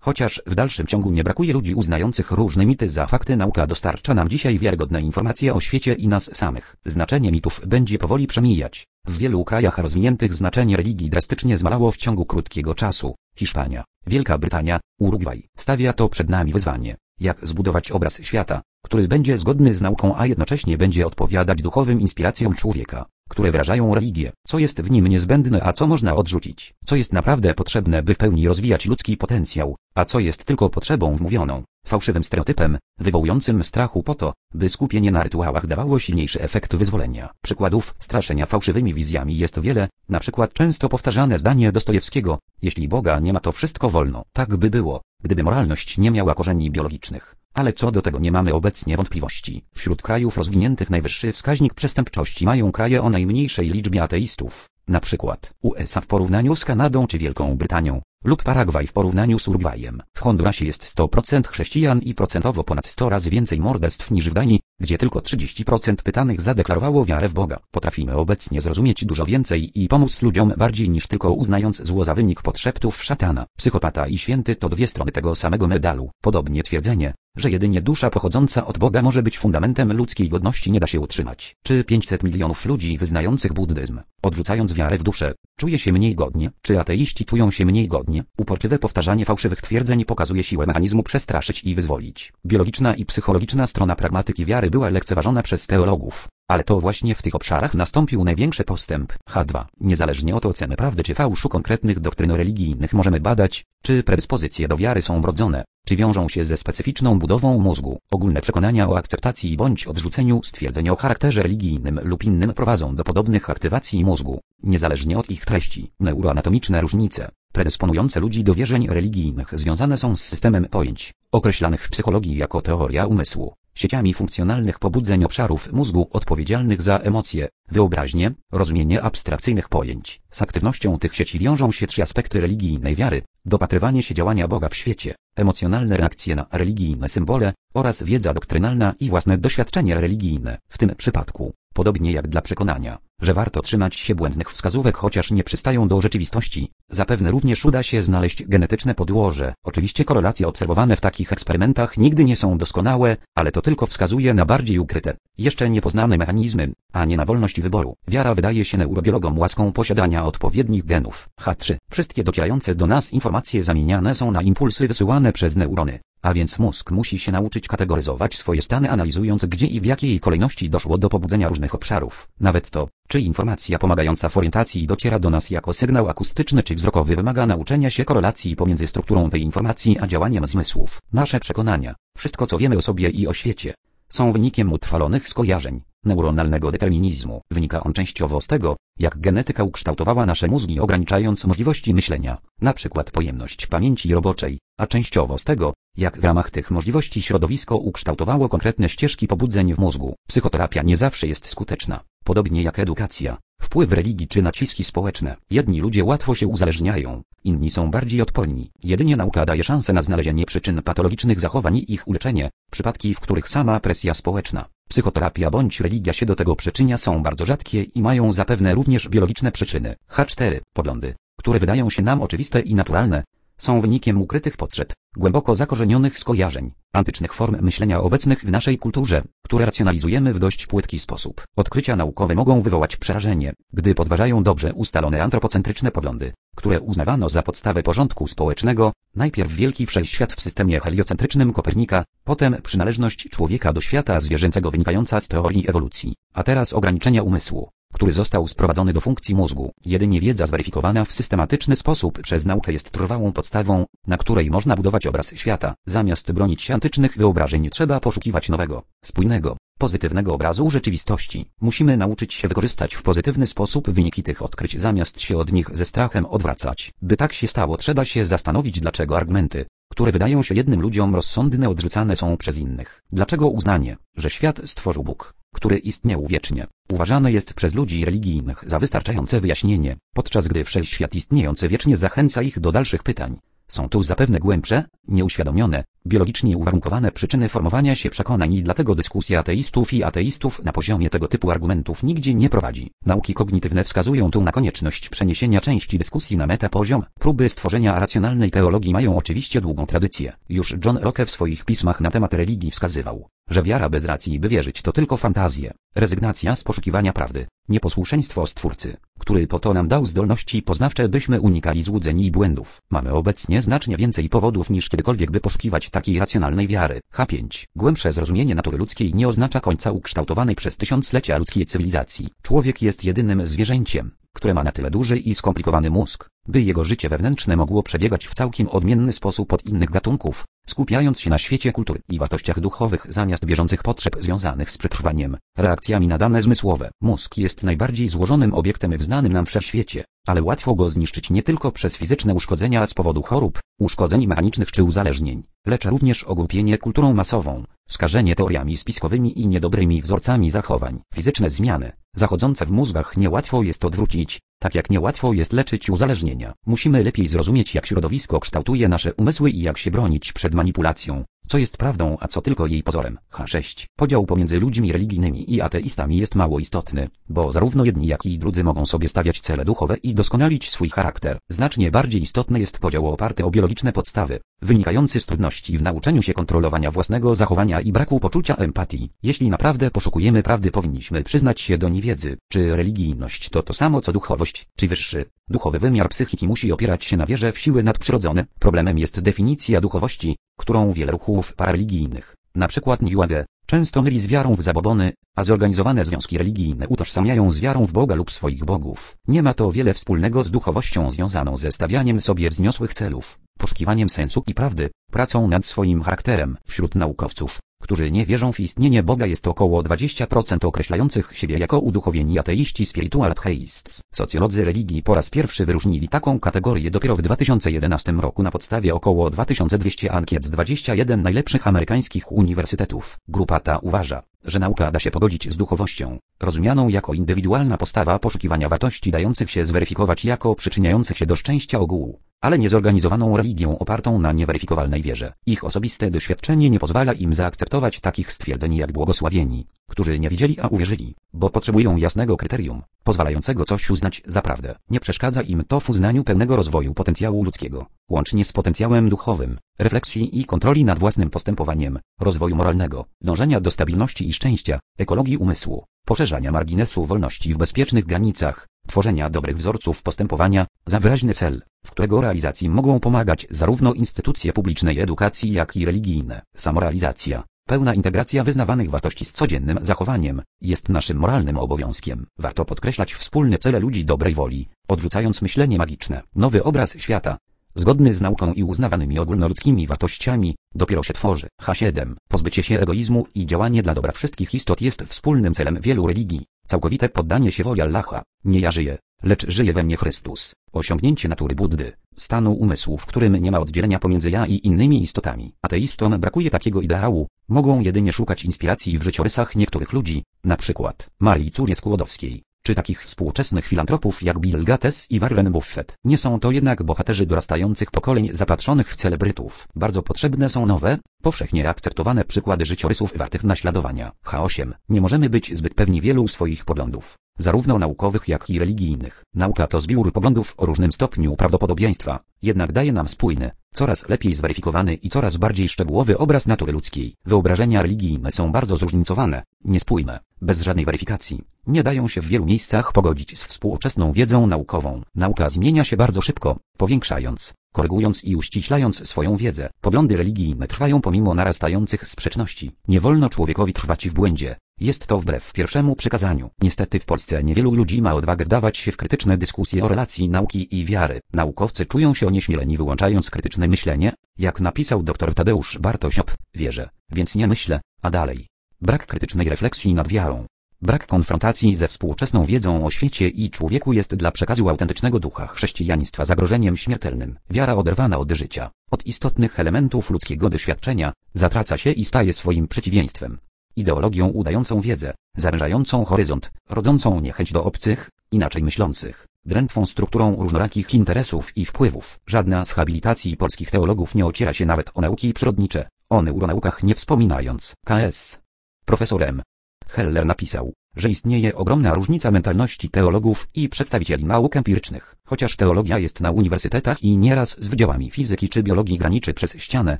Chociaż w dalszym ciągu nie brakuje ludzi uznających różne mity za fakty, nauka dostarcza nam dzisiaj wiarygodne informacje o świecie i nas samych. Znaczenie mitów będzie powoli przemijać. W wielu krajach rozwiniętych znaczenie religii drastycznie zmalało w ciągu krótkiego czasu. Hiszpania, Wielka Brytania, Urugwaj. Stawia to przed nami wyzwanie. Jak zbudować obraz świata, który będzie zgodny z nauką, a jednocześnie będzie odpowiadać duchowym inspiracjom człowieka, które wyrażają religię, co jest w nim niezbędne, a co można odrzucić, co jest naprawdę potrzebne, by w pełni rozwijać ludzki potencjał, a co jest tylko potrzebą wmówioną, fałszywym stereotypem, wywołującym strachu po to, by skupienie na rytuałach dawało silniejszy efekt wyzwolenia. Przykładów straszenia fałszywymi wizjami jest wiele, na przykład często powtarzane zdanie Dostojewskiego, jeśli Boga nie ma to wszystko wolno. Tak by było, gdyby moralność nie miała korzeni biologicznych. Ale co do tego nie mamy obecnie wątpliwości. Wśród krajów rozwiniętych najwyższy wskaźnik przestępczości mają kraje o najmniejszej liczbie ateistów, na przykład USA w porównaniu z Kanadą czy Wielką Brytanią, lub Paragwaj w porównaniu z Urugwajem. W Hondurasie jest 100% chrześcijan i procentowo ponad 100 razy więcej morderstw niż w Danii, gdzie tylko 30% pytanych zadeklarowało wiarę w Boga. Potrafimy obecnie zrozumieć dużo więcej i pomóc ludziom bardziej niż tylko uznając zło za wynik podszeptów szatana. Psychopata i święty to dwie strony tego samego medalu. Podobnie twierdzenie, że jedynie dusza pochodząca od Boga może być fundamentem ludzkiej godności nie da się utrzymać. Czy 500 milionów ludzi wyznających buddyzm, odrzucając wiarę w duszę, czuje się mniej godnie? Czy ateiści czują się mniej godnie? Uporczywe powtarzanie fałszywych twierdzeń pokazuje siłę mechanizmu przestraszyć i wyzwolić. Biologiczna i psychologiczna strona pragmatyki wiary była lekceważona przez teologów. Ale to właśnie w tych obszarach nastąpił największy postęp. H2. Niezależnie od oceny prawdy czy fałszu konkretnych doktryn religijnych możemy badać, czy predyspozycje do wiary są wrodzone, czy wiążą się ze specyficzną budową mózgu. Ogólne przekonania o akceptacji bądź odrzuceniu stwierdzeń o charakterze religijnym lub innym prowadzą do podobnych aktywacji mózgu, niezależnie od ich treści. Neuroanatomiczne różnice, predysponujące ludzi do wierzeń religijnych związane są z systemem pojęć, określanych w psychologii jako teoria umysłu sieciami funkcjonalnych pobudzeń obszarów mózgu odpowiedzialnych za emocje, wyobraźnię, rozumienie abstrakcyjnych pojęć. Z aktywnością tych sieci wiążą się trzy aspekty religijnej wiary, dopatrywanie się działania Boga w świecie, emocjonalne reakcje na religijne symbole oraz wiedza doktrynalna i własne doświadczenie religijne. W tym przypadku, podobnie jak dla przekonania, że warto trzymać się błędnych wskazówek chociaż nie przystają do rzeczywistości, zapewne również uda się znaleźć genetyczne podłoże. Oczywiście korelacje obserwowane w takich eksperymentach nigdy nie są doskonałe, ale to tylko wskazuje na bardziej ukryte, jeszcze niepoznane mechanizmy, a nie na wolność wyboru. Wiara wydaje się neurobiologom łaską posiadania odpowiednich genów. H3. Wszystkie docierające do nas informacje zamieniane są na impulsy wysyłane przez neurony. A więc mózg musi się nauczyć kategoryzować swoje stany analizując gdzie i w jakiej kolejności doszło do pobudzenia różnych obszarów. Nawet to, czy informacja pomagająca w orientacji dociera do nas jako sygnał akustyczny czy wzrokowy wymaga nauczenia się korelacji pomiędzy strukturą tej informacji a działaniem zmysłów. Nasze przekonania, wszystko co wiemy o sobie i o świecie, są wynikiem utrwalonych skojarzeń, neuronalnego determinizmu. Wynika on częściowo z tego, jak genetyka ukształtowała nasze mózgi ograniczając możliwości myślenia, na przykład pojemność pamięci roboczej, a częściowo z tego, jak w ramach tych możliwości środowisko ukształtowało konkretne ścieżki pobudzeń w mózgu. Psychoterapia nie zawsze jest skuteczna, podobnie jak edukacja, wpływ religii czy naciski społeczne. Jedni ludzie łatwo się uzależniają, inni są bardziej odporni. Jedynie nauka daje szansę na znalezienie przyczyn patologicznych zachowań i ich uleczenie, przypadki w których sama presja społeczna, psychoterapia bądź religia się do tego przyczynia są bardzo rzadkie i mają zapewne również biologiczne przyczyny. H4. Poglądy, które wydają się nam oczywiste i naturalne, są wynikiem ukrytych potrzeb, głęboko zakorzenionych skojarzeń, antycznych form myślenia obecnych w naszej kulturze, które racjonalizujemy w dość płytki sposób. Odkrycia naukowe mogą wywołać przerażenie, gdy podważają dobrze ustalone antropocentryczne poglądy, które uznawano za podstawę porządku społecznego, najpierw wielki wszechświat w systemie heliocentrycznym Kopernika, potem przynależność człowieka do świata zwierzęcego wynikająca z teorii ewolucji, a teraz ograniczenia umysłu, który został sprowadzony do funkcji mózgu. Jedynie wiedza zweryfikowana w systematyczny sposób przez naukę jest trwałą podstawą, na której można budować obraz świata. Zamiast bronić się antycznych wyobrażeń trzeba poszukiwać nowego, spójnego, pozytywnego obrazu rzeczywistości. Musimy nauczyć się wykorzystać w pozytywny sposób wyniki tych odkryć zamiast się od nich ze strachem odwracać. By tak się stało trzeba się zastanowić dlaczego argumenty, które wydają się jednym ludziom rozsądne odrzucane są przez innych. Dlaczego uznanie, że świat stworzył Bóg, który istniał wiecznie, uważane jest przez ludzi religijnych za wystarczające wyjaśnienie, podczas gdy wszechświat istniejący wiecznie zachęca ich do dalszych pytań. Są tu zapewne głębsze, nieuświadomione, biologicznie uwarunkowane przyczyny formowania się przekonań i dlatego dyskusja ateistów i ateistów na poziomie tego typu argumentów nigdzie nie prowadzi. Nauki kognitywne wskazują tu na konieczność przeniesienia części dyskusji na metapoziom. Próby stworzenia racjonalnej teologii mają oczywiście długą tradycję. Już John Locke w swoich pismach na temat religii wskazywał, że wiara bez racji by wierzyć to tylko fantazje, rezygnacja z poszukiwania prawdy, nieposłuszeństwo Stwórcy, który po to nam dał zdolności poznawcze byśmy unikali złudzeń i błędów. Mamy obecnie znacznie więcej powodów niż kiedykolwiek by poszukiwać takiej racjonalnej wiary. H5. Głębsze zrozumienie natury ludzkiej nie oznacza końca ukształtowanej przez tysiąclecia ludzkiej cywilizacji. Człowiek jest jedynym zwierzęciem, które ma na tyle duży i skomplikowany mózg, by jego życie wewnętrzne mogło przebiegać w całkiem odmienny sposób od innych gatunków, skupiając się na świecie kultury i wartościach duchowych zamiast bieżących potrzeb związanych z przetrwaniem, reakcjami na dane zmysłowe. Mózg jest najbardziej złożonym obiektem w znanym nam wszechświecie, ale łatwo go zniszczyć nie tylko przez fizyczne uszkodzenia z powodu chorób, uszkodzeń mechanicznych czy uzależnień, lecz również ogłupienie kulturą masową, skażenie teoriami spiskowymi i niedobrymi wzorcami zachowań. Fizyczne zmiany, zachodzące w mózgach niełatwo jest odwrócić, tak jak niełatwo jest leczyć uzależnienia. Musimy lepiej zrozumieć jak środowisko kształtuje nasze umysły i jak się bronić przed manipulacją, co jest prawdą, a co tylko jej pozorem. H6. Podział pomiędzy ludźmi religijnymi i ateistami jest mało istotny, bo zarówno jedni jak i drudzy mogą sobie stawiać cele duchowe i doskonalić swój charakter. Znacznie bardziej istotny jest podział oparty o biologiczne podstawy, wynikający z trudności w nauczeniu się kontrolowania własnego zachowania i braku poczucia empatii. Jeśli naprawdę poszukujemy prawdy powinniśmy przyznać się do niewiedzy, czy religijność to to samo co duchowość, czy wyższy, duchowy wymiar psychiki musi opierać się na wierze w siły nadprzyrodzone. Problemem jest definicja duchowości, którą wiele ruchów parareligijnych, przykład New Age, często myli z wiarą w zabobony, a zorganizowane związki religijne utożsamiają z wiarą w Boga lub swoich bogów. Nie ma to wiele wspólnego z duchowością związaną ze stawianiem sobie wzniosłych celów, poszukiwaniem sensu i prawdy, pracą nad swoim charakterem. Wśród naukowców, którzy nie wierzą w istnienie Boga jest około 20% określających siebie jako uduchowieni ateiści spiritual atheists. Socjolodzy religii po raz pierwszy wyróżnili taką kategorię dopiero w 2011 roku na podstawie około 2200 ankiet z 21 najlepszych amerykańskich uniwersytetów. Grupa ta uważa, że nauka da się pogodzić z duchowością, rozumianą jako indywidualna postawa poszukiwania wartości dających się zweryfikować jako przyczyniających się do szczęścia ogółu ale niezorganizowaną religią opartą na nieweryfikowalnej wierze. Ich osobiste doświadczenie nie pozwala im zaakceptować takich stwierdzeń jak błogosławieni, którzy nie widzieli a uwierzyli, bo potrzebują jasnego kryterium, pozwalającego coś uznać za prawdę. Nie przeszkadza im to w uznaniu pełnego rozwoju potencjału ludzkiego, łącznie z potencjałem duchowym, refleksji i kontroli nad własnym postępowaniem, rozwoju moralnego, dążenia do stabilności i szczęścia, ekologii umysłu, poszerzania marginesu wolności w bezpiecznych granicach, tworzenia dobrych wzorców postępowania, za wyraźny cel, w którego realizacji mogą pomagać zarówno instytucje publicznej edukacji jak i religijne. Samorealizacja, pełna integracja wyznawanych wartości z codziennym zachowaniem, jest naszym moralnym obowiązkiem. Warto podkreślać wspólne cele ludzi dobrej woli, odrzucając myślenie magiczne. Nowy obraz świata, zgodny z nauką i uznawanymi ogólnoludzkimi wartościami, dopiero się tworzy. H7. Pozbycie się egoizmu i działanie dla dobra wszystkich istot jest wspólnym celem wielu religii. Całkowite poddanie się woli Allaha. Nie ja żyję, lecz żyje we mnie Chrystus. Osiągnięcie natury Buddy, stanu umysłu, w którym nie ma oddzielenia pomiędzy ja i innymi istotami. Ateistom brakuje takiego ideału, mogą jedynie szukać inspiracji w życiorysach niektórych ludzi, na przykład Marii Curie Skłodowskiej czy takich współczesnych filantropów jak Bill Gates i Warren Buffett. Nie są to jednak bohaterzy dorastających pokoleń zapatrzonych w celebrytów. Bardzo potrzebne są nowe, powszechnie akceptowane przykłady życiorysów wartych naśladowania. H8. Nie możemy być zbyt pewni wielu swoich poglądów zarówno naukowych jak i religijnych. Nauka to zbiór poglądów o różnym stopniu prawdopodobieństwa, jednak daje nam spójny, coraz lepiej zweryfikowany i coraz bardziej szczegółowy obraz natury ludzkiej. Wyobrażenia religijne są bardzo zróżnicowane, niespójne, bez żadnej weryfikacji. Nie dają się w wielu miejscach pogodzić z współczesną wiedzą naukową. Nauka zmienia się bardzo szybko, powiększając, korygując i uściślając swoją wiedzę. Poglądy religijne trwają pomimo narastających sprzeczności. Nie wolno człowiekowi trwać w błędzie. Jest to wbrew pierwszemu przekazaniu. Niestety w Polsce niewielu ludzi ma odwagę wdawać się w krytyczne dyskusje o relacji nauki i wiary. Naukowcy czują się onieśmieleni wyłączając krytyczne myślenie, jak napisał dr Tadeusz Bartosiop, wierzę, więc nie myślę, a dalej. Brak krytycznej refleksji nad wiarą. Brak konfrontacji ze współczesną wiedzą o świecie i człowieku jest dla przekazu autentycznego ducha chrześcijaństwa zagrożeniem śmiertelnym. Wiara oderwana od życia, od istotnych elementów ludzkiego doświadczenia, zatraca się i staje swoim przeciwieństwem. Ideologią udającą wiedzę, zawężającą horyzont, rodzącą niechęć do obcych, inaczej myślących, drętwą strukturą różnorakich interesów i wpływów. Żadna z habilitacji polskich teologów nie ociera się nawet o nauki przyrodnicze, o neuronaukach nie wspominając. KS. Profesor M. Heller napisał, że istnieje ogromna różnica mentalności teologów i przedstawicieli nauk empirycznych. Chociaż teologia jest na uniwersytetach i nieraz z wydziałami fizyki czy biologii graniczy przez ścianę,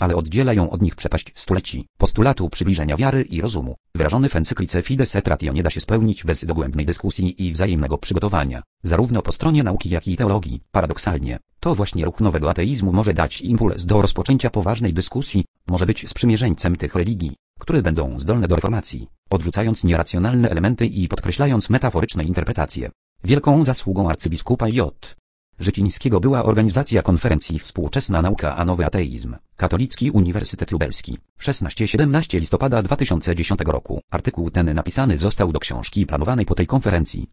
ale oddzielają od nich przepaść stuleci. Postulatu przybliżenia wiary i rozumu, wyrażony w encyklice Fides et Ratio nie da się spełnić bez dogłębnej dyskusji i wzajemnego przygotowania, zarówno po stronie nauki jak i teologii. Paradoksalnie, to właśnie ruch nowego ateizmu może dać impuls do rozpoczęcia poważnej dyskusji, może być sprzymierzeńcem tych religii, które będą zdolne do reformacji, odrzucając nieracjonalne elementy i podkreślając metaforyczne interpretacje. Wielką zasługą arcybiskupa J. Życińskiego była organizacja konferencji Współczesna Nauka a Nowy Ateizm, Katolicki Uniwersytet Lubelski, 16-17 listopada 2010 roku. Artykuł ten napisany został do książki planowanej po tej konferencji.